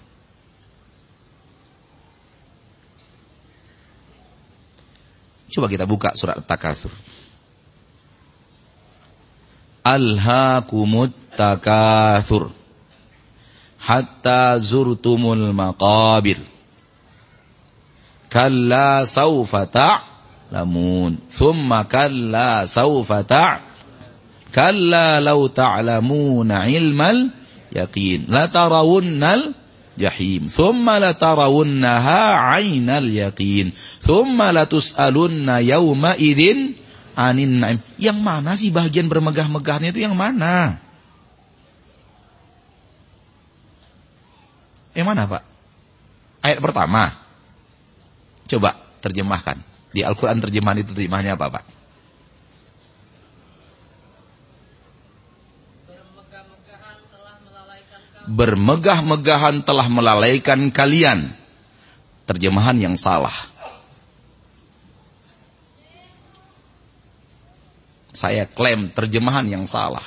Coba kita buka surat At-Takatsur. Alhaakumut takathur hatta zurtumul maqabir. Kalla sawfa ta'lamun. Thumma kalla sawfa ta' Kalla law ta'lamuna ilmal yaqin. La tarawunnal jahim. Thumma la tarawunnaha 'ainal yaqin. Thumma la tus'alunna yawma idzin anin naim. Yang mana sih bagian bermegah-megahnya itu yang mana? Yang mana Pak? Ayat pertama. Coba terjemahkan. Di Al-Quran terjemahan itu terjemahnya apa Pak? Bermegah-megahan telah melalaikan kalian. Terjemahan yang salah. Saya klaim terjemahan yang salah.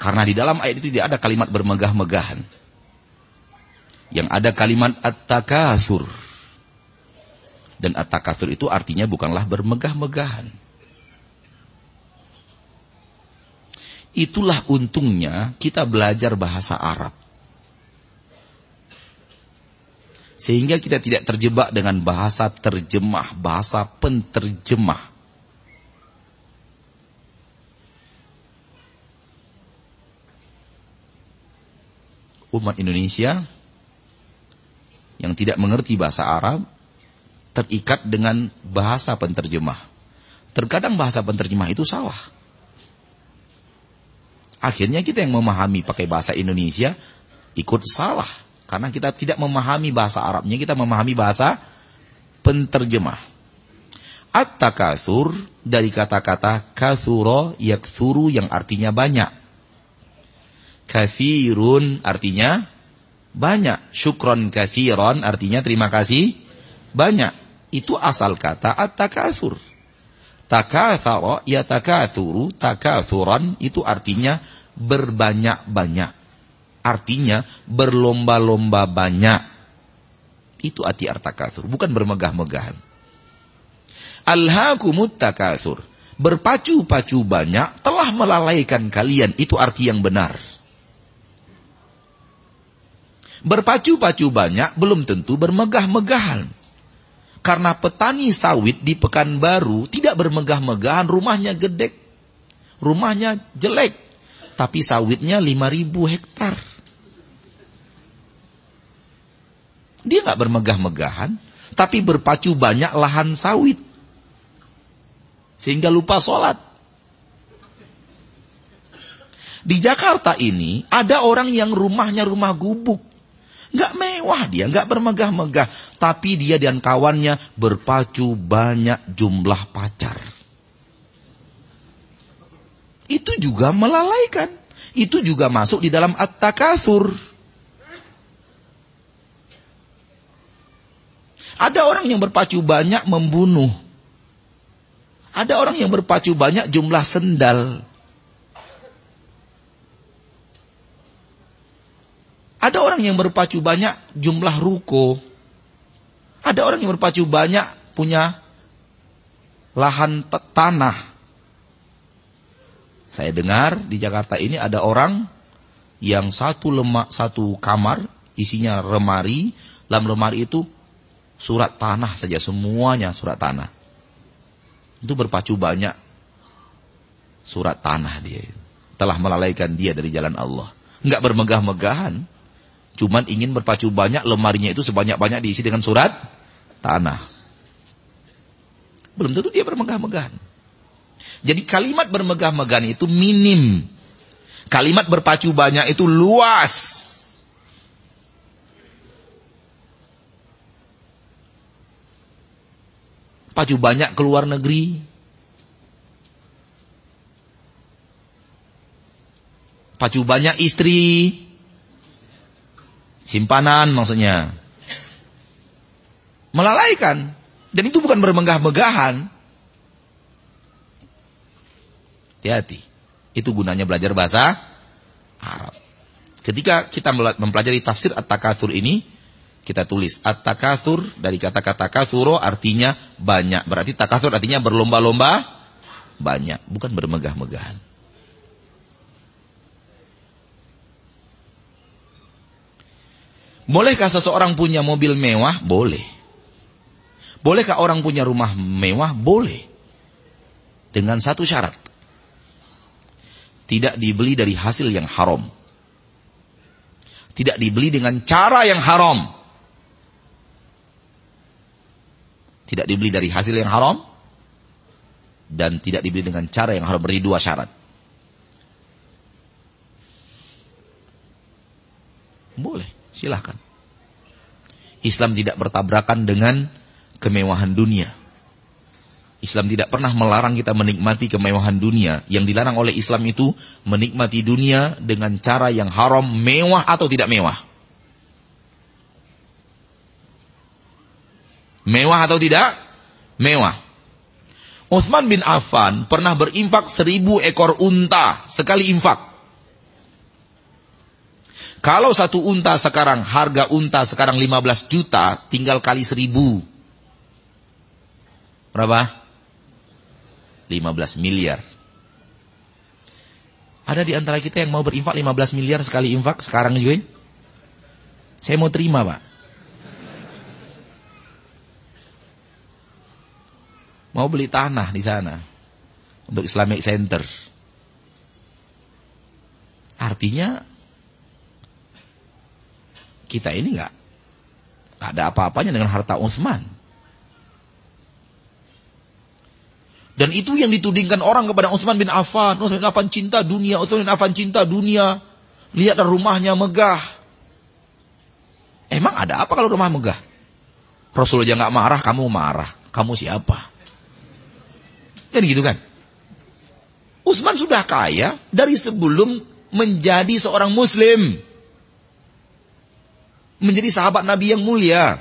Karena di dalam ayat itu tidak ada kalimat bermegah-megahan. Yang ada kalimat at-takasur. Dan at-takasur itu artinya bukanlah bermegah-megahan. Itulah untungnya kita belajar bahasa Arab. Sehingga kita tidak terjebak dengan bahasa terjemah, bahasa penterjemah. Umat Indonesia yang tidak mengerti bahasa Arab terikat dengan bahasa penterjemah. Terkadang bahasa penterjemah itu salah. Akhirnya kita yang memahami pakai bahasa Indonesia ikut salah. Karena kita tidak memahami bahasa Arabnya, kita memahami bahasa penterjemah. At-takathur dari kata-kata kathuro yaksuru yang artinya banyak. Kathirun artinya banyak. Syukron kathiron artinya terima kasih banyak. Itu asal kata at-takathur. Takathara ya takathuru, takathuran itu artinya berbanyak-banyak. Artinya berlomba-lomba banyak. Itu arti artakathur, bukan bermegah-megahan. Alhaakumut takathur. Berpacu-pacu banyak telah melalaikan kalian. Itu arti yang benar. Berpacu-pacu banyak belum tentu bermegah-megahan. Karena petani sawit di Pekanbaru tidak bermegah-megahan, rumahnya gede. Rumahnya jelek. Tapi sawitnya 5000 hektar. Dia nggak bermegah-megahan, tapi berpacu banyak lahan sawit. Sehingga lupa sholat. Di Jakarta ini ada orang yang rumahnya rumah gubuk. Nggak mewah dia, nggak bermegah-megah. Tapi dia dan kawannya berpacu banyak jumlah pacar. Itu juga melalaikan. Itu juga masuk di dalam at-takathur. Ada orang yang berpacu banyak membunuh. Ada orang yang berpacu banyak jumlah sendal. Ada orang yang berpacu banyak jumlah ruko. Ada orang yang berpacu banyak punya lahan tanah. Saya dengar di Jakarta ini ada orang yang satu lemak satu kamar isinya lemari, dalam lemari itu surat tanah saja semuanya surat tanah. Itu berpacu banyak surat tanah dia. Telah melalaikan dia dari jalan Allah. Enggak bermegah-megahan. Cuman ingin berpacu banyak, lemarinya itu sebanyak-banyak diisi dengan surat tanah. Belum tentu dia bermegah-megahan. Jadi kalimat bermegah-megahan itu minim. Kalimat berpacu banyak itu luas. Pacu banyak ke luar negeri. Pacu banyak istri. Simpanan maksudnya. Melalaikan. Dan itu bukan bermegah-megahan. Hati-hati. Itu gunanya belajar bahasa Arab. Ketika kita mempelajari tafsir At-Takathur ini, kita tulis At-Takathur dari kata-kata kasuro artinya banyak. Berarti takathur artinya berlomba-lomba banyak, bukan bermegah-megahan. Bolehkah seseorang punya mobil mewah? Boleh. Bolehkah orang punya rumah mewah? Boleh. Dengan satu syarat. Tidak dibeli dari hasil yang haram. Tidak dibeli dengan cara yang haram. Tidak dibeli dari hasil yang haram. Dan tidak dibeli dengan cara yang haram. Beri dua syarat. Boleh, silahkan. Islam tidak bertabrakan dengan kemewahan dunia. Islam tidak pernah melarang kita menikmati kemewahan dunia. Yang dilarang oleh Islam itu menikmati dunia dengan cara yang haram, mewah atau tidak mewah. Mewah atau tidak? Mewah. Utsman bin Affan pernah berinfak seribu ekor unta sekali infak. Kalau satu unta sekarang, harga unta sekarang 15 juta, tinggal kali seribu. Berapa? 15 miliar. Ada di antara kita yang mau berinfak 15 miliar sekali infak sekarang juga? Saya mau terima, Pak. Mau beli tanah di sana untuk Islamic Center. Artinya kita ini nggak ada apa-apanya dengan harta Utsman. Dan itu yang ditudingkan orang kepada Utsman bin Affan. Utsman bin Affan cinta dunia, Utsman bin Affan cinta dunia. Lihat rumahnya megah. Emang ada apa kalau rumah megah? Rasul aja nggak marah, kamu marah. Kamu siapa? Kan gitu kan? Utsman sudah kaya dari sebelum menjadi seorang muslim menjadi sahabat Nabi yang mulia.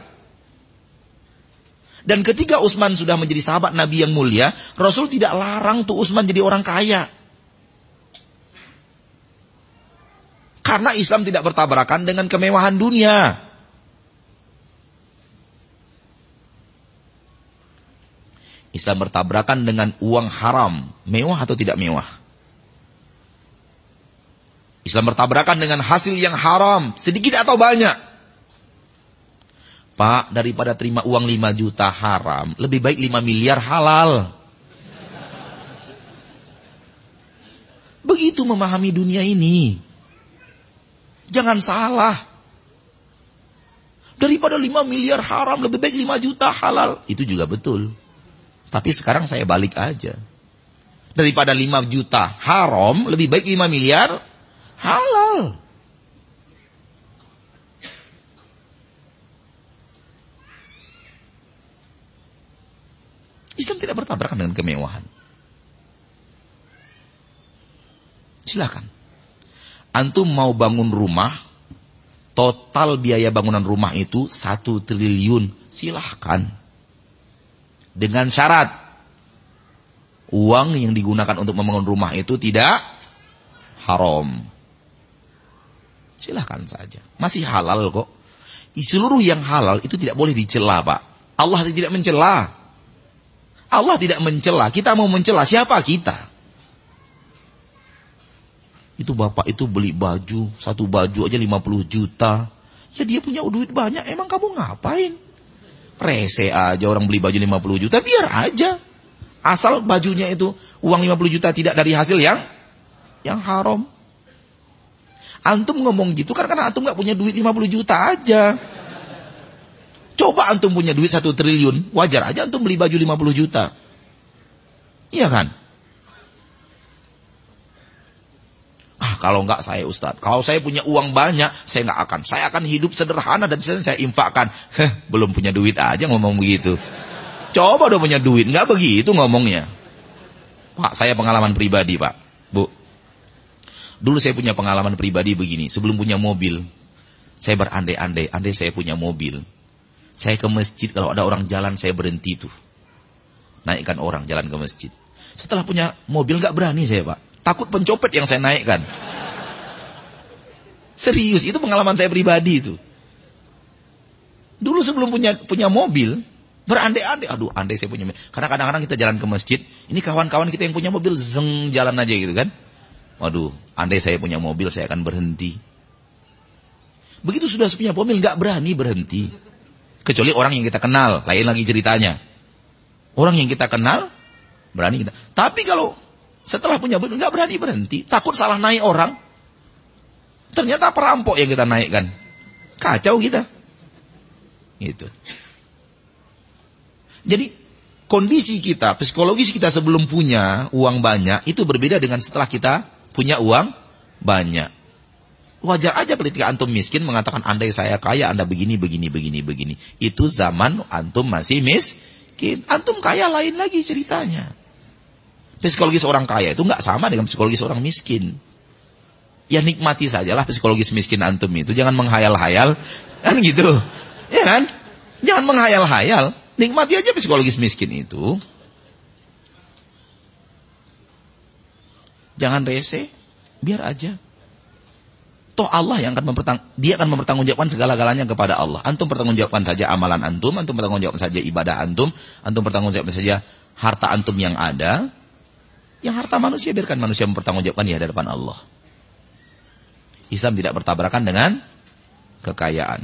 Dan ketika Utsman sudah menjadi sahabat Nabi yang mulia, Rasul tidak larang tuh Utsman jadi orang kaya. Karena Islam tidak bertabrakan dengan kemewahan dunia. Islam bertabrakan dengan uang haram, mewah atau tidak mewah. Islam bertabrakan dengan hasil yang haram, sedikit atau banyak. Pak, daripada terima uang 5 juta haram, lebih baik 5 miliar halal. Begitu memahami dunia ini. Jangan salah. Daripada 5 miliar haram, lebih baik 5 juta halal. Itu juga betul. Tapi sekarang saya balik aja. Daripada 5 juta haram, lebih baik 5 miliar halal. Islam tidak bertabrakan dengan kemewahan. Silakan. Antum mau bangun rumah, total biaya bangunan rumah itu satu triliun. Silahkan. Dengan syarat, uang yang digunakan untuk membangun rumah itu tidak haram. Silahkan saja. Masih halal kok. Seluruh yang halal itu tidak boleh dicela, Pak. Allah tidak mencela. Allah tidak mencela. Kita mau mencela siapa kita? Itu bapak itu beli baju, satu baju aja 50 juta. Ya dia punya duit banyak, emang kamu ngapain? Rese aja orang beli baju 50 juta, biar aja. Asal bajunya itu uang 50 juta tidak dari hasil yang yang haram. Antum ngomong gitu karena antum nggak punya duit 50 juta aja. Coba antum punya duit satu triliun, wajar aja antum beli baju 50 juta. Iya kan? Ah, kalau enggak saya Ustaz. Kalau saya punya uang banyak, saya enggak akan. Saya akan hidup sederhana dan saya infakkan. Heh, belum punya duit aja ngomong begitu. Coba udah punya duit, enggak begitu ngomongnya. Pak, saya pengalaman pribadi, Pak. Bu. Dulu saya punya pengalaman pribadi begini, sebelum punya mobil, saya berandai-andai, andai saya punya mobil. Saya ke masjid, kalau ada orang jalan, saya berhenti tuh. Naikkan orang jalan ke masjid. Setelah punya mobil, nggak berani saya, Pak. Takut pencopet yang saya naikkan. Serius, itu pengalaman saya pribadi itu. Dulu sebelum punya punya mobil, berandai-andai, aduh andai saya punya mobil. Karena kadang-kadang kita jalan ke masjid, ini kawan-kawan kita yang punya mobil, zeng jalan aja gitu kan. Waduh, andai saya punya mobil, saya akan berhenti. Begitu sudah punya mobil, nggak berani berhenti. Kecuali orang yang kita kenal, lain lagi ceritanya. Orang yang kita kenal, berani kita. Tapi kalau setelah punya mobil, nggak berani berhenti. Takut salah naik orang. Ternyata perampok yang kita naikkan. Kacau kita. Gitu. Jadi kondisi kita, psikologis kita sebelum punya uang banyak, itu berbeda dengan setelah kita punya uang banyak. Wajar aja ketika antum miskin mengatakan andai saya kaya, anda begini, begini, begini, begini. Itu zaman antum masih miskin. Antum kaya lain lagi ceritanya. Psikologis orang kaya itu nggak sama dengan psikologis orang miskin. Ya nikmati sajalah psikologis miskin antum itu. Jangan menghayal-hayal. Kan gitu. Ya kan? Jangan menghayal-hayal. Nikmati aja psikologis miskin itu. Jangan rese. Biar aja. Toh Allah yang akan mempertang dia akan mempertanggungjawabkan segala-galanya kepada Allah. Antum pertanggungjawabkan saja amalan antum, antum pertanggungjawabkan saja ibadah antum, antum pertanggungjawabkan saja harta antum yang ada. Yang harta manusia biarkan manusia mempertanggungjawabkan di hadapan Allah. Islam tidak bertabrakan dengan kekayaan.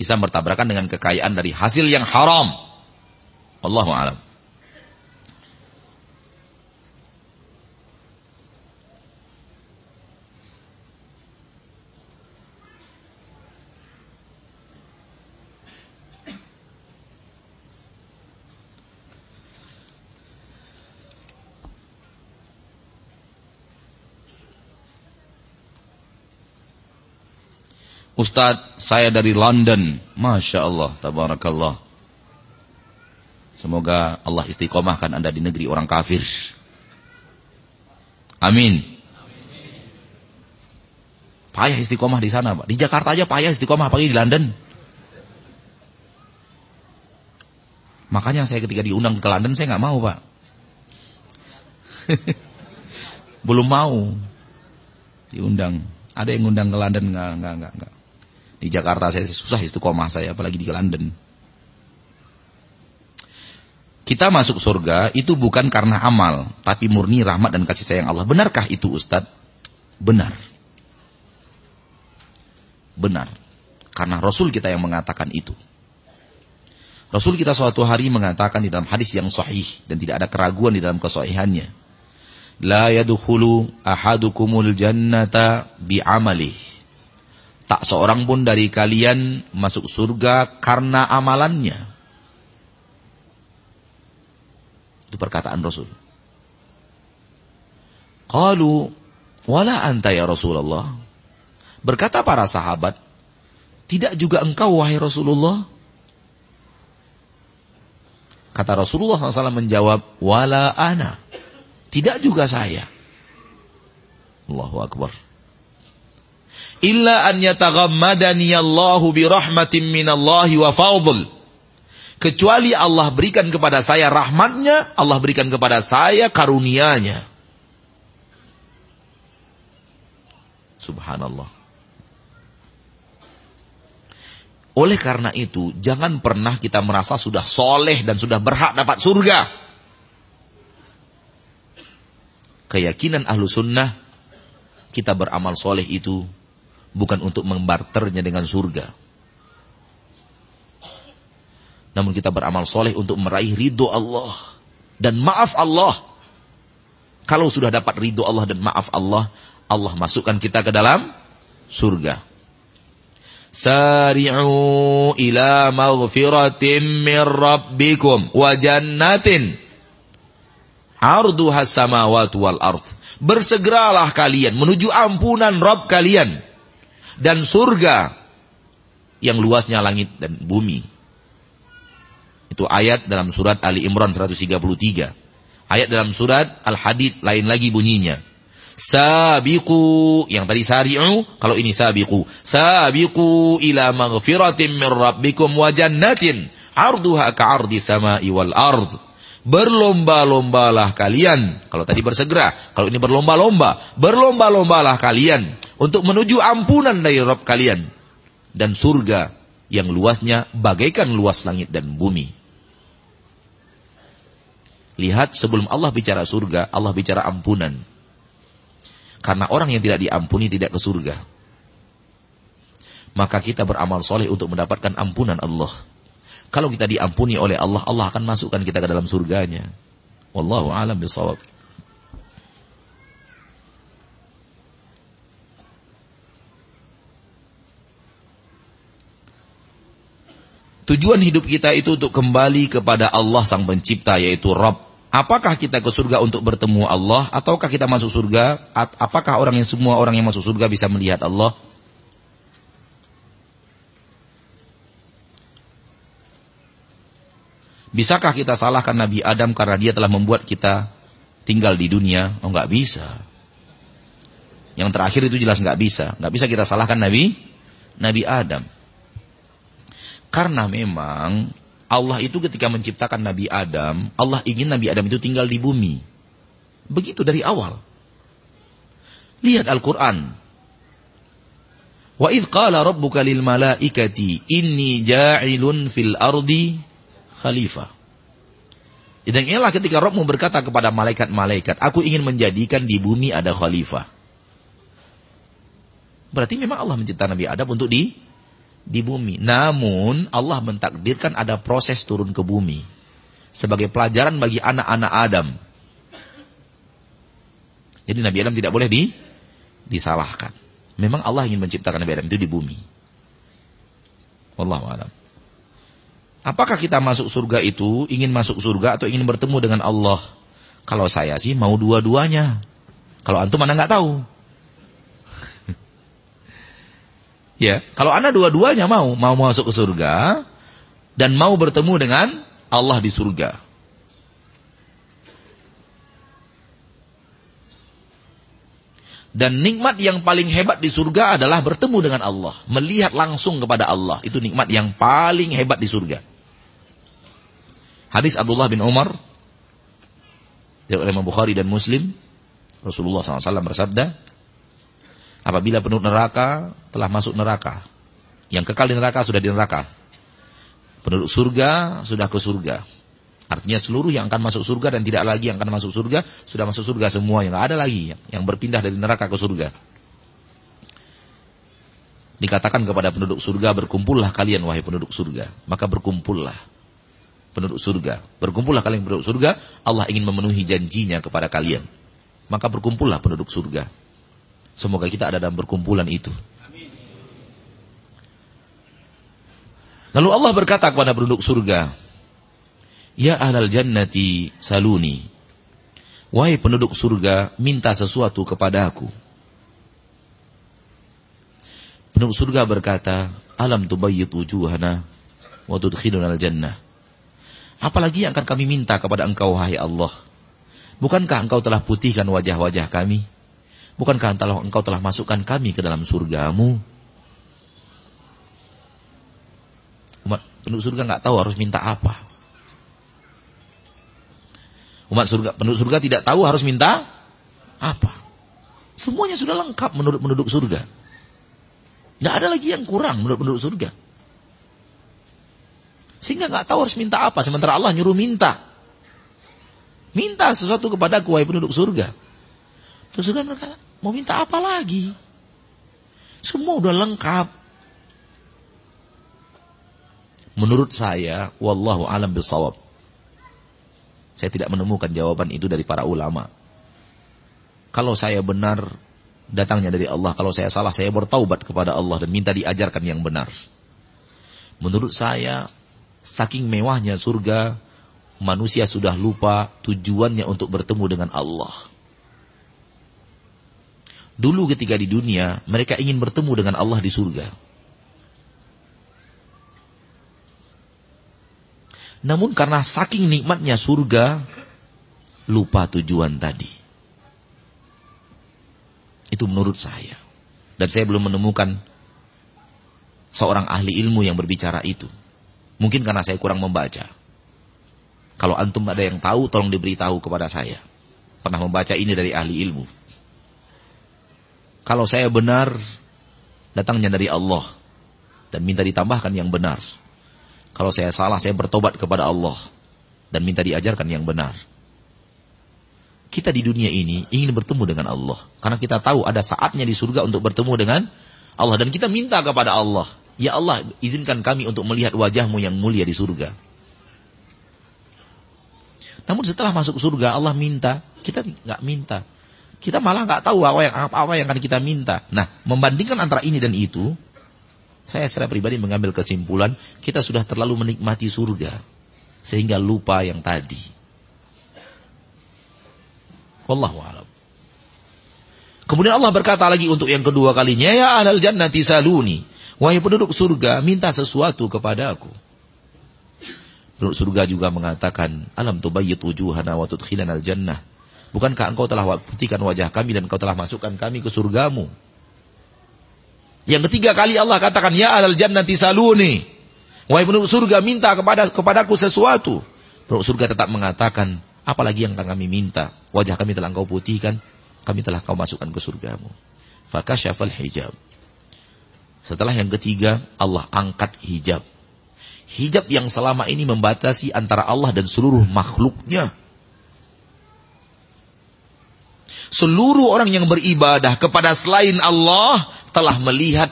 Islam bertabrakan dengan kekayaan dari hasil yang haram. Allahu a'lam. Ustadz, saya dari London. Masya Allah, tabarakallah. Semoga Allah istiqomahkan Anda di negeri orang kafir. Amin. Payah istiqomah di sana, Pak. Di Jakarta aja payah istiqomah, apalagi di London. Makanya saya ketika diundang ke London, saya nggak mau, Pak. Belum mau diundang. Ada yang ngundang ke London, nggak, nggak, nggak. Di Jakarta saya susah istiqomah saya, apalagi di London. Kita masuk surga itu bukan karena amal, tapi murni rahmat dan kasih sayang Allah. Benarkah itu Ustadz? Benar. Benar. Karena Rasul kita yang mengatakan itu. Rasul kita suatu hari mengatakan di dalam hadis yang sahih dan tidak ada keraguan di dalam kesahihannya. La yadkhulu ahadukumul jannata bi'amalih Tak seorang pun dari kalian masuk surga karena amalannya. Itu perkataan Rasul. Qalu wala anta ya Rasulullah. Berkata para sahabat, tidak juga engkau wahai Rasulullah? Kata Rasulullah SAW menjawab, wala ana. Tidak juga saya. Allahu Akbar illa an yataghammadani Allahu bi rahmatin minallahi wa fadl. Kecuali Allah berikan kepada saya rahmatnya, Allah berikan kepada saya karunianya. Subhanallah. Oleh karena itu, jangan pernah kita merasa sudah soleh dan sudah berhak dapat surga. Keyakinan ahlu sunnah, kita beramal soleh itu bukan untuk membarternya dengan surga. Namun kita beramal soleh untuk meraih ridho Allah dan maaf Allah. Kalau sudah dapat ridho Allah dan maaf Allah, Allah masukkan kita ke dalam surga. Sari'u ila maghfiratin min rabbikum wa jannatin arduhas samawati wal ard. Bersegeralah kalian menuju ampunan Rabb kalian dan surga yang luasnya langit dan bumi. Itu ayat dalam surat Ali Imran 133. Ayat dalam surat Al-Hadid lain lagi bunyinya. Sabiqu yang tadi sari'u, kalau ini sabiqu. Sabiqu ila maghfiratin min rabbikum wa jannatin arduha ka'ardi sama'i wal ard. Berlomba-lombalah kalian. Kalau tadi bersegera, kalau ini berlomba-lomba. Berlomba-lombalah kalian untuk menuju ampunan dari Rob kalian dan surga yang luasnya bagaikan luas langit dan bumi. Lihat sebelum Allah bicara surga, Allah bicara ampunan. Karena orang yang tidak diampuni tidak ke surga. Maka kita beramal soleh untuk mendapatkan ampunan Allah. Kalau kita diampuni oleh Allah, Allah akan masukkan kita ke dalam surganya. Wallahu a'lam bishawab. Tujuan hidup kita itu untuk kembali kepada Allah sang pencipta yaitu Rabb Apakah kita ke surga untuk bertemu Allah ataukah kita masuk surga? Apakah orang yang semua orang yang masuk surga bisa melihat Allah? Bisakah kita salahkan Nabi Adam karena dia telah membuat kita tinggal di dunia? Oh nggak bisa. Yang terakhir itu jelas nggak bisa. Nggak bisa kita salahkan Nabi Nabi Adam. Karena memang Allah itu ketika menciptakan Nabi Adam, Allah ingin Nabi Adam itu tinggal di bumi. Begitu dari awal. Lihat Al-Quran. Wa idh qala rabbuka lil malaikati inni ja'ilun fil ardi khalifah. Dan inilah ketika Rabbmu berkata kepada malaikat-malaikat, aku ingin menjadikan di bumi ada khalifah. Berarti memang Allah menciptakan Nabi Adam untuk di di bumi. Namun Allah mentakdirkan ada proses turun ke bumi. Sebagai pelajaran bagi anak-anak Adam. Jadi Nabi Adam tidak boleh di, disalahkan. Memang Allah ingin menciptakan Nabi Adam itu di bumi. Wallahu a'lam. Apakah kita masuk surga itu ingin masuk surga atau ingin bertemu dengan Allah? Kalau saya sih mau dua-duanya. Kalau antum mana nggak tahu. Ya, kalau anda dua-duanya mau, mau masuk ke surga dan mau bertemu dengan Allah di surga. Dan nikmat yang paling hebat di surga adalah bertemu dengan Allah. Melihat langsung kepada Allah. Itu nikmat yang paling hebat di surga. Hadis Abdullah bin Umar. Dari Imam Bukhari dan Muslim. Rasulullah SAW bersabda. Apabila penduduk neraka telah masuk neraka. Yang kekal di neraka sudah di neraka. Penduduk surga sudah ke surga. Artinya seluruh yang akan masuk surga dan tidak lagi yang akan masuk surga sudah masuk surga semua yang ada lagi yang berpindah dari neraka ke surga. Dikatakan kepada penduduk surga berkumpullah kalian wahai penduduk surga, maka berkumpullah penduduk surga. Berkumpullah kalian penduduk surga, Allah ingin memenuhi janjinya kepada kalian. Maka berkumpullah penduduk surga. Semoga kita ada dalam berkumpulan itu. Lalu Allah berkata kepada penduduk surga, Ya ahlal jannati saluni. Wahai penduduk surga, minta sesuatu kepada aku. Penduduk surga berkata, Alam tubayyit wujuhana wa tudkhiluna al-jannah. Apalagi yang akan kami minta kepada engkau, wahai Allah? Bukankah engkau telah putihkan wajah-wajah kami? Bukankah engkau telah masukkan kami ke dalam surgamu? Umat penduduk surga nggak tahu harus minta apa. Umat surga, penduduk surga tidak tahu harus minta apa. Semuanya sudah lengkap menurut penduduk surga. Tidak ada lagi yang kurang menurut penduduk surga. Sehingga nggak tahu harus minta apa. Sementara Allah nyuruh minta. Minta sesuatu kepada kuai penduduk surga. Terus surga mereka mau minta apa lagi? Semua udah lengkap. Menurut saya, wallahu alam bisawab. Saya tidak menemukan jawaban itu dari para ulama. Kalau saya benar, datangnya dari Allah. Kalau saya salah, saya bertaubat kepada Allah dan minta diajarkan yang benar. Menurut saya, saking mewahnya surga, manusia sudah lupa tujuannya untuk bertemu dengan Allah. Dulu ketika di dunia, mereka ingin bertemu dengan Allah di surga. Namun karena saking nikmatnya surga, lupa tujuan tadi. Itu menurut saya. Dan saya belum menemukan seorang ahli ilmu yang berbicara itu. Mungkin karena saya kurang membaca. Kalau antum ada yang tahu, tolong diberitahu kepada saya. Pernah membaca ini dari ahli ilmu. Kalau saya benar, datangnya dari Allah. Dan minta ditambahkan yang benar. Kalau saya salah, saya bertobat kepada Allah. Dan minta diajarkan yang benar. Kita di dunia ini ingin bertemu dengan Allah. Karena kita tahu ada saatnya di surga untuk bertemu dengan Allah. Dan kita minta kepada Allah. Ya Allah, izinkan kami untuk melihat wajahmu yang mulia di surga. Namun setelah masuk surga, Allah minta. Kita nggak minta. Kita malah nggak tahu apa yang, apa yang akan kita minta. Nah, membandingkan antara ini dan itu, saya secara pribadi mengambil kesimpulan, kita sudah terlalu menikmati surga. Sehingga lupa yang tadi. Wallahu a'lam. Kemudian Allah berkata lagi untuk yang kedua kalinya, ya ahlal jannati saluni. Wahai penduduk surga, minta sesuatu kepada aku. Penduduk surga juga mengatakan, alam tubayyit wujuhana wa tudkhilana al-jannah. Bukankah engkau telah putihkan wajah kami dan engkau telah masukkan kami ke surgamu? Yang ketiga kali Allah katakan, ya ahlal jannati saluni. Wahai penduduk surga, minta kepada kepadaku sesuatu. Penduduk surga tetap mengatakan, apalagi yang kami minta? Wajah kami telah engkau putihkan, kami telah kau masukkan ke surgamu. Fakasyafal hijab. Setelah yang ketiga, Allah angkat hijab. Hijab yang selama ini membatasi antara Allah dan seluruh makhluknya. Seluruh orang yang beribadah kepada selain Allah telah melihat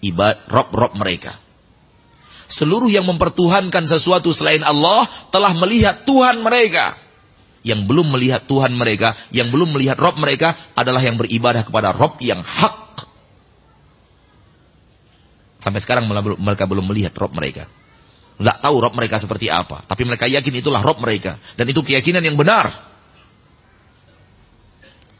ibadah rob-rob mereka. Seluruh yang mempertuhankan sesuatu selain Allah telah melihat Tuhan mereka yang belum melihat Tuhan mereka, yang belum melihat Rob mereka adalah yang beribadah kepada Rob yang hak. Sampai sekarang mereka belum melihat Rob mereka. Tidak tahu Rob mereka seperti apa. Tapi mereka yakin itulah Rob mereka. Dan itu keyakinan yang benar.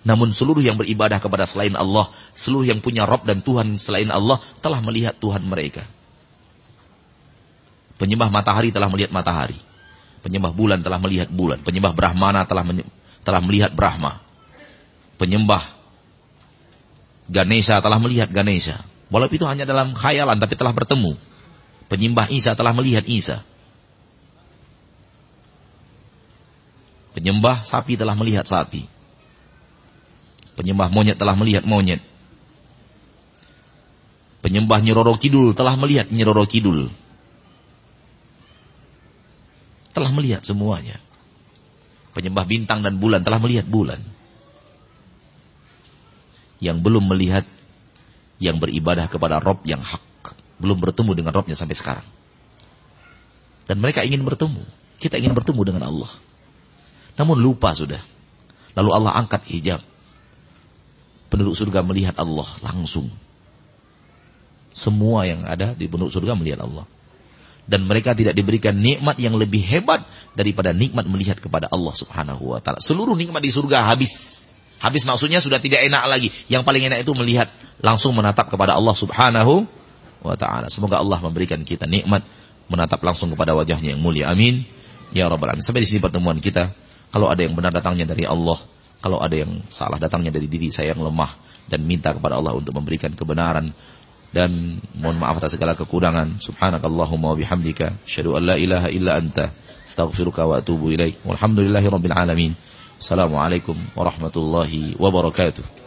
Namun seluruh yang beribadah kepada selain Allah, seluruh yang punya Rob dan Tuhan selain Allah telah melihat Tuhan mereka. Penyembah matahari telah melihat matahari. Penyembah bulan telah melihat bulan. Penyembah Brahmana telah telah melihat Brahma. Penyembah Ganesha telah melihat Ganesha. Walaupun itu hanya dalam khayalan tapi telah bertemu. Penyembah Isa telah melihat Isa. Penyembah sapi telah melihat sapi. Penyembah monyet telah melihat monyet. Penyembah Nyiroro Kidul telah melihat Nyiroro Kidul telah melihat semuanya. Penyembah bintang dan bulan telah melihat bulan. Yang belum melihat yang beribadah kepada Rob yang hak. Belum bertemu dengan Robnya sampai sekarang. Dan mereka ingin bertemu. Kita ingin bertemu dengan Allah. Namun lupa sudah. Lalu Allah angkat hijab. Penduduk surga melihat Allah langsung. Semua yang ada di penduduk surga melihat Allah dan mereka tidak diberikan nikmat yang lebih hebat daripada nikmat melihat kepada Allah Subhanahu wa taala. Seluruh nikmat di surga habis. Habis maksudnya sudah tidak enak lagi. Yang paling enak itu melihat langsung menatap kepada Allah Subhanahu wa taala. Semoga Allah memberikan kita nikmat menatap langsung kepada wajahnya yang mulia. Amin. Ya rabbal alamin. Sampai di sini pertemuan kita. Kalau ada yang benar datangnya dari Allah, kalau ada yang salah datangnya dari diri saya yang lemah dan minta kepada Allah untuk memberikan kebenaran dan mohon maaf atas segala kekurangan. Subhanakallahumma wa bihamdika asyhadu an la ilaha illa anta astaghfiruka wa atubu ilaik. Walhamdulillahirabbil alamin. Assalamualaikum warahmatullahi wabarakatuh.